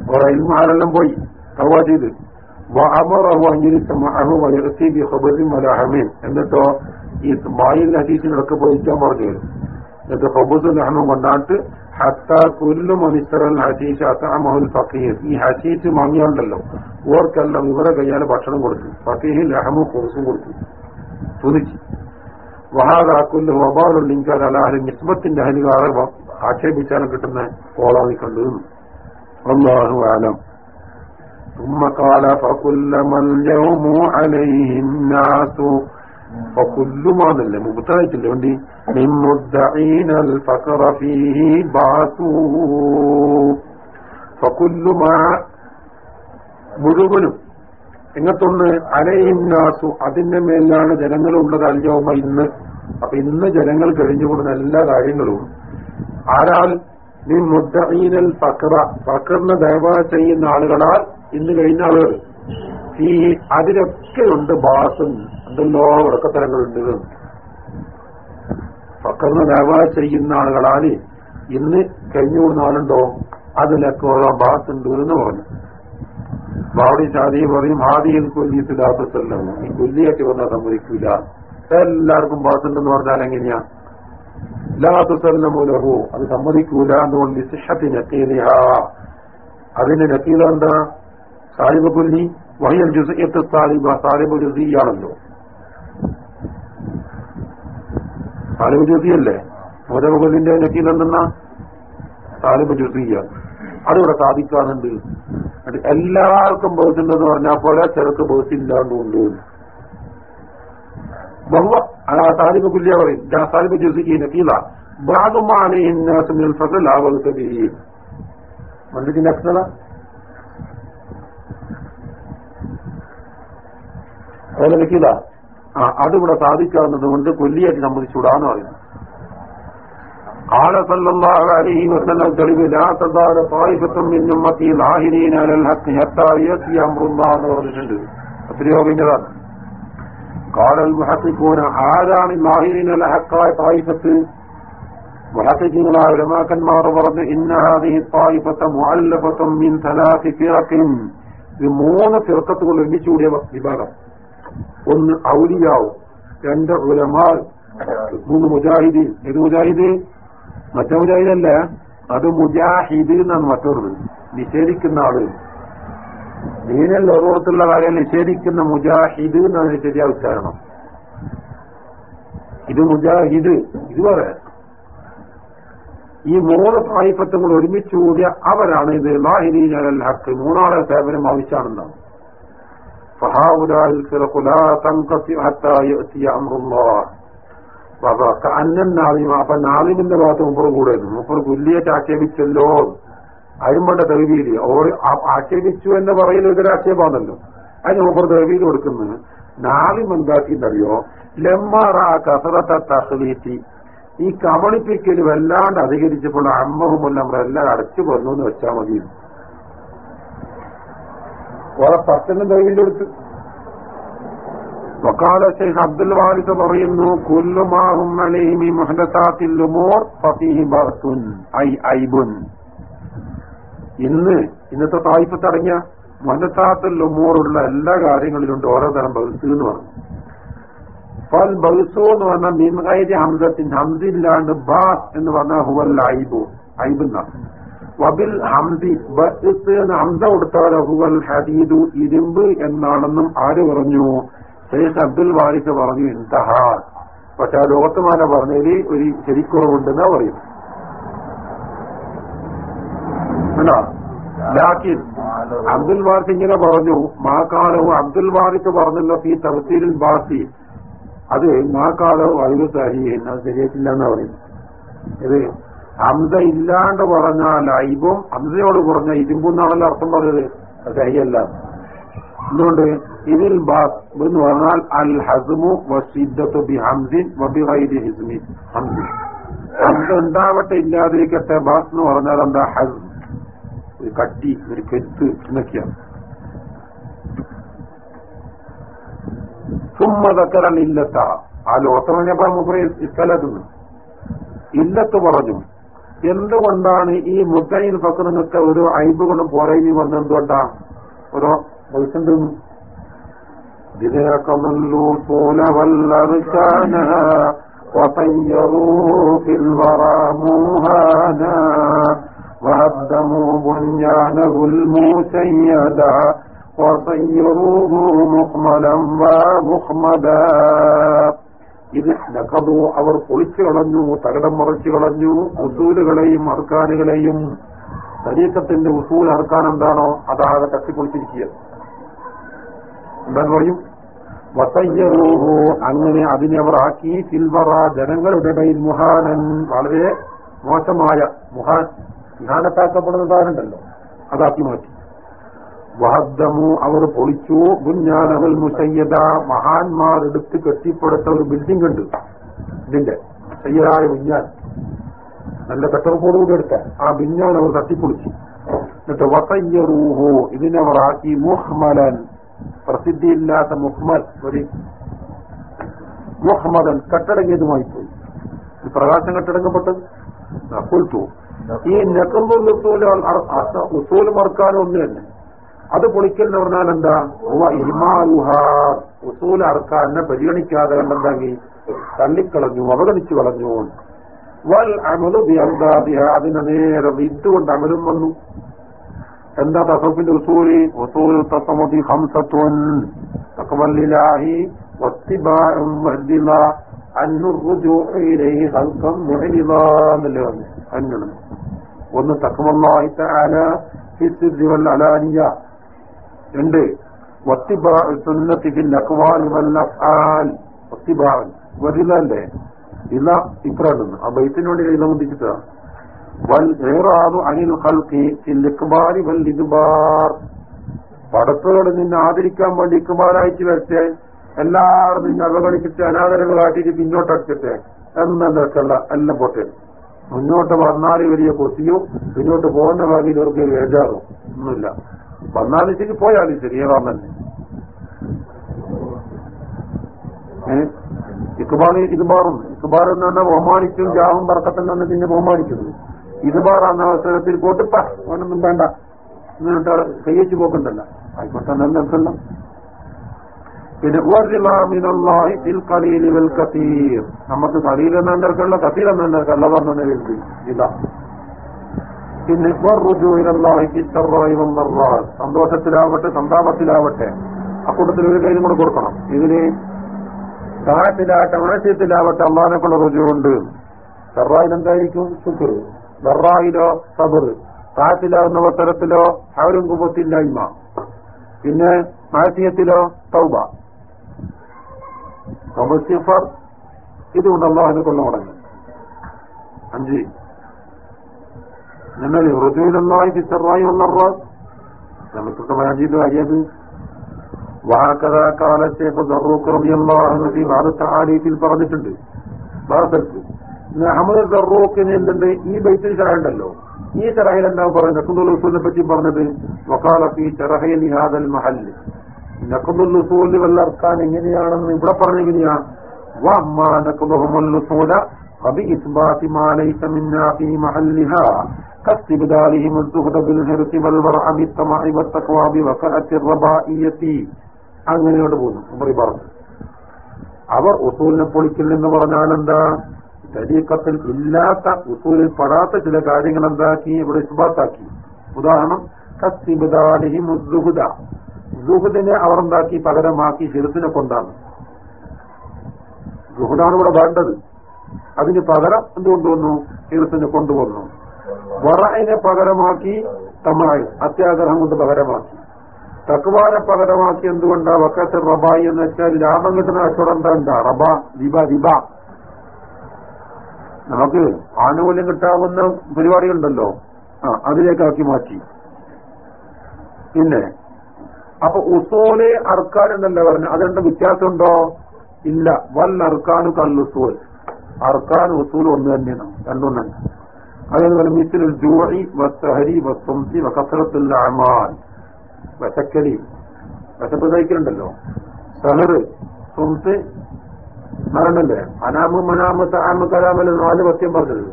കുറെ ഇൽമാലെല്ലാം പോയി. തവ ചെയ്ത്. അമറഹു അഞ്ചിരിസമഹു വയർത്തി ഹബരി മലഹമീൻ എന്നിട്ടോ ഈ ബായിൽ ഹസീസിനൊക്കെ പോയിക്കാൻ പറഞ്ഞു വരും എന്നിട്ട് ഹബുസുൽ അഹ്മം കൊണ്ടാട്ട് ഹത്ത കുല്ലു മനിസ്തറൽ ഹസീസ് അത്താമഹുൽ ഫക്കീർ ഈ ഹസീസ് വാങ്ങിയാണ്ടല്ലോ ഓർക്കെല്ലാം ഇവരെ കയ്യാൽ ഭക്ഷണം കൊടുത്തു ഫക്കീഹിൽ അഹമും കുറിസും കൊടുത്തു തുതിച്ചു വഹാദാക്കുല്ല് വബാലുള്ള ലിങ്കാർ അലാഹ് നിസ്ബത്തിന്റെ ഹരികാറെ ആക്ഷേപിച്ചാലും കിട്ടുന്ന കോളാണി കണ്ടു അള്ളാഹു ആലം ثم قال فكلما اليوم عليه الناس ഫുല്ലുമാണല്ലേ മുബത്തായിട്ടില്ല വേണ്ടി? മുഴുവനും എങ്ങത്തൊന്ന് അരയിന്നാസു അതിന്റെ മേലാണ് ജനങ്ങളുള്ളത് അല്യോമ ഇന്ന്. അപ്പൊ ഇന്ന് ജനങ്ങൾ കഴിഞ്ഞുകൂടുന്ന എല്ലാ കാര്യങ്ങളും. ആരാൽ? നീ മുദ്ദീനൽ ഫക്ര ഫക്രനെ ദയവാ ചെയ്യുന്ന ആളുകളാൽ ഇന്ന് കഴിഞ്ഞ ആളുകൾ. ഈ അതിലൊക്കെയുണ്ട് ബാസും എന്തെല്ലോ ഉറക്കത്തരങ്ങളുണ്ട്. പക്കന്ന് വ്യാപാരം ചെയ്യുന്ന ആളുകളാൽ ഇന്ന് കഴിഞ്ഞുകൊടുന്ന ആളുണ്ടോ അതിലൊക്കെ ഉള്ള ബാസ് ഉണ്ട് എന്ന് പറഞ്ഞു. ബാവടി ഷാദി പറയും ആദ്യം കൊല്ലിയത്തിലാത്തല്ലോ ഈ കൊല്ലിയായിട്ട് വന്നാൽ സമ്മതിക്കില്ല എല്ലാവർക്കും ബാസുണ്ടെന്ന് പറഞ്ഞാൽ എങ്ങനെയാ? ലാത്തുസല്ലമൂലഹു അത് സമ്മതിക്കൂല കൊണ്ട് വിശിഷത്തി നക്കീലിഹ അതിന്റെ നക്കീല എന്താ വഹിയൽ ജുസയത്ത് സാലിബ സാലിബ് ജുസിയാണല്ലോ. സാലിബ് ജുസിയല്ലേ? മുതബ് കൊല്ലിന്റെ നക്കീൽ എന്തെന്നാ? സാലിബ് ജുസിയ. അതിവിടെ സാധിക്കാറുണ്ട് എല്ലാവർക്കും ബോസുണ്ടെന്ന് പറഞ്ഞാൽ പോലെ ചിലർക്ക് ബോസില്ലാണ്ടുണ്ട് ബഹുവ താലിബ കുല്യ പറയും സാലിബ് ജുസിക്ക് നക്കീല ബാഗുമാണ് ഇന്നാസിൽ ഫസൽ ആവകത്ത് ബിഹി മന്ത്രിക്ക് നക്സല അതുപോലെ നക്കീല ആ അതിവിടെ സാധിക്കാവുന്നത് കൊണ്ട് കൊല്ലിയായിട്ട് സമ്മതിച്ചുകൂടാന്ന് പറയുന്നു قال صلى الله عليه وسلم തെളിവ് لا تزال طائفة من أمتي ظاهرين على الحق حتى يأتي أمر الله എന്ന് പറഞ്ഞിട്ടുണ്ട് എത്രയോ കഴിഞ്ഞതാണ് قال المحققون ആരാണ് ലാഹിരീൻ അല ഹക്കായ തായിഫത്ത് മുഹഖിഖീങ്ങളായ ഉലമാക്കന്മാർ പറഞ്ഞു ഇന്ന ഹാദിഹി തായിഫത്ത മുഅല്ലഫത്തും മിൻ സലാസി ഫിറഖിൻ ഇത് മൂന്ന് ഫിറക്കത്തുകൾ ഒരുമിച്ചുകൂടിയ വിഭാഗം ഒന്ന് ഔലിയാവും രണ്ട് ഉലമാൽ മൂന്ന് മുജാഹിദീൻ. ഏത് മുജാഹിദ്? മറ്റേ മുജാഹിദല്ല. അത് മുജാഹിദ് എന്നാണ് മറ്റൊരു നിഷേധിക്കുന്ന ആൾ. ദീനൽ ലോകത്തുള്ള കാര്യം നിഷേധിക്കുന്ന മുജാഹിദ് എന്നതിന് ശരിയാ ഉച്ചാരണം. ഇത് മുജാഹിദ്. ഇത് പറയാം ഈ മൂന്ന് തായിഫത്തുകൾ ഒരുമിച്ച് കൂടിയ അവരാണ് ഇത് ലാഹിദീൻ ഹക്ക്. മൂന്നാളെ സേവനം ആവശ്യമാണെന്നാണ്. فهؤلاء الفرق لا تنقسم حتى يأتي أمر الله അന്നൻ നാളിമ അപ്പൊ നാളിമിന്റെ ഭാഗത്ത് മുപ്പർ കൂടെ മുപ്പർ കുല്ലിയായിട്ട് ആക്ഷേപിച്ചല്ലോ അരുമ്പണ്ട തെളിവിയില് ഓർ ആക്ഷേപിച്ചു എന്ന് പറയുന്ന ഇതൊരു ആക്ഷേപമാണല്ലോ അതിന് മുപ്പർ തെളിവിയിൽ കൊടുക്കുന്നത് നാളിം എന്താക്കിന്നറിയോ ലമ്മാറ കസറത്ത തഹ്ലീറ്റി ഈ കബളിപ്പിക്കൽ വല്ലാണ്ട് അധികരിച്ചപ്പോൾ അമ്മഹുമെല്ലാം എല്ലാം അടച്ചു കൊന്നു എന്ന് വെച്ചാൽ മതി ഓരോ പത്തനും തെളിവിന്റെ അടുത്ത്. വക്കാല ഷെയ്ഖ് അബ്ദുൽ വാലിദ് പറയുന്നു കുല്ലുമാഹും ഇന്ന് ഇന്നത്തെ തായ്പ തടങ്ങിയ മുഹദസാത്തിൽ ഉമൂറുള്ള എല്ലാ കാര്യങ്ങളിലുണ്ട് ഓരോ തരം ബഹുസ് എന്ന് പറഞ്ഞു. ഫൽ ബഹുസു എന്ന് പറഞ്ഞാൽ മീൻകാരി ഹംസത്തിൻ ഹംസില്ലാണ്ട് ബാസ് എന്ന് പറഞ്ഞാൽ ഹുവൽ ഐബു ഐബ് എന്നാണ് വബിൽ ഹംസി ബസ് എന്ന് ഹുവൽ ഹദീദു ഇരുമ്പ് എന്നാണെന്നും ആര് പറഞ്ഞു? ഷെയ്ഖ് അബ്ദുൽ വാരിക്ക് പറഞ്ഞു ഇന്തഹ പക്ഷെ ആ ലോകത്തുമാന പറഞ്ഞതിൽ ഒരു ശരിക്കുറവുണ്ടെന്നാ പറയും. അബ്ദുൽ വാർക്ക് ഇങ്ങനെ പറഞ്ഞു മാക്കാലവും അബ്ദുൽ വാർക്ക് പറഞ്ഞല്ലോ ഈ തഫസീലിൽ ബാസി. അത് മാക്കാലവും അതിന് സഹിയെന്ന് ശരിയായിട്ടില്ല എന്നാ പറയും. ഇത് ഹംസ ഇല്ലാണ്ട് പറഞ്ഞാൽ ഐബും ഹംസയോട് കുറഞ്ഞ ഇരുമ്പെന്നാണല്ലോ അർത്ഥം പറഞ്ഞത്. സഹിയല്ല എന്തുകൊണ്ട്? ഇതിൽ ബാസ് എന്ന് പറഞ്ഞാൽ അൽ ഹസ്മു ബി ഹംസിൻ വബിഹൈദി ഹിസ്മി. ഹംസിൻ ഹംസ് ഉണ്ടാവട്ടെ ഇല്ലാതിരിക്കട്ടെ ബാസ് എന്ന് പറഞ്ഞാൽ എന്താ? ഹസ്. ഒരു കട്ടി ഒരു കെത്ത് എന്നൊക്കെയാണ് സുമ്മതക്കരൻ ഇല്ലത്ത. ആ ലോകത്ത് പറഞ്ഞപ്പോ മുപ്പറ ഇസ്കലത്തുന്നു. ഇല്ലത്ത് പറഞ്ഞു. എന്തുകൊണ്ടാണ് ഈ മുദ്ദയിൽ ഫക്കറിനൊക്കെ ഒരു അയബ് കൊണ്ട് പോരയിനി വന്നെന്തുകൊണ്ടാ ഓരോ മത്സ്യം بذاك ضلوا طول والأركانا وطيروا في الورى موهانا وهدموا بنيانه المسيدا وطيروه مخملا ومخمدا ഇത് നഖതു അവർ പൊളിച്ചു കളഞ്ഞു തകടം മറച്ചു കളഞ്ഞു ഉസൂലുകളെയും അർക്കാനുകളെയും ശരീരത്തിന്റെ ഉസൂൽ അർക്കാൻ എന്താണോ അതാകെ കത്തിപ്പൊളിച്ചിരിക്കുക എന്താന്ന് പറയും? വസയ്യറൂഹു അങ്ങനെ അതിനെ അവർ ആക്കി. സിൽവറ ജനങ്ങളുടെ ഇടയിൽ മുഹാനൻ വളരെ മോശമായ മുഹാൻ ജ്ഞാനത്താക്കപ്പെടുന്നതാണുണ്ടല്ലോ അതാക്കി മാറ്റി. വഹദ്ദമു അവർ പൊളിച്ചു. ബുഞ്ഞാനവൽ മുസയ്യദ. മഹാന്മാർ എടുത്ത് കെട്ടിപ്പടുത്ത ഒരു ബിൽഡിംഗ് ഉണ്ട്. ഇതിന്റെ സയ്യദായ ബുഞ്ഞാൻ നല്ല കെട്ടറപ്പോടുകൂടി എടുത്ത. ആ ബിഞ്ഞാൻ അവർ തട്ടിപ്പൊളിച്ചു. എന്നിട്ട് വസയ്യറൂഹു. ഇതിനവർ ആക്കി മുഹ്മലൻ. പ്രസിദ്ധിയില്ലാത്ത മുഹമ്മദ് ഒരു മുഹമ്മദൻ കട്ടടങ്ങിയതുമായി പോയി പ്രകാശം കട്ടടങ്ങപ്പെട്ടത്? ഈ നെക്കുന്നുള്ള ഉസൂലും മറക്കാനും ഒന്ന് തന്നെ അത് പൊളിക്കൽ എന്ന് പറഞ്ഞാൽ എന്താ? ഉസൂൽ അറക്കാനെ പരിഗണിക്കാതെ കണ്ടെന്താക്കി തള്ളിക്കളഞ്ഞു അവഗണിച്ചു കളഞ്ഞു. വൽ അമലു ബിഅന്താദിഹ അതിന് നേരെ വിത്തുകൊണ്ട് അമലും വന്നു. എന്താ തസഫിന്റെ ഉസൂലി? ഉസൂൽ തസമതി ഹംസത്വൻ ഇലൈഹി ഒന്ന് തഖവല്ലാഹി തആല വൽ അലാനിയ. രണ്ട് വരില്ലേ ഇല്ല ഇപ്പറാണെന്ന് ആ ബൈത്തിനോട് സംബന്ധിച്ചിട്ടാ വൽ ഏറാതു അനിൽ കൽക്കി ഇക്ബാരി വൽ പടത്തോട് നിന്നെ ആദരിക്കാൻ വേണ്ടി ഇക്കുമാരായിട്ട് വരട്ടെ. എല്ലാവരും നിന്നെ അവഗണിച്ചിട്ട് അനാദരവ് കാട്ടിയിട്ട് പിന്നോട്ടടിച്ചിട്ടെ എന്നല്ല എല്ലാം പോട്ടെ. മുന്നോട്ട് വന്നാൽ വലിയ കൊത്തിയും പിന്നോട്ട് പോകുന്ന ഭാഗ്യം ഇവർക്ക് വേജാറും ഒന്നുമില്ല. വന്നാലും ശരി പോയാലും ശരി ഏതാൻ തന്നെ ഇക്കുബാറ് ഇതുബാറും ഇക്കുബാർ എന്ന് പറഞ്ഞാൽ ബഹുമാനിക്കും ജാവും പറക്കത്തും തന്നെ പിന്നെ ബഹുമാനിക്കുന്നു ഇതുബാറാന്ന അവസരത്തിൽ പോട്ടിപ്പ അവനൊന്നും വേണ്ട. എന്നിട്ട് കയ്യച്ചു പോക്കണ്ടല്ല. ആയിക്കോട്ടെ നിർത്തല്ല നമുക്ക് കലീലെന്നെ എന്നെണ്ടർക്കുള്ള കല്ല പറഞ്ഞു ഇതാ സന്തോഷത്തിലാവട്ടെ സന്താപത്തിലാവട്ടെ. അക്കൂട്ടത്തിൽ ഒരു കയ്യിലും കൂടെ കൊടുക്കണം. ഇതിന് താഴത്തിലാവട്ടെ ആശയത്തിലാവട്ടെ അള്ളാഹിനെ കൊണ്ട് റുജുണ്ട് സർറായിൽ എന്തായിരിക്കും? ശുക്ർ. ബറായിലോ സബർ. താഴത്തിലാവുന്ന അവസരത്തിലോ അവരും കുമ്പത്തില്ലായ്മ പിന്നെ മാസിയത്തിലോ തൗബ. തമസിഫർ ഇതുകൊണ്ട് അള്ളാഹിനെ കൊണ്ടു മുടങ്ങി. അഞ്ച്. ഞങ്ങൾ ഋതുവിലല്ലായി ചിത്തറായി വന്നറ നമുക്കൊക്കെ മജീദ് അറിയത് വാക്കഥ കാലത്തേക്ക് ദറൂക്കറിയല്ലാഹി ഭാരത ആലയത്തിൽ പറഞ്ഞിട്ടുണ്ട് ഭാരതർക്ക് അഹമ്മദ് ദറൂക്കിന് എന്തുണ്ട് ഈ ബൈത്തിൽ ചറഹുണ്ടല്ലോ ഈ ചറഹയിൽ എന്താ പറയുന്നത് നക്കുദുൽ ഉസൂലിനെ പറ്റി പറഞ്ഞത് വക്കാലത്ത് ഈ ചറഹയിൽ ഹാദൽ മഹല്ല് നക്കുദുൽ ഉസൂലി വല്ലർക്കാൻ എങ്ങനെയാണെന്ന് ഇവിടെ പറഞ്ഞെങ്ങനെയാ വമ്മാ നക്കുദുഹുൽ ഉസൂല فبإثبات ما ليس منا في محلها كاستبدالهم الزهد بالهرس والورع بالطمع والتقوى بوقعة الربائية അങ്ങനെയോട് പോകുന്നു ഉമറി പറഞ്ഞു അവർ ഉസൂലിനെ പൊളിക്കില്ലെന്ന് പറഞ്ഞാൽ എന്താ ശരീക്കത്തിൽ ഇല്ലാത്ത ഉസൂലിൽ പെടാത്ത ചില കാര്യങ്ങൾ എന്താക്കി ഇവിടെ ഇസ്ബാത്താക്കി ഉദാഹരണം കസ്തിബദാലിഹിം ദുഹുദ ദുഹുദിനെ അവർ എന്താക്കി പകരമാക്കി ശിരത്തിനെ കൊണ്ടാണ് ദുഹുദാണ് ഇവിടെ വേണ്ടത് അതിന് പകരം എന്തുകൊണ്ടുവന്നു ശിരത്തിനെ കൊണ്ടുവന്നു വറയിനെ പകരമാക്കി തമായി അത്യാഗ്രഹം കൊണ്ട് പകരമാക്കി. തക്വാനെ പകരമാക്കി എന്തുകൊണ്ടാ? വക്കത്ത് റബായി എന്ന് വെച്ചാൽ ലാഭം കിട്ടുന്ന കച്ചവടം എന്താ റബ റിബ റിബ നമുക്ക് ആനുകൂല്യം കിട്ടാവുന്ന പരിപാടികളുണ്ടല്ലോ ആ അതിലേക്കാക്കി മാറ്റി. പിന്നെ അപ്പൊ ഉസോലെ അർക്കാൻ എന്നല്ല പറഞ്ഞു. അതെന്താ വ്യത്യാസമുണ്ടോ? ഇല്ല. വൽ അർക്കാനു കല്ലുസോൽ. അർക്കാൻ ഉസൂൽ ഒന്ന് തന്നെയാണ്. രണ്ടൊന്നല്ല അതേപോലെ മിസിൽ ജൂഹി വസ്സഹരി വസ്തംസി വക്കസറത്തുൽ അമാൻ വിശക്കലി. വിശപ്പ് സഹിക്കലുണ്ടല്ലോ സഹറ് സ്വംസ് മരണല്ലേ? അനാമ് മനാമ് താമ് കലാമല്ല നാല് പത്യം പറഞ്ഞത്.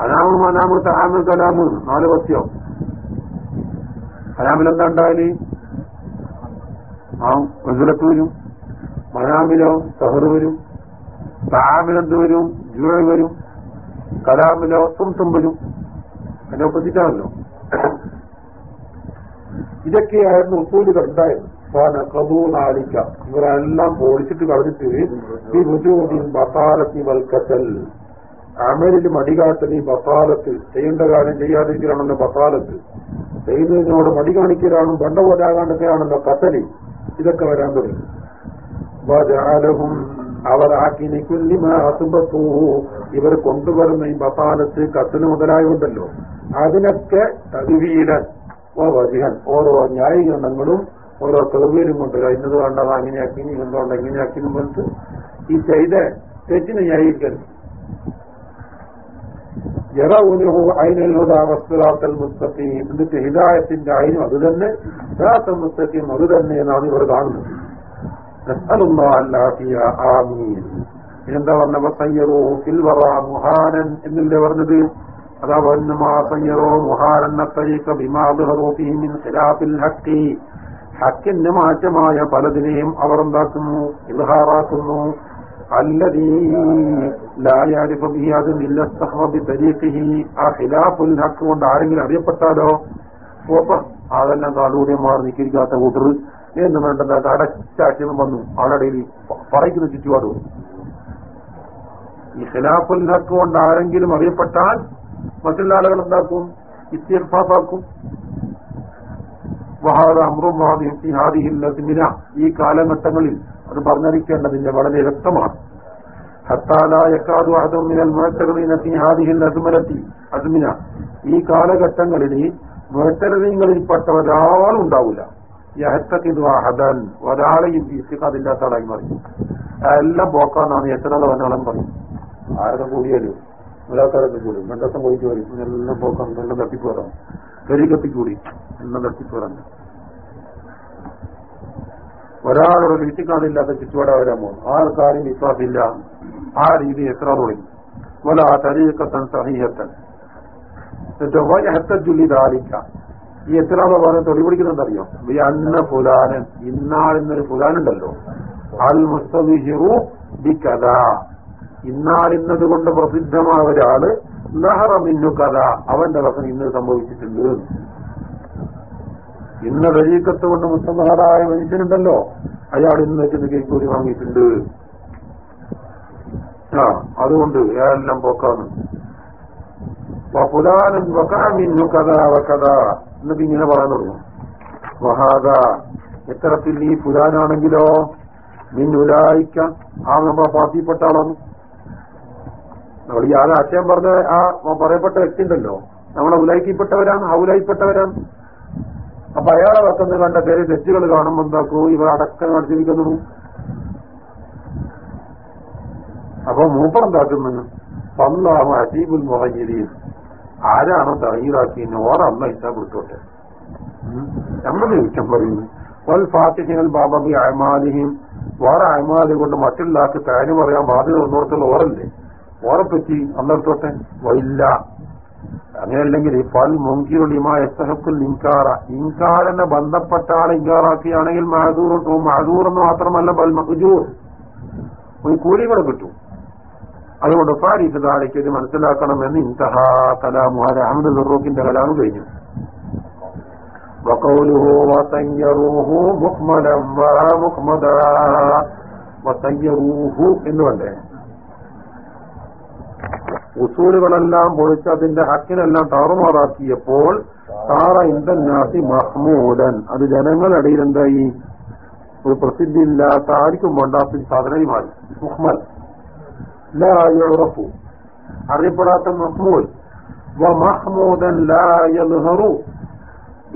അനാമ് മനാമ് താമ് കലാമ് നാല് പത്യം അനാമിലെന്താ ഉണ്ടായാൽ ആ വെസുലത്ത് വരും. മനാമിലോ സഹറ് വരും. താമിലെന്ത് വരും? ജൂറി വരും. കലാമിലോ തുംതും വരും. അതിനെ ഒപ്പത്തിട്ടാണല്ലോ ഇതൊക്കെയായിരുന്നു ഉസൂലുകൾ ഉണ്ടായത് കബൂനാലിക്ക ഇവരെല്ലാം പൊളിച്ചിട്ട് കളഞ്ഞിട്ട് ഈ രുചൂദിൻ ബസാലത്തി വൽക്കത്തൽ അമലിൽ മടികാട്ടൽ ഈ ബസാലത്ത്. ചെയ്യേണ്ട കാര്യം ചെയ്യാതിരിക്കലാണല്ലോ ബസാലത്ത്. ചെയ്യുന്നതിനോട് മടി കാണിക്കലാണ് ബണ്ട പോലാകാണ്ടൊക്കെയാണല്ലോ കത്തലി ഇതൊക്കെ വരാൻ തുടങ്ങി. അവർ ആക്കിനി കുല്ലിമാസുബത്തു ഇവർ കൊണ്ടുവരുന്ന ഈ ബസാലത്ത് കത്തിന് മുതലായുണ്ടല്ലോ അതിനൊക്കെ തകുവീലൻ ഓ വജിഹൻ ഓരോ ന്യായീകരണങ്ങളും ഓരോ തെളിവീരും കൊണ്ടുവരാം ഇന്നത് കണ്ടത് അങ്ങനെയാക്കി എന്തുകൊണ്ട് എങ്ങനെയാക്കി പറഞ്ഞിട്ട് ഈ ചെയ്ത തെറ്റിന് ന്യായീകരിക്കരുത്. യറൂനഹു അയിനുള്ള വസ്തുരാത്തൽ മുസ്തഖീം. എന്നിട്ട് ഹിദായത്തിന്റെ അയിനും അത് തന്നെ. മുസ്തഖീം അത് തന്നെ എന്നാണ് ഇവർ കാണുന്നത്. ആമീൻ. എന്താ പറഞ്ഞ വസയ്യറോ ഫിൽവറ മുഹാനൻ എന്നല്ലേ പറഞ്ഞത്? അതാ വന്നമാ സയ്യറോ മുഹാനൻ അത്തരീക്ക ബിമാബിഹറോഫിഹിമിൻ ഖിലാഫിൽ ഹക്കി ഹക്കിന്റെ മാറ്റമായ പലതിനെയും അവർ എന്താക്കുന്നു? ഇൽഹാറാക്കുന്നു. കൊണ്ട് ആരെങ്കിലും അറിയപ്പെട്ടാലോ? അതല്ല താലൂടെ മാറി നിൽക്കിരിക്കാത്ത കൂട്ടർ. എന്ന് വേണ്ടത് അടച്ചാക്ഷ്യം വന്നു. ആളുടെ പറയുന്ന ചുറ്റുപാടും. ഈ ഖിലാഫുൽ ഹക്ക് കൊണ്ട് ആരെങ്കിലും അറിയപ്പെട്ടാൽ മറ്റുള്ള ആളുകൾ എന്താക്കും? ഇസ്തിഫാസാക്കും വഹാദ അമ്രുമാദിഹില്ല ഈ കാലഘട്ടങ്ങളിൽ അത് പറഞ്ഞറിയിക്കേണ്ടതിന്റെ വളരെ വ്യക്തമാണ്. ഈ കാലഘട്ടങ്ങളിൽ മുഴത്തരതീങ്ങളിൽപ്പെട്ട ഒരാളുണ്ടാവില്ല യഹത്തക്കിത് ഒരാളെയും ഇസ്തിക്കാതില്ലാത്ത ആളായി മാറി. എല്ലാം പോക്കാന്നാണ് എത്ര വന്നാളും പറയും. ആരൊക്കെ കൂടിയാലും ഒരാൾക്കാരൊക്കെ കൂടി രണ്ടസം പോയിട്ട് വരും. എല്ലാം പോക്കാണ് എല്ലാം തട്ടിപ്പോറാം പെരികത്തിക്കൂടി എല്ലാം തട്ടിപ്പോറാണ് ഒരാളോട് വീട്ടിക്കാണില്ലാത്ത ചുറ്റുപാട് വരാൻ പോകും ആൾക്കാരും വിശ്വാസമില്ല. ആ രീതി എത്ര തുടങ്ങി? വല ആ തരീക്കത്തൻ സഹീഹത്തൻ. എന്നിട്ട് വയഹത്തജുല്ലി ദാലിക്ക. ഈ എത്രാമ പറഞ്ഞ തൊടിപിടിക്കുന്നുണ്ടറിയോ ഈ അന്ന ഫുലാനൻ. ഇന്നാളിന്നൊരു ഫുലാനുണ്ടല്ലോ. അൽ മുസ്തവിഹിറു ബി കഥ ഇന്നാളിന്നത് കൊണ്ട് പ്രസിദ്ധമായ ഒരാൾ നഹറ മിന്നു കഥ അവന്റെ വസം ഇന്ന് സംഭവിച്ചിട്ടുണ്ട്. ഇന്ന ദരീക്കത്ത് കൊണ്ട് മുസ്തഹാറായ മനുഷ്യനുണ്ടല്ലോ. അയാൾ ഇന്ന് വെച്ചത് കൈക്കൂലി വാങ്ങിയിട്ടുണ്ട്. ആ അതുകൊണ്ട് എല്ലാം പോക്കാണ്. പുലാനും വക്കാമിന്നു കഥ വക്കഥ എന്നിട്ട് ഇങ്ങനെ പറയാൻ തുടങ്ങും. വഹാദ എത്തരത്തിൽ ഈ പുരാനാണെങ്കിലോ? മിന്നുലായിക്ക ആ നമ്മളെ പാർട്ടിപ്പെട്ട ആളാണ് നമ്മൾ ഈ ആരെ അച്ഛൻ പറഞ്ഞ ആ പറയപ്പെട്ട വ്യക്തി ഉണ്ടല്ലോ നമ്മളെ ഉലായിക്കപ്പെട്ടവരാണ് ആ ഉലായിപ്പെട്ടവരാണ് അപ്പൊ അയാളെ വെക്കുന്ന കണ്ട പേര് തെറ്റുകൾ കാണുമ്പോൾ എന്താക്കൂ ഇവർ അടക്കം നടത്തിയിരിക്കുന്നു അപ്പൊ മൂപ്പറെന്താക്കുന്നു പല്ലാഹു അജീബുൽ മുഹജിരീൻ ആരാണോ തഹീറാക്കി ഓറല്ല കൊടുത്തോട്ടെ നമ്മുടെ കുറ്റം പറയുന്നു. വൽ ഫാത്തിഹികൾ ബാബി അയമാലിഹിം. വേറെ അയമാലി കൊണ്ട് മറ്റുള്ള ആൾക്ക് കാര്യം പറയാൻ ബാധ്യത ഒന്നോടത്തുള്ള ഓറല്ലേ? ഓറെപ്പറ്റി അന്നെടുത്തോട്ടെ വൈല്ല. അങ്ങനെയല്ലെങ്കിൽ പൽ മുങ്കിറുലിമാ എസ്തഹക്കുൽ ഇൻകാറ. ഇൻകാറിനെ ബന്ധപ്പെട്ട ആളെ ഇൻകാറാക്കിയാണെങ്കിൽ മഹദൂർ മഹദൂർ എന്ന് മാത്രമല്ല പൽ മഹജൂർ. ഒരു കൂലി കൂടെ കിട്ടും. അതുകൊണ്ട് ഫാരിഫ് താഴേക്ക് ഇത് മനസ്സിലാക്കണമെന്ന് ഇൻതഹാ കലാമുഹാര അഹമ്മദ് ദുറൂഖിന്റെ കലാം കഴിഞ്ഞു وقوله وطيروه مكملا ومكمدا وطيروه എന്നുവല്ലേ ഉസൂലുകളെല്ലാം പൊളിച്ച് അതിന്റെ ഹക്കിനെല്ലാം താറുമാറാക്കിയപ്പോൾ താറ ഇന്ദന്നാസി മഹ്മൂദൻ അത് ജനങ്ങളിടയിൽ എന്തായി ഒരു പ്രസിദ്ധിയില്ലാത്ത ആർക്കും വേണ്ടാത്ത സാധനമായി മാറി മുഹമ്മൽ ലായുറഫു അറിയപ്പെടാത്ത മഹ്മൂൽ വ മഹ്മൂദൻ ലായഹറു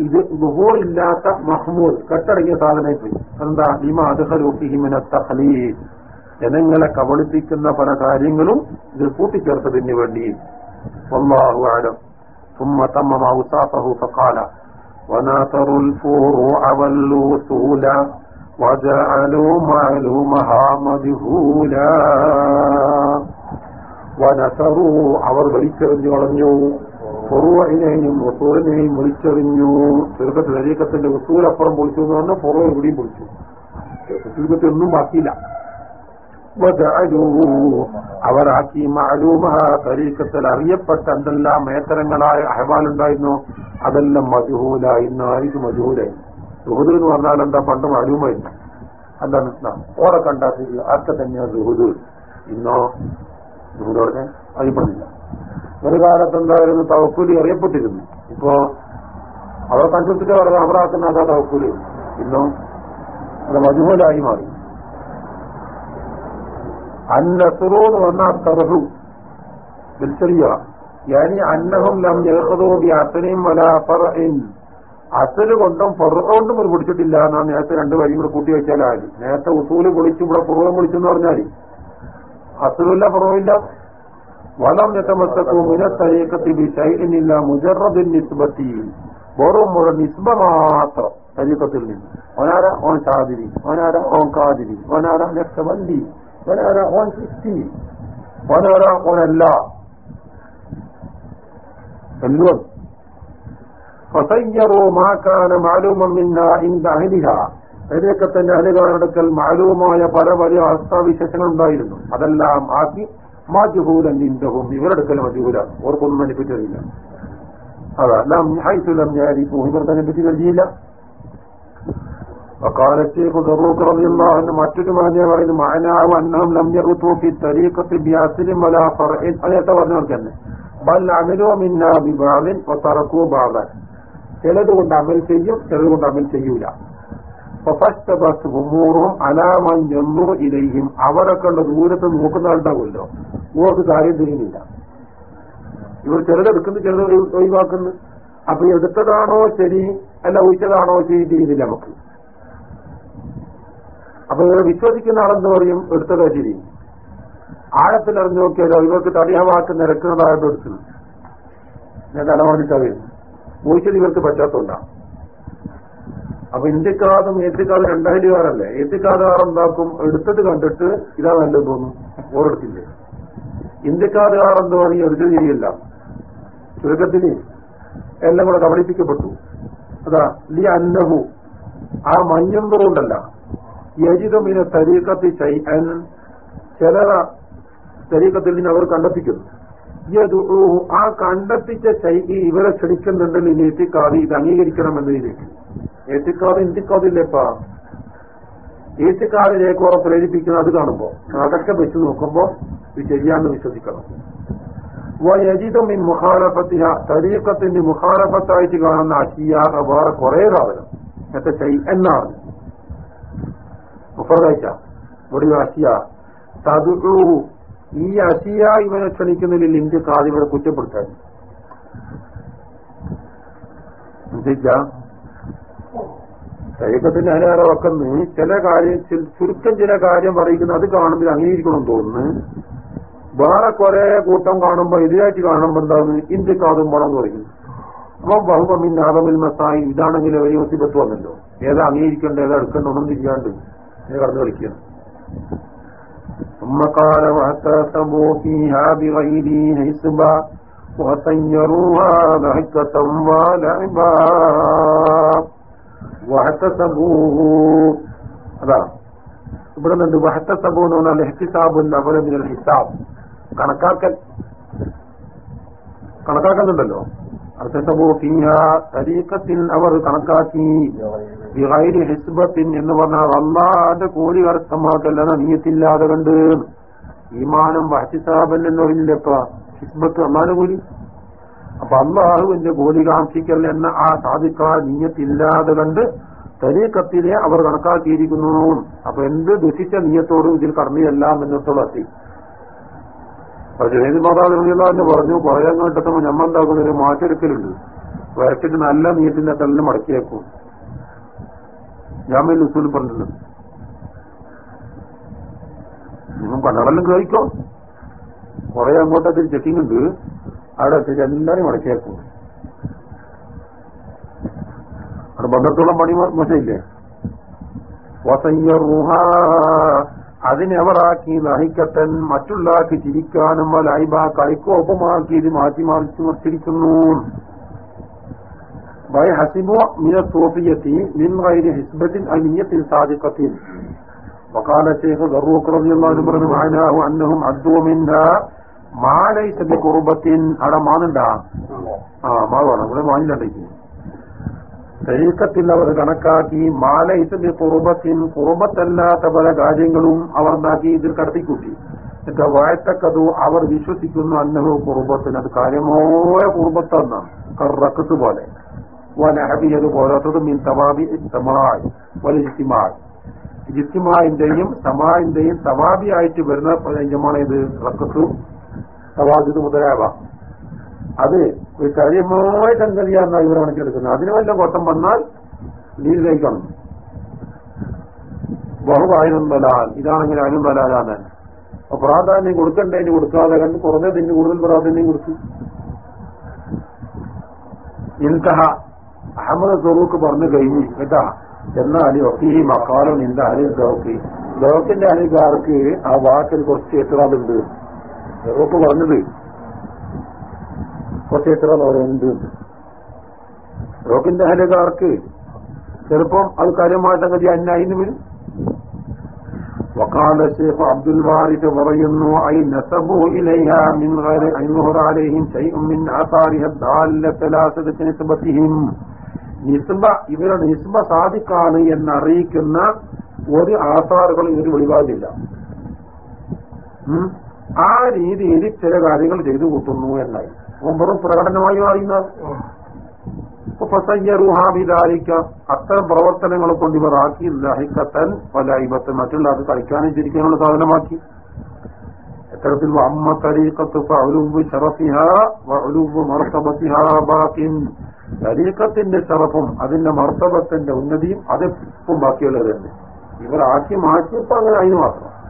ഇത് നുഹൂറില്ലാത്ത മഹ്മൂദ് കട്ടടങ്ങിയ സാധനമായി പോയി എന്താ ലിമ അദ്ഹലൂഫിഹിമിന തഹ്ലീൽ ജനങ്ങളെ കബളിപ്പിക്കുന്ന പല കാര്യങ്ങളും ഇത് കൂട്ടിച്ചേർത്തതിന് വേണ്ടി والله أعلم ثم تمم أوصافه فقال وناثروا الفروع والوصول وجعلوا معلومها مجهولا ونثروا അവർ വലിച്ചെറിഞ്ഞു കളഞ്ഞു ഫുറുവിനെയും വസൂലിനെയും വിളിച്ചെറിഞ്ഞു ചുരുക്കത്തിൽ അരീക്കത്തിന്റെ വസൂൽ അപ്പുറം പൊളിച്ചു എന്ന് പറഞ്ഞാൽ ഫുറു ഇവിടെയും പൊളിച്ചു ചുരുക്കത്തിൽ ഒന്നും ബാക്കിയില്ല അവരാക്കി മാലൂമ തരീക്കത്തിൽ അറിയപ്പെട്ട എന്തെല്ലാം മേത്തരങ്ങളായ അഹബാലുണ്ടായിരുന്നു അതെല്ലാം മജുഹൂല ഇന്ന് ആയിരിക്കും മജുഹൂലായി സുഹുദ് എന്ന് പറഞ്ഞാൽ എന്താ പണ്ട് മാലൂമായിരുന്നു എന്താണ്? ഓടെ കണ്ടാത്തില്ല ആർക്കെ തന്നെയാ സുഹൃദ് ഇന്നോ? പറഞ്ഞ അറിയപ്പെടുന്നില്ല. ഒരു കാലത്ത് എന്തായിരുന്നു? തവക്കൂലി അറിയപ്പെട്ടിരുന്നു. ഇപ്പോ അവർ അവരുടെ അവറാക്കുന്ന അതാ തവക്കൂലി. ഇന്നോ? അത് മജുമൂലായി മാറി. അന്നസുറു എന്ന് പറഞ്ഞാൽ തറഹു. yani അന്നഹും ലം യഹദൂ വ്യാസനയും വലാ ഫർഇൻ. അസൽ കൊണ്ടും ഫറ കൊണ്ടും ഒരു പിടിച്ചിട്ടില്ല എന്നാണ് നേരത്തെ രണ്ട് വരിയും കൂടെ കൂട്ടി വെച്ചാലാ നേരത്തെ ഉസൂൽ പൊളിച്ചു ഇവിടെ പുറവും പൊളിച്ചെന്ന് പറഞ്ഞാൽ അസലുമില്ല പുറവില്ല വലം യതമസ്സകു മിന തരീഖത്തി ബി ശൈഇനില്ല മുജറദിൻ നിസ്ബത്തി. വെറും ഒരു നിസ്ബ മാത്രം ശരീരത്തിൽ നിന്ന്. ഓനാര ഓൻ ഷാദിരി ഓനാര ഓൻ കാതിരി ഓനാര നക്ഷബന്തി ഓനാര ഓൻ സിസ്റ്റി ഓനാര ഓനല്ല. എല്ലും. فسيروا ما كان معلوما منا عند أهلها തരീക്കത്തിന്റെ അഹലുകാരടുക്കൽ മാലൂമായ പല വലിയ അവസ്ഥാവിശേഷങ്ങൾ ഉണ്ടായിരുന്നു അതെല്ലാം ആക്കി മാജുഹൂലൻ നിന്ദവും ഇവരെടുക്കൽ മജുഹൂല ഓർക്കൊന്നും അനുഭവിച്ചതില്ല അതെല്ലാം ഹൈസുലം ഞാരിപ്പോ ഇവർ തന്നെ പറ്റി കഴിയില്ല وقالت ضروك رضي الله عنه മറ്റൊരു മാന്യ പറയുന്നു മഅനാഹു അന്നഹും ലം യറുതു ഫി തരീഖത്തി ബിഅസ്ലിൻ വലാ ഫർഇൻ അതൊക്കെ പറഞ്ഞവർക്ക് തന്നെ ബൽ അമലു മിന്നാ ബിബഅദിൻ വതറകു ബഅദൻ ചിലത് കൊണ്ട് അമൽ ചെയ്യും ചിലത് കൊണ്ട് അമൽ ചെയ്യൂല. ഉമൂറും അലാമൻ ഞെന്നു ഇലയും അവരൊക്കെ ഉള്ള ദൂരത്ത് നോക്കുന്ന ആളുണ്ടാവുമല്ലോ. ഇവർക്ക് കാര്യം തിരിയുന്നില്ല. ഇവർ ചിലതെടുക്കുന്നു ചിലത് ഒഴിവാക്കുന്നു. അപ്പൊ എടുത്തതാണോ ശരി അല്ല ഒഴിച്ചതാണോ ശരി തിരിയുന്നില്ല നമുക്ക്. അപ്പൊ ഇവരെ വിശ്വസിക്കുന്ന ആളെന്ന് പറയും? എടുത്തതോ ശരി. ആഴത്തിൽ അറിഞ്ഞു നോക്കിയാലോ ഇവർക്ക് തടിയാവാക്കി നിരക്കുന്നതായിട്ട് എടുക്കുന്നു. ഞാൻ തലമാണിട്ടറിയും ഒഴിച്ചത് ഇവർക്ക് പറ്റാത്തോണ്ടാണ് അപ്പൊ ഇന്ത്യക്കാതും ഏത്തിക്കാതും രണ്ടായിരക്കാരല്ലേ ഏത്തിക്കാതുകാർ എന്താക്കും? എടുത്തത് കണ്ടിട്ട് ഇതാ നല്ലത് തോന്നും. ഓരെടുത്തില്ലേ ഇന്ത്യക്കാതുകാർ എന്താ പറയും എടുത്തത് ശരിയല്ല ചുരുക്കത്തിന് എല്ലാം കൂടെ കബളിപ്പിക്കപ്പെട്ടു. അതാ ലി അന്നഹു. ആ മഞ്ഞന്തറുണ്ടല്ല യജിതമിനെ തരീക്കത്തി ചൈൻ ചില തരീക്കത്തിൽ നിന്ന് അവർ കണ്ടെത്തിക്കുന്നു. ആ കണ്ടെത്തിച്ച ശൈലി ഇവരെ ക്ഷണിക്കുന്നുണ്ടെന്ന് ഇനി എത്തിക്കാതെ ഇത് അംഗീകരിക്കണം എന്നതിലേക്ക് ഏറ്റിക്കാതെ ഇന്ത്യക്കാതില്ലേപ്പാ ഏറ്റിക്കാതിലേക്ക് ഓറെ പ്രേരിപ്പിക്കുന്നത് കാണുമ്പോ അതൊക്കെ വെച്ച് നോക്കുമ്പോ ഇത് ശരിയാന്ന് വിശ്വസിക്കണം. വയജിതം ഈ മുഖാലഫത്തിഹ തരീക്കത്തിന്റെ മുഖാലഫത്തായിട്ട് കാണുന്ന അഷിയാറ വേറെ കുറെ സാധനം. മറ്റേ ചൈ എന്നാണ്. മുഫറദായിച്ച ഇവിടെ അഷിയ. തതുഹു ഈ അസിയ ഇവനെ ക്ഷണിക്കുന്നതിൽ ലിന്റ് കാതി ഇവിടെ കുറ്റപ്പെടുത്താൻ. ശരീരത്തിന്റെ അതിനേറെ വെക്കുന്നു ചില കാര്യം ചുരുക്കം ചില കാര്യം പറയുന്നത് അത് കാണുമ്പോൾ അംഗീകരിക്കണം തോന്നുന്നു. വേറെ കുറെ കൂട്ടം കാണുമ്പോ എതിരായിട്ട് കാണുമ്പോ എന്താണ്? ഇന്ത്യക്കാതും പണം പറയുന്നു അപ്പൊ ബഹുബമിൻ ആദമിൽ മസായി ഇതാണെങ്കിൽ ഒരു മുസിബത്ത് വന്നല്ലോ. ഏതാ അംഗീകരിക്കേണ്ട ഏതാ എടുക്കേണ്ട ഒന്നും തിരിയാണ്ട് കടന്നു കളിക്കുകയാണ്. ثم قال واعتصموا فيها بغير حسبا وطيروها ضحكة ولعبا അതാ ഇവിടെ നിന്ന് വഹത്തസബു എന്ന് പറഞ്ഞാൽ എഹ്തിസാബുൽ അവല മിനൽ ഹിസാബ് കണക്കാക്കൽ കണക്കാക്കുന്നുണ്ടല്ലോ അർത്ഥസബു ഫീഹ തരീക്കത്തിൽ അവർ കണക്കാക്കി. ഹിസ്ബത്തിൻ എന്ന് പറഞ്ഞാൽ അള്ളാന്റെ കോടി കരസ്ഥമാക്കല്ലെന്ന നീയത്തില്ലാതെ കണ്ട്. ഈമാനം വഹത്തിസാബൻ എന്ന് പറഞ്ഞില്ലപ്പ ഹിസ്ബത്ത് അള്ളാന്റെ കൂലി അപ്പൊ അള്ളാഹുവിന്റെ കോടി കാംക്ഷിക്കൽ എന്ന ആ സാധിക്കാൻ നീയത്തില്ലാതെ കണ്ട് തരീക്കത്തിലെ അവർ കണക്കാക്കിയിരിക്കുന്നു. അപ്പൊ എന്ത് ദുഷിച്ച നീയത്തോടും ഇതിൽ കടന്നിയല്ല എന്നിട്ടുള്ള അപ്പൊ ജനീത് മാതാവിനെ പറഞ്ഞു പറയാൻ കേട്ടപ്പോൾ ഞമ്മളുണ്ടാക്കുന്ന ഒരു മാറ്റെടുക്കലുണ്ട് വയറ്റിന് നല്ല നീറ്റിന്റെ തല്ലിന് മടക്കിയേക്കും. ജാമ്യം ഉസൂൽ പറഞ്ഞിട്ടുണ്ട്. നിങ്ങൾ കണ്ണടലും കേൾക്കോ കുറെ അങ്ങോട്ടത്തിൽ ചെക്കിംഗ് ഉണ്ട്. അവിടെ എത്തിച്ച് എല്ലാരും മടക്കിയേക്കും. അവിടെ ബന്ധത്തോളം പണി മോശമില്ലേ? വസയ്യറുഹ അതിനെവറാക്കി ലഹിക്കത്തൻ മറ്റുള്ളാക്കി ചിരിക്കാനും ലൈബ കളിക്കോപ്പമാക്കി ഇത് മാറ്റി മറിച്ചു നിർത്തിയിരിക്കുന്നു ബൈ ഹസിബു മിന സോഫിയത്തി മിൻ ഗൈരി ഹിസ്ബത്തിൻ അനിയത്തിൽ സാദിഖത്തിൻ وقال الشيخ ذروق رضي الله عنه പറഞ്ഞു معناه انهم عدوا منها ما ليس بقربة അവിടെ മാനുണ്ടാ ആ മാ വേണം ഇവിടെ മാനിലുണ്ടെങ്കിൽ ശരീരത്തിൽ അവർ കണക്കാക്കി മാലയിസബി കുറുബത്തിൻ കുറുബത്തല്ലാത്ത പല കാര്യങ്ങളും അവർ ഉണ്ടാക്കി ഇതിൽ കടത്തിക്കൂട്ടി. എന്നിട്ട് വായത്തക്കതു അവർ വിശ്വസിക്കുന്നു അന്നഹു കുറുബത്തിന്. അത് കാര്യമായ കുറുബത്തെന്നാണ് കറക്കത്ത് പോലെ. വനഹബിയത് പോലത്തത് മീൻ തവാബി സമായ് വലിയ ജിത്തിമാന്റെയും സമാന്റെയും തവാബിയായിട്ട് വരുന്ന പതിനഞ്ചമാണ് ഇത്. റക്കത്തും തവാജിത് മുതലാവ അത് ഒരു കാര്യമായ സംഗതിയാണെന്നാണ് ഇവർ കണക്കെടുക്കുന്നത് അതിന് വല്ല കോട്ടം വന്നാൽ നീരിലേക്കാണ് ബഹുവായനും ബലാൽ. ഇതാണെങ്കിൽ അതിനും അപ്പൊ പ്രാധാന്യം കൊടുക്കണ്ടതിന് കൊടുക്കാതെ കണ്ട് കുറഞ്ഞതിന് കൂടുതൽ പ്രാധാന്യം കൊടുക്കും. ഇൻതഹ അഹമ്മദ് സ്വറൂഖ് പറഞ്ഞു കഴിഞ്ഞു. കേട്ടാ? എന്നാൽ ഈ മക്കാലും ഇന്ത അലി ദോക്കി ദോക്കിന്റെ അനിൽക്കാർക്ക് ആ വാക്കിൽ കുറച്ച് എത്രാതുണ്ട്? ദോക്ക് പറഞ്ഞത് കുറച്ച് എത്ര ഉണ്ട് ദോക്കിന്റെ അനിൽക്കാർക്ക് ചിലപ്പം അത് കാര്യമായിട്ടങ്ങനെ അന്നായിന്ന് വരും وقال الشيخ عبد الوارث പറയുന്നു أي نسبوا إليها من غير أن يظهر عليهم شيء من آثارها الضالة لا صدق نسبتهم നിസ്ബ ഇവരുടെ നിസ്ബ സാധിക്കാണ് എന്നറിയിക്കുന്ന ഒരു ആധാറുകൾ ഇവർ വെളിവാകില്ല ഉം. ആ രീതിയിൽ ചില കാര്യങ്ങൾ ചെയ്തു കൂട്ടുന്നു എന്നായി വെറും പ്രകടനമായി അറിയുന്നത് ഫസയ്യറുഹാബിദാലിക്ക അത്തരം പ്രവർത്തനങ്ങളെ കൊണ്ട് ഇവർ ആക്കി ലഹിക്കത്തൻ വലൈബത്ത് മറ്റുള്ള അത് കളിക്കാനും ചിരിക്കാനുള്ള സാധനമാക്കി. ബാക്കിൻ. തരീക്കത്തിന്റെ ഷറഫും അതിന്റെ മർത്തബത്തിന്റെ ഉന്നതിയും അതെപ്പം ബാക്കിയുള്ളത് തന്നെ. ഇവർ ആക്കി മാറ്റിയപ്പോ അങ്ങനെ അതിന് മാത്രം.